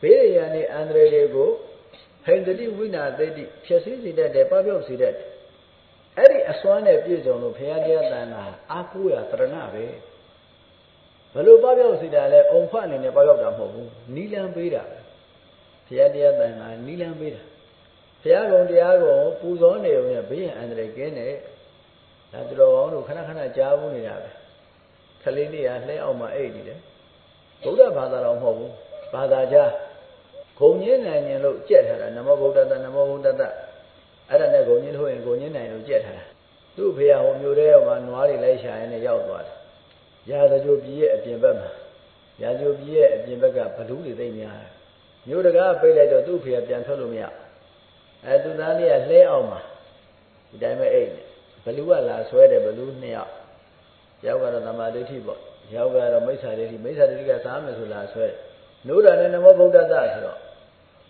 ဘေးရန်နေအန္တရာယ်တွေကိုဟိန္ဒတိဝိနာသိတိဖြည့်ဆည်းစေတတ်တယ်ပပျောက်စေတတ်တယ် အဲ့ဒီအစွမ်းနဲ့ပြည့်စုံလို့ဘုရားတရားတန်ကအားကိုးရတရဏပဲဘယ်လိုပပျောက်စေတာလဲအုံဖအနေနဲ့ပပျောက်တာမဟုတ်ဘူးနီလန်းပေးတာဘုရားတရားတန်ကနီလန်းပေးတာဘုရားကုံတရားကုံပူဇော်နေုံနဲ့ဘေးရန်အန္တရာယ်ကင်းတယ်ဒါသူတော်ကောင်းတို့ခဏခဏကြားဘူးနေတာပဲခလေးလေးကလှဲအောင်မှအိတ်နေတယ်ဗုဒ္ဓဘာသာတော်မဟုတ်ဘူးဘာသာကြားဂုံညင်းနိုင်ရင်လို့ကြက်ထားတာနမောဗုဒ္ဓတနမောဗုဒ္ဓတ အဲ့ဒါနဲ့ဂုံညင်းထုတ်ရင်ဂုံညင်းနိုင်လို့ကြက်ထားတာသူ့ဖေရဟိုမျိုးတဲ့မှာနွားတွေလိုက်ရှာရင်လည်းရောက်သွားတယ်ရာဇကြိုပြည်ရဲ့အပြင်ဘက်မှာရာဇကြိုပြည်ရဲ့အပြင်ဘက်ကဘလူးတွေသိမ့်များတယ်မျိုးတကားပိတ်လိုက်တော့သူ့ဖေရပြန်ထွက်လို့မရအဲသူသားလေးကလှဲအောင်မှာဒီတိုင်းပဲအိတ်နေဘလူကလာဆွဲတယ်ဘလူနှစ်ယောက်ယောက်ကတော့သမာဓိဋ္ဌိပေါ့ယောက်ကတော့မိစ္ဆာဒိဋ္ဌိမိစ္ဆာဒိဋ္ဌိကစားမယ်ဆိုလာဆွဲနိုးတာနဲ့နမောဗုဒ္ဓသဆိုတော့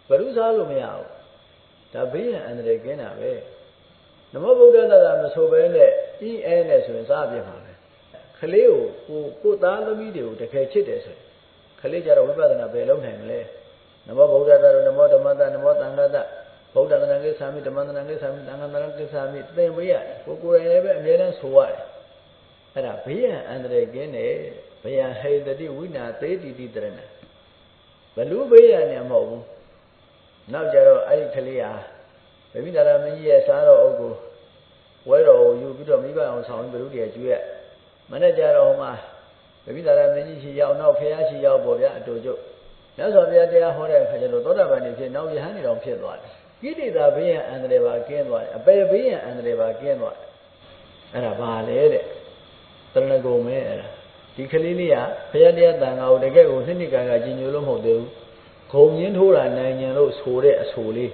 ဘလူစားလို့မရဘူး ဒါဘေးရန်အန္တရာယ်ကင်းတာပဲနမောဗုဒ္ဓသကမဆိုဘဲနဲ့အင်းအဲနဲ့ဆိုရင်စားပြမှာပဲခလေးကိုကိုကိုသားသမီးတွေကိုတကယ်ချစ်တယ်ဆိုရင်ခလေးကြတော့ဝိပဿနာပဲလုံးနိုင်မလဲနမောဗုဒ္ဓသရောနမောဓမ္မသနမောသံဃသဗုဒ္ဓတဏ္ဍကိသာမိဓမ္မတဏ္ဍကိသာမိသံဃတဏ္ဍကိသာမိသင်ပေးရတယ်ကိုကိုယ်တိုင်လည်းပဲအမြဲတမ်းဆိုရတယ်အဲ့ဒါဘေးရန်အန္တရာယ်ကင်းတယ်ဘယံဟိတတိဝိနာသေတိတိတရဏဘလူဘေးရန်เนี่ยမဟုတ်ဘူး နောက်ကြတော့အဲ့ဒီကလေးဟာဗိမိတာရမင်းကြီးရဲ့စားတော်အုပ်ကိုဝဲတော်ကိုယူပြီးတော့မိဘအောင်ဆောင်ပြီးဘလူတည်းကျွေးရမနေ့ကြတော့ဟိုမှာဗိမိတာရမင်းကြီးရှိရောက်နောက်ဖះရှိရောက်ပေါ်ဗျာအတူကျုပ်မြတ်စွာဘုရားတရားဟောတဲ့အခါကျတော့သောတာပန်နေဖြစ်နောက်ယဟန်နေတော်ဖြစ်သွားတယ်ကိလေသာဘေးရန်အန္တရာယ်ပါကင်းသွားတယ်အပယ်ဘေးရန်အန္တရာယ်ပါကင်းသွားတယ်အဲ့ဒါဘာလဲတဲ့တရဏဂုံမဲအဲ့ဒါဒီကလေးလေးကဘုရားတရားတန်ခါကိုတကယ်ကိုနှစ်နှစ်ကာကကြီးညိုလို့မဟုတ်သေးဘူး ဂုံရင်းထိုးတာနိုင်ညံလို့ဆိုတဲ့အဆိုလေး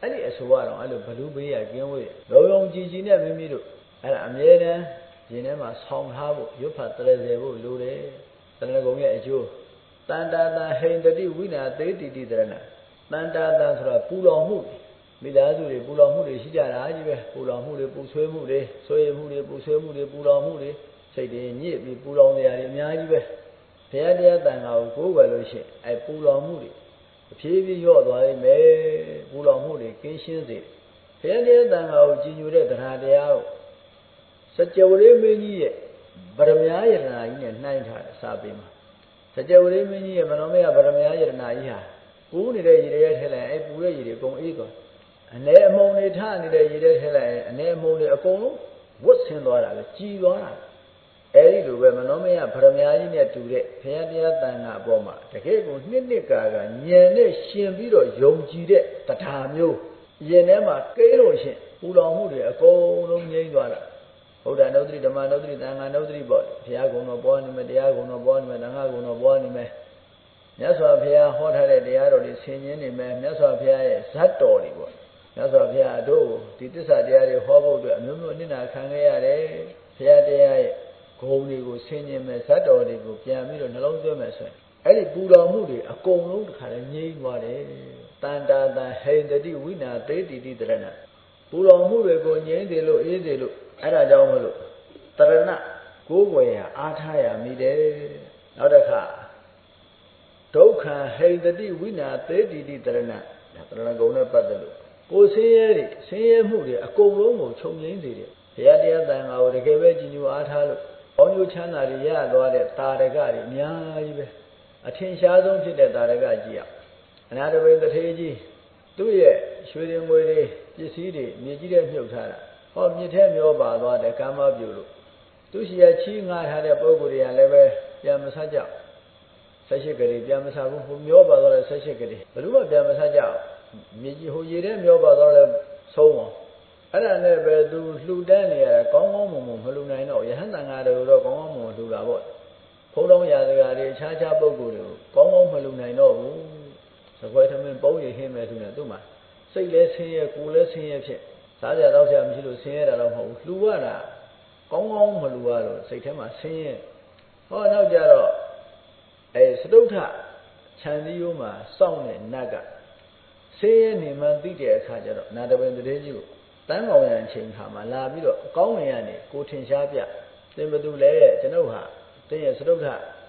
အဲ့ဒီအဆိုကတော့အဲ့လိုဘလူဘေးရကင်းဝေးလောယုံကြည်ကြည်နဲ့မိမိတို့အဲ့ဒါအမြဲတမ်းရင်ထဲမှာဆောင်းထားဖို့ရွတ်ဖတ်တရစေဖို့လိုတယ်တရဏဂုံရဲ့အကျိုးတန်တာတဟိန္တတိဝိနာသေတိတိတရဏတန်တာတဆိုတာပူလောင်မှုမိသားစုတွေပူလောင်မှုတွေရှိကြတာကြီးပဲပူလောင်မှုတွေပူဆွေးမှုတွေဆွေးမှုတွေပူဆွေးမှုတွေပူလောင်မှုတွေစိတ်တွေညစ်ပြီးပူလောင်နေရတယ်အများကြီးပဲဘုရားတရားတန်ခါကိုကိုးကွယ်လို့ရှိရင်အဲပူလောင်မှုတွေ အဖြည်းဖြည်းလျော့သွားလိမ့်မယ်ပူလောင်မှုတွေကင်းရှင်းစေဘုရားတရားတန်ခါကိုကြည်ညိုတဲ့တရားတရားကိုစကြဝဠာမင်းကြီးရဲ့ဗရမ ्या ယတနာကြီးနဲ့နှိုင်းထားတယ်စာပေမှာစကြဝဠာမင်းကြီးရဲ့မနောမယဗရမ ्या ယတနာကြီးဟာပူနေတဲ့ရေတွေထဲလိုက်အဲပူတဲ့ရေတွေအကုန်အေးသွားအ ਨੇ အမုံတွေထနေတဲ့ရေတွေထဲလိုက်အ ਨੇ အမုံတွေအကုန်လုံးဝတ်ဆင်းသွားတာပဲကြည်သွားတာ အဲဒီလိုပဲမနောမယဗရမ ्या ကြီးနဲ့တူတဲ့ဘုရားတရားတန်ခါအပေါ်မှာတကယ်ကိုနှစ်နှစ်ကာကညံနဲ့ရှင်ပြီးတော့ယုံကြည်တဲ့တရားမျိုးရင်ထဲမှာကိန်းလို့ရှင်ပူလောင်မှုတွေအကုန်လုံးငြိမ်းသွားတာဗုဒ္ဓနုဒ္ဓတိဓမ္မနုဒ္ဓတိသံဃာနုဒ္ဓတိပေါ့ဘုရားကုံတော်ပွားနေမယ်တရားကုံတော်ပွားနေမယ်သံဃာကုံတော်ပွားနေမယ်မြတ်စွာဘုရားဟောထားတဲ့တရားတော်တွေဆင်ញင်းနေမယ်မြတ်စွာဘုရားရဲ့ဇတ်တော်တွေပေါ့မြတ်စွာဘုရားတို့ဒီတစ္ဆာတရားတွေဟောဖို့အတွက်အမျိုးမျိုးအနစ်နာခံခဲ့ရတယ်ဘုရားတရားရဲ့ ဂုဏ်တွေကိုဆင်ញင်းမယ်ဇတ်တော်တွေကိုပြန်ပြီးတော့နှလုံးသွင်းမယ်ဆိုရင်အဲ့ဒီပူတော်မှုတွေအကုန်လုံးတစ်ခါလဲငြိမ်းသွားတယ်တန်တာတန်ဟိန္တတိဝိနာသေတိတိတရဏပူတော်မှုတွေကိုငြိမ်းတယ်လို့အေးတယ်လို့အဲ့ဒါကြောင့်မလို့တရဏကိုးကွယ်ရအားထားရမိတယ်နောက်တစ်ခါဒုက္ခဟိန္တတိဝိနာသေတိတိတရဏဒါတရဏဂုံနဲ့ပတ်သက်လို့ကိုယ်ဆင်းရဲတွေဆင်းရဲမှုတွေအကုန်လုံးကိုခြုံငိမ့်စေတယ်ဘုရားတရားတန်ခါကိုတကယ်ပဲကြည်ညိုအားထားလို့ ဘောင်းကျိုးချမ်းသာတွေရသွားတဲ့တာရကတွေအများကြီးပဲအထင်ရှားဆုံးဖြစ်တဲ့တာရကကြီးอ่ะအနာတဝိတထေကြီးသူ့ရဲ့ရွှေရင်ငွေတွေပစ္စည်းတွေမြေကြီးတဲ့မြုပ်ထားတာဟောမြစ်ထဲမျောပါသွားတယ်ကာမပြုလို့သူရှိရချီးငှားထားတဲ့ပုဂ္ဂိုလ်တွေကလည်းပဲပြန်မဆက်ကြဆက်ရှိကလေးပြန်မဆက်ဘူးဟိုမျောပါသွားတဲ့ဆက်ရှိကလေးဘယ်လို့မှပြန်မဆက်ကြမြေကြီးဟိုရေထဲမျောပါသွားလဲဆုံးအောင် အဲ့ဒါနဲ့ပဲသူလှူတန်းနေရတာကောင်းကောင်းမွန်မွန်မလှူနိုင်တော့ယဟန်တန်ဃာတွေတော့ကောင်းကောင်းမွန်လှူတာပေါ့ဘုံတော်ရာဇဂါတွေအခြားခြားပုဂ္ဂိုလ်တွေကိုကောင်းကောင်းမလှူနိုင်တော့ဘူးသခွဲသမင်းပုံးရဟင်းမယ်သူနဲ့သူ့မှာစိတ်လဲဆင်းရဲကိုယ်လဲဆင်းရဲဖြစ်စားကြတော့ဆရာမရှိလို့ဆင်းရဲတာတော့မဟုတ်ဘူးလှူရတာကောင်းကောင်းမလှူရတော့စိတ်ထဲမှာဆင်းရဲဟောနောက်ကြတော့အဲစတုထခြံစည်းရိုးမှာစောင့်တဲ့နတ်ကဆင်းရဲနေမှသိတဲ့အခါကျတော့နာတပင်တည်းကြီးကို တန်းကောင်ရံချိန်ခါမှာလာပြီးတော့အကောင်းဝင်ရနေကိုထင်ရှားပြသင်ဘသူလဲကျွန်ုပ်ဟာတင်းရဲ့စတုထ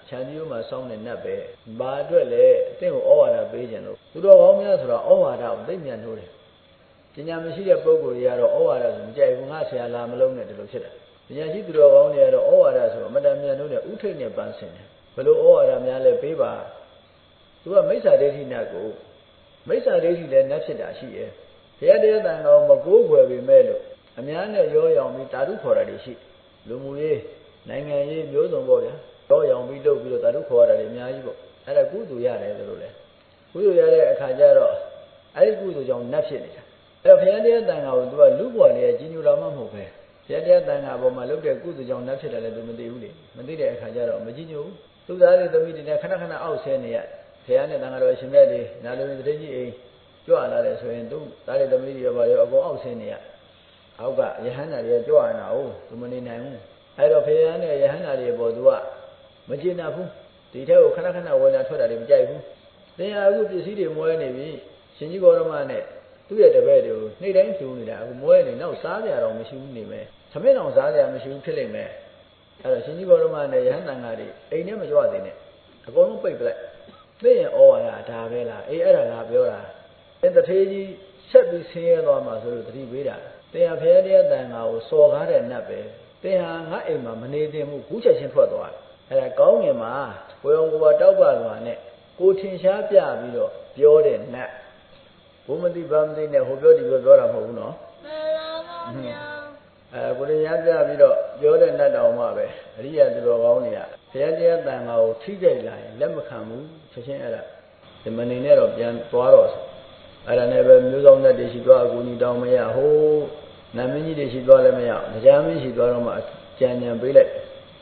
ခြံစည်းရိုးမှာစောင့်တဲ့နတ်ပဲဘာအတွက်လဲတင့်ကိုဩဝါဒပေးခြင်းလို့သူတော်ကောင်းများဆိုတော့ဩဝါဒကိုသိမြန်လို့တယ်ပညာမရှိတဲ့ပုဂ္ဂိုလ်တွေကတော့ဩဝါဒဆိုမကြိုက်ဘူးငါဆရာလာမလုံးနဲ့ဒီလိုဖြစ်တယ်ပညာရှိသူတော်ကောင်းတွေကတော့ဩဝါဒဆိုအမတန်မြန်လို့နဲ့ဥထိတ်နဲ့ပန်းဆင်တယ်ဘလို့ဩဝါဒများလဲပေးပါသူကမိစ္ဆာဒိဋ္ဌိနတ်ကိုမိစ္ဆာဒိဋ္ဌိလည်းနတ်ဖြစ်တာရှိရဲ့ ဘုရားတရားတန်ကောင်မကိုးကွယ်ပေမဲ့လို့အများနဲ့ရောရောင်ပြီးတာတုခေါ်တာတွေရှိလူမှုရေးနိုင်ငံရေးမျိုးစုံပေါ့ဗျာရောရောင်ပြီးလုပ်ပြီးတော့တာတုခေါ်ရတာတွေအများကြီးပေါ့အဲ့ဒါကုသိုလ်ရတယ်ဆိုလို့လေကုသိုလ်ရတဲ့အခါကျတော့အဲ့ဒီကုသိုလ်ကြောင့်နတ်ဖြစ်နေတာအဲ့တော့ဘုရားတရားတန်ခါကိုသူကလူဘွားလေးကြီးညိုတာမှမဟုတ်ပဲဘုရားတရားတန်ခါပေါ်မှာလုပ်တဲ့ကုသိုလ်ကြောင့်နတ်ဖြစ်တယ်လည်းသူမသိဘူးလေမသိတဲ့အခါကျတော့မကြီးညိုဘူးသူသားတွေသမီးတွေနဲ့ခဏခဏအောက်ဆဲနေရဘုရားနဲ့တန်ခါတော်ရှင်မြတ်တွေနာလူရင်တတိကြီးအိမ် ကြွလာတယ်ဆိုရင်သူသားတွေသမီးတွေရောပါရောအကုန်အောက်ဆင်းနေရအောက်ကယဟန္တာတွေကြွလာအောင်သူမနေနိုင်ဘူးအဲ့တော့ဘုရားနဲ့ယဟန္တာတွေပေါ်သူကမကျေနပ်ဘူးဒီထက်ကိုခဏခဏဝင်လာထွက်တာတွေမကြိုက်ဘူးသင်ဟာအခုပစ္စည်းတွေမွဲနေပြီရှင်ကြီးဂေါရမနဲ့သူ့ရဲ့တပည့်တွေကိုနှိမ့်တိုင်းဖြူနေတာအခုမွဲနေနောက်စားကြတော့မရှိဘူးနေမယ်သမင်းအောင်စားကြမရှိဘူးဖြစ်လိမ့်မယ်အဲ့တော့ရှင်ကြီးဂေါရမနဲ့ယဟန်တန်ဃာတွေအိမ်ထဲမကြွသေးနဲ့အကုန်လုံးပိတ်ပလိုက်သိရင်ဩဝါဒဒါပဲလားအေးအဲ့ဒါလားပြောတာသ င်တထေးကြီးဆက်ပြီးဆင်းရဲသွားမှာဆိုလို့တတိပေးတာတင်ဟာဖရဲတရားတန်ဃာကိုစော်ကားတဲ့နတ်ပဲတင်ဟာငါအိမ်မှာမနေသင့်ဘူးကူးချက်ချင်းထွက်သွားတယ်အဲ့ဒါကောင်းငင်မှာကိုယုံကိုပါတောက်ပါစွာနဲ့ကိုထင်ရှားပြပြီးတော့ပြောတဲ့နတ်ဘုမတိဗမတိနဲ့ဟိုပြောဒီပြောပြောတာမဟုတ်ဘူးနော်မှန်ပါပါဗျာအဲကိုရင်ရပြပြီးတော့ပြောတဲ့နတ်တော်မှပဲအရိယသူတော်ကောင်းတွေကဘုရားတရားတန်ခါကိုထိကြိုက်လာရင်လက်မခံဘူးချက်ချင်းအဲ့ဒါဒီမနေနဲ့တော့ပြန်သွားတော့ဆို အဲ့ဒါနဲ့ပဲမျိုးဆောင်တဲ့တွေရှိသွားအကူအညီတောင်းမရဟိုးနာမင်းကြီးတွေရှိသွားလည်းမရတရားမင်းရှိသွားတော့မှကြံကြံပေးလိုက်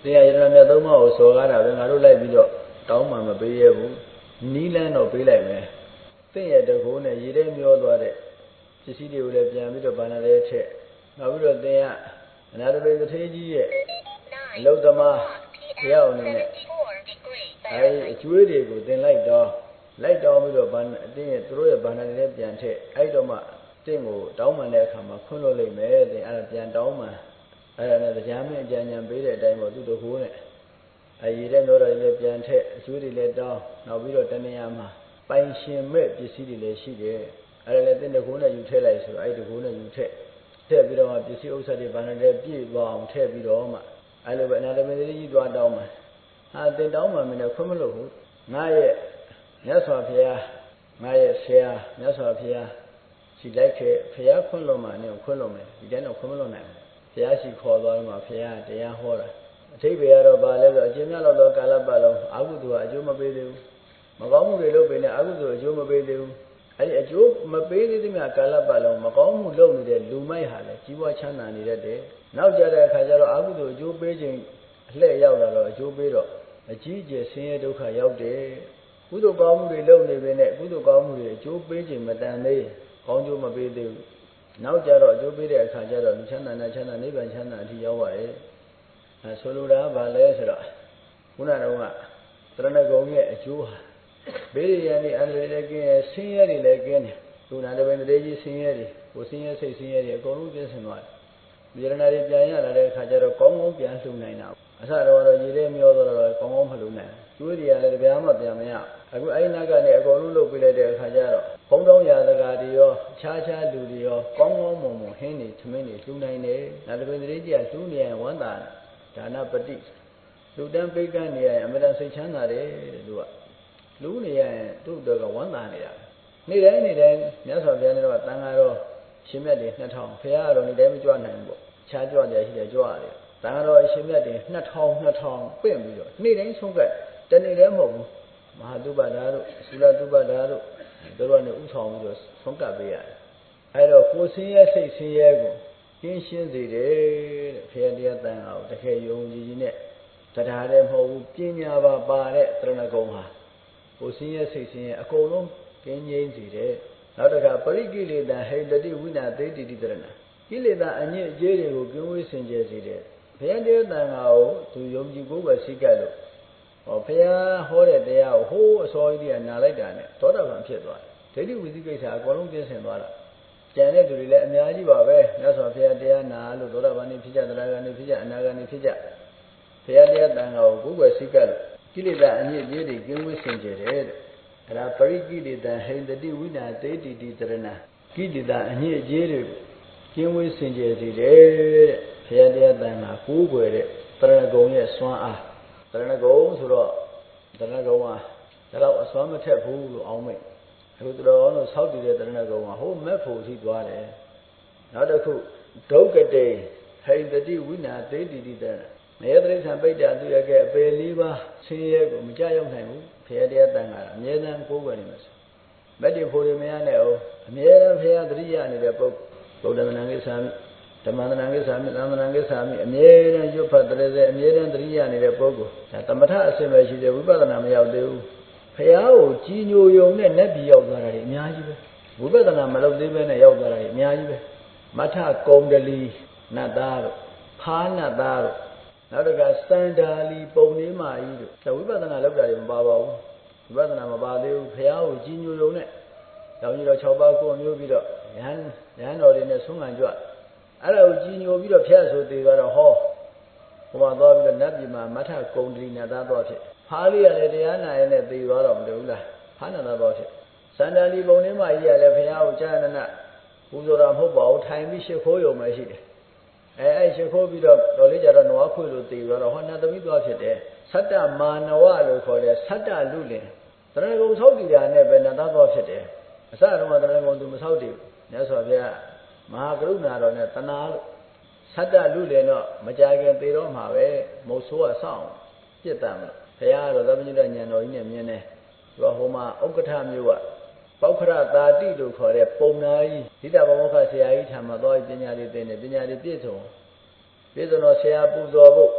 တရားရဏမြတ်သုံးပါးကိုစော်ကားတာပဲငါတို့လိုက်ပြီးတော့တောင်းမှမပေးရဘူးနီးလန်းတော့ပေးလိုက်မယ်သင်ရဲ့တကူနဲ့ရေထဲမျောသွားတဲ့ပစ္စည်းတွေကိုလည်းပြန်ပြီးတော့ဗန္ဒရဲထက်နောက်ပြီးတော့သင်ကအနာတပိသထေးကြီးရဲ့အလုသမားတရားအနေနဲ့အဲအကျွေးတွေကိုသင်လိုက်တော့ လိုက်တောင်းပြီးတော့ဗန္အတင်းရဲ့သူတို့ရဲ့ဗန္ဒတွေလည်းပြန်ထက်အဲ့တော့မှတင့်ကိုတောင်းမှန်တဲ့အခါမှာခွင့်လို့လိမ့်မယ်သင်အဲ့ဒါပြန်တောင်းမှန်အဲ့ဒါနဲ့တရားမင်းအကြံဉာဏ်ပေးတဲ့အတိုင်းပေါ့သူတကူနဲ့အရေးတဲ့မျိုးတော်လည်းပြန်ထက်အကျွေးတွေလည်းတောင်းနောက်ပြီးတော့တဏှာမှာပိုင်ရှင်မဲ့ပစ္စည်းတွေလည်းရှိတယ်အဲ့ဒါလည်းသင်တကူနဲ့ယူထည့်လိုက်ဆိုအဲ့ဒီတကူနဲ့ယူထည့်ထည့်ပြီးတော့မှပစ္စည်းဥစ္စာတွေဗန္ဒတွေပြည့်သွားအောင်ထည့်ပြီးတော့မှအဲ့လိုပဲအနာတမေသတိကြီးသွားတောင်းမှဟာသင်တောင်းမှမင်းနဲ့ခွင့်မလို့ဘူးငါရဲ့ မြတ်စွာဘုရားငါရဲ့ဆရာမြတ်စွာဘုရားရှိလိုက်ခဲ့ဘုရားခွင့်လို့မှနဲ့ခွင့်လို့မယ်ဒီတိုင်းတော့ခွင့်မလို့နိုင်ဘူးဘုရားရှိခေါ်သွားတော့မှဘုရားတရားဟောတာအထိပ္ပယ်ကတော့ဗာလဲဆိုအကျဉ်းများတော့တော့ကာလပတ်လုံးအာဟုသူကအကျိုးမပေးသေးဘူးမကောင်းမှုတွေလုပ်ပေနဲ့အာဟုသူအကျိုးမပေးသေးဘူးအဲ့ဒီအကျိုးမပေးသေးသမျှကာလပတ်လုံးမကောင်းမှုလုပ်နေတဲ့လူမိုက်ဟာလည်းကြီးပွားချမ်းသာနေတတ်တယ်နောက်ကြတဲ့အခါကျတော့အာဟုသူအကျိုးပေးခြင်းအလှည့်ရောက်လာတော့အကျိုးပေးတော့အကြီးအကျယ်ဆင်းရဲဒုက္ခရောက်တယ် ကုသိုလ်ကောင်းမှုတွေလုပ်နေပေနဲ့ကုသိုလ်ကောင်းမှုတွေအကျိုးပေးခြင်းမတန်သေးကောင်းကျိုးမပေးသေးဘူးနောက်ကြတော့အကျိုးပေးတဲ့အခါကျတော့လူချမ်းသာနဲ့ချမ်းသာနိဗ္ဗာန်ချမ်းသာအထိရောက်ပါတယ်အဲဆိုလိုတာကဘာလဲဆိုတော့ခုနကတော့ကတရဏဂုံရဲ့အကျိုးဟာဘေးရည်ရည်အန္တရာယ်လည်းကင်းရဆင်းရဲတွေလည်းကင်းတယ်သူနာတပင်တည်းကြီးဆင်းရဲတွေကိုဆင်းရဲစိတ်ဆင်းရဲတွေအကုန်လုံးပြည့်စုံသွားတယ်ဒီရဏတွေပြန်ရလာတဲ့အခါကျတော့ကောင်းကောင်းပြန်လှူနိုင်တာအစတော့တော့ရေထဲမျောတော့တော့ကောင်းကောင်းမလှူနိုင် ကျွေးတွေကလည်းတပြားမှပြန်မရအခုအဲ့နာကနေအကုန်လုံးလုပ်ပြလိုက်တဲ့အခါကျတော့ဘုံတောင်းရာတကာတွေရောခြားခြားလူတွေရောကောင်းကောင်းမွန်မွန်ဟင်းနေသမင်းနေလှူနိုင်တယ်နာတပင်တည်းကြီးကလှူနေရင်ဝမ်းသာဒါနပတိလူတန်းပိတ်ကန်းနေရင်အမတန်စိတ်ချမ်းသာတယ်လူကလူနေရင်သူ့တော့ကဝမ်းသာနေတာနေ့တိုင်းနေ့တိုင်းမြတ်စွာဘုရားနဲ့တော့တန်ဃာတော်ရှင်မြတ်တွေ2000ဖရာကတော့နေ့တိုင်းမကြွနိုင်ဘူးပေါ့ခြားကြွတယ်ရှိတယ်ကြွရတယ်တန်ဃာတော်အရှင်မြတ်တွေ2000 2000ပင့်ပြီးတော့နေ့တိုင်းဆုံးကတ် တနေ့တည်းမဟုတ်ဘူးမဟာတုပ္ပဒါတို့သုလတုပ္ပဒါတို့တို့ကနေဥဆောင်ပြီးတော့ဆုံးကတ်ပေးရတယ်အဲတော့ကိုယ်ဆင်းရဲစိတ်ဆင်းရဲကိုရှင်းရှင်းစေတယ်တဲ့ဖရာတရားတန်ဃာကိုတကယ်ယုံကြည်ကြီးနဲ့တရားတည်းမဟုတ်ဘူးပညာပါပါတဲ့တရဏဂုံဟာကိုယ်ဆင်းရဲစိတ်ဆင်းရဲအကုန်လုံးကင်းငြိမ်းစေတယ်နောက်တစ်ခါပရိကိလေသာဟိတတိဝိနာသိတိတိတရဏကိလေသာအညစ်အကြေးတွေကိုကင်းဝေးစင်ကြယ်စေတယ်ဘုရားတရားတန်ခါကိုသူယုံကြည်ကိုယ်ပဲစိတ်ကပ်လို့ ဟောဘုရားဟောတဲ့တရားကိုဟိုးအစောကြီးကနာလိုက်တာနဲ့သောတာပန်ဖြစ်သွားတယ်ဒိဋ္ဌိဝိသိကိစ္စအကုန်လုံးပြည့်စုံသွားတာကျန်တဲ့သူတွေလည်းအများကြီးပါပဲမြတ်စွာဘုရားတရားနာလို့သောတာပန်နေဖြစ်ကြတရားကနေဖြစ်ကြအနာကနေဖြစ်ကြဘုရားတရားတန်ခါကိုကိုယ်ပဲစိတ်ကပ်လို့ကိလေသာအညစ်အကြေးတွေကင်းဝေးစင်ကြယ်တယ်တဲ့အဲ့ဒါပရိကိလေသာဟိန္တိဝိနာသေတိတိတရဏကိလေသာအညစ်အကြေးတွေကင်းဝေးစင်ကြယ်စေတယ်တဲ့ဘုရားတရားတန်ခါကိုးကွယ်တဲ့တရဏဂုံရဲ့စွမ်းအား တရဏဂုံဆိုတော့တရဏဂုံဟာဒါတော့အစွမ်းမထက်ဘူးလို့အောင်းမိတ်အခုတော်တော်လို့ဆောက်တည်တဲ့တရဏဂုံကဟိုမက်ဖို့ရှိသွားတယ်နောက်တစ်ခုဒုက္ကတေဟိန္တိဝိနာသေတိတိတရဏနေရတိဆံပိဋ္ဌာသူရခဲ့အပေလေးပါးဆင်းရဲကိုမကြရောက်နိုင်ဘူးဖရာတရားတန်ခါအမြဲတမ်းကိုးကွယ်နေမှာဆိုမက်တိဖို့ရမရနဲ့အောင်အမြဲတမ်းဖရာသတိရနေတဲ့ပုဂ္ဂိုလ်ဗုဒ္ဓမနံကိသာမိ ဓမ္မန္တနာကိသာမိသံသနာကိသာမိအမြဲတမ်းရွတ်ဖတ်တဲ့စေအမြဲတမ်းသတိရနေတဲ့ပုဂ္ဂိုလ်ဒါသမထအစဉ်ပဲရှိတယ်ဝိပဿနာမရောက်သေးဘူးဖရာကိုကြီးညိုယုံနဲ့နတ်ပြည်ရောက်သွားတာတွေအများကြီးပဲဝိပဿနာမလုပ်သေးဘဲနဲ့ရောက်သွားတာတွေအများကြီးပဲမထကုံတလီနတ်သားတို့ဖားနတ်သားတို့နောက်တကစန္ဒာလီပုံလေးမာကြီးတို့ဒါဝိပဿနာလောက်တာတွေမပါပါဘူးဝိပဿနာမပါသေးဘူးဖះကိုကြီးညိုလုံးနဲ့ရောင်ကြီးတော်6ပါးကိုမျိုးပြီးတော့ရဟန်းရဟန်းတော်တွေနဲ့ဆုံးခံကြွ အဲ့ဒါကိုကြီးညိုပြီးတော့ဖះဆိုသေးသွားတော့ဟောဟိုမှာသွားပြီးတော့နတ်ပြည်မှာမထကုံတိနတ်သားသွားဖြစ်ဖားလေးကလည်းတရားနာရင်နဲ့သေသွားတော့မလို့ဘူးလားဖားနတ်သားသွားဖြစ်စန္ဒာလီပုံလေးမာကြီးကလည်းဖះကိုကြာနနပူဇော်တာမဟုတ်ပါဘူးထိုင်ပြီးရှ िख ိုးယုံမှရှိတယ်အဲအဲ့ရှ िख ိုးပြီးတော့တော်လေးကြတော့နွားခွေလို့တည်သွားတော့ဟောနတ်သမီးသွားဖြစ်တယ်သတ္တမာနဝလို့ခေါ်တဲ့သတ္တလူလင်တရဏဂုံဆောက်တည်တာနဲ့ပဲနတ်သားသွားဖြစ်တယ်အစတုန်းကတရဏဂုံသူမဆောက်တည်ဘူးမြတ်စွာဘုရား မဟာကရုဏာတော်နဲ့တဏှာလို့သတ္တလူလင်တော့မကြခင်သေတော့မှာပဲမုတ်ဆိုးကစောင့်ပြစ်တတ်မလို့ဘုရားကတော့သဗ္ဗညုတဉာဏ်တော်ကြီးနဲ့မြင်တယ်သူကဟိုမှာဥက္ကဋ္ဌမျိုးကပောက္ခရတာတိလို့ခေါ်တဲ့ပုံနာကြီးဒိဋ္ဌဘမောခဆရာကြီးထာမှာသွားပြီးပညာလေးသင်တယ်ပညာလေးပြည့်စုံပြည့်စုံတော့ဆရာပူဇော်ဖို့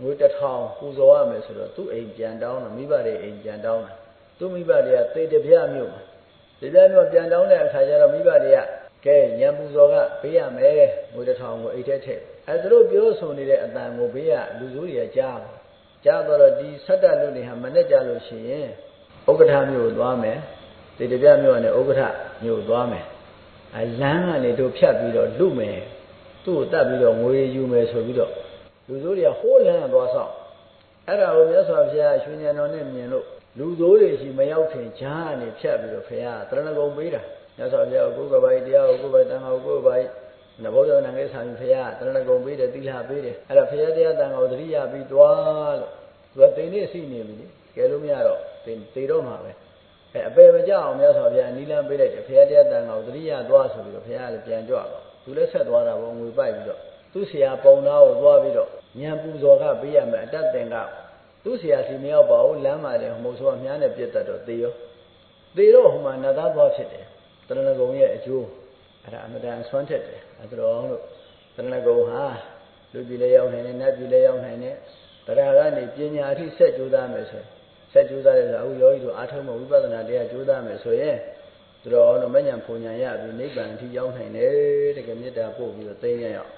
ငွေတစ်ထောင်ပူဇော်ရမယ်ဆိုတော့သူ့အိမ်ပြန်တောင်းတာမိဘတွေအိမ်ပြန်တောင်းတာသူ့မိဘတွေကသေတပြမြို့မှာသေတပြမြို့ပြန်တောင်းတဲ့အခါကျတော့မိဘတွေက ကဲညံပူဇော်ကပေးရမယ်ငွေတစ်ထောင်ကိုအိတ်ထဲထည့်အဲသူတို့ပြောဆိုနေတဲ့အတန်ကိုဘေးကလူစုတွေကကြားကြားတော့ဒီဆက်တလူတွေဟာမနဲ့ကြလို့ရှိရင်ဥက္ကဋ္ဌမြို့ကိုသွားမယ်တေတပြမြို့နဲ့ဥက္ကဋ္ဌမြို့သွားမယ်အလန်းကနေတို့ဖြတ်ပြီးတော့လူမယ်သူ့ကိုတတ်ပြီးတော့ငွေယူမယ်ဆိုပြီးတော့လူစိုးတွေကဟိုးလန်းသွားဆောင်အဲ့ဒါကိုမြတ်စွာဘုရားရွှေဉာဏ်တော်နဲ့မြင်လို့လူစိုးတွေရှိမရောက်ခင်ဂျားကနေဖြတ်ပြီးတော့ဖရာတရဏဂုံပေးတာ မြတ်စွာဘုရားကိုကိုယ်ကပိုင်တရားကိုကိုယ်ပိုင်တန်ခါကိုကိုယ်ပိုင်နဘောဓနာငယ်ဆံဖရာတရဏဂုံပေးတယ်တိလာပေးတယ်အဲ့ဒါဖရာတရားတန်ခါကိုသတိရပြီးသွားလို့သူကတိန်နေရှိနေပြီလေကဲလို့မရတော့တိန်တေတော့မှာပဲအဲအပေမကြအောင်မြတ်စွာဘုရားနီလန်းပေးလိုက်တယ်ဖရာတရားတန်ခါကိုသတိရသွားဆိုပြီးတော့ဖရာလည်းပြန်ကြွတော့သူလည်းဆက်သွားတာပေါ့ငွေပိုက်ပြီးတော့သူ့ဆရာပုံသားကိုသွားပြီးတော့ညံပူဇော်ကပေးရမယ်အတတ်တင်ကသူ့ဆရာစီမရောက်ပါဘူးလမ်းမှာတယ်ဟိုမို့ဆိုအများနဲ့ပြတ်တတ်တော့သေရောသေတော့ဟိုမှာနတ်သားသွားဖြစ်တယ် တရဏဂုံရဲ့အကျိုးအဲ့ဒါအမတန်ဆွမ်းထက်တယ်အဲဒါတော့လို့တရဏဂုံဟာလူပြည်လည်းရောက်နိုင်တယ်နတ်ပြည်လည်းရောက်နိုင်တယ်တရားကနေပညာအထိဆက်ကြိုးစားမယ်ဆိုရင်ဆက်ကြိုးစားတယ်ဆိုအခုယောဂီတို့အားထုတ်မှုဝိပဿနာတရားကြိုးစားမယ်ဆိုရင်သူတော်တော့မညံဖုန်ညာရပြီးနိဗ္ဗာန်အထိရောက်နိုင်တယ်တကယ်မေတ္တာပို့ပြီးတော့သိရရအောင်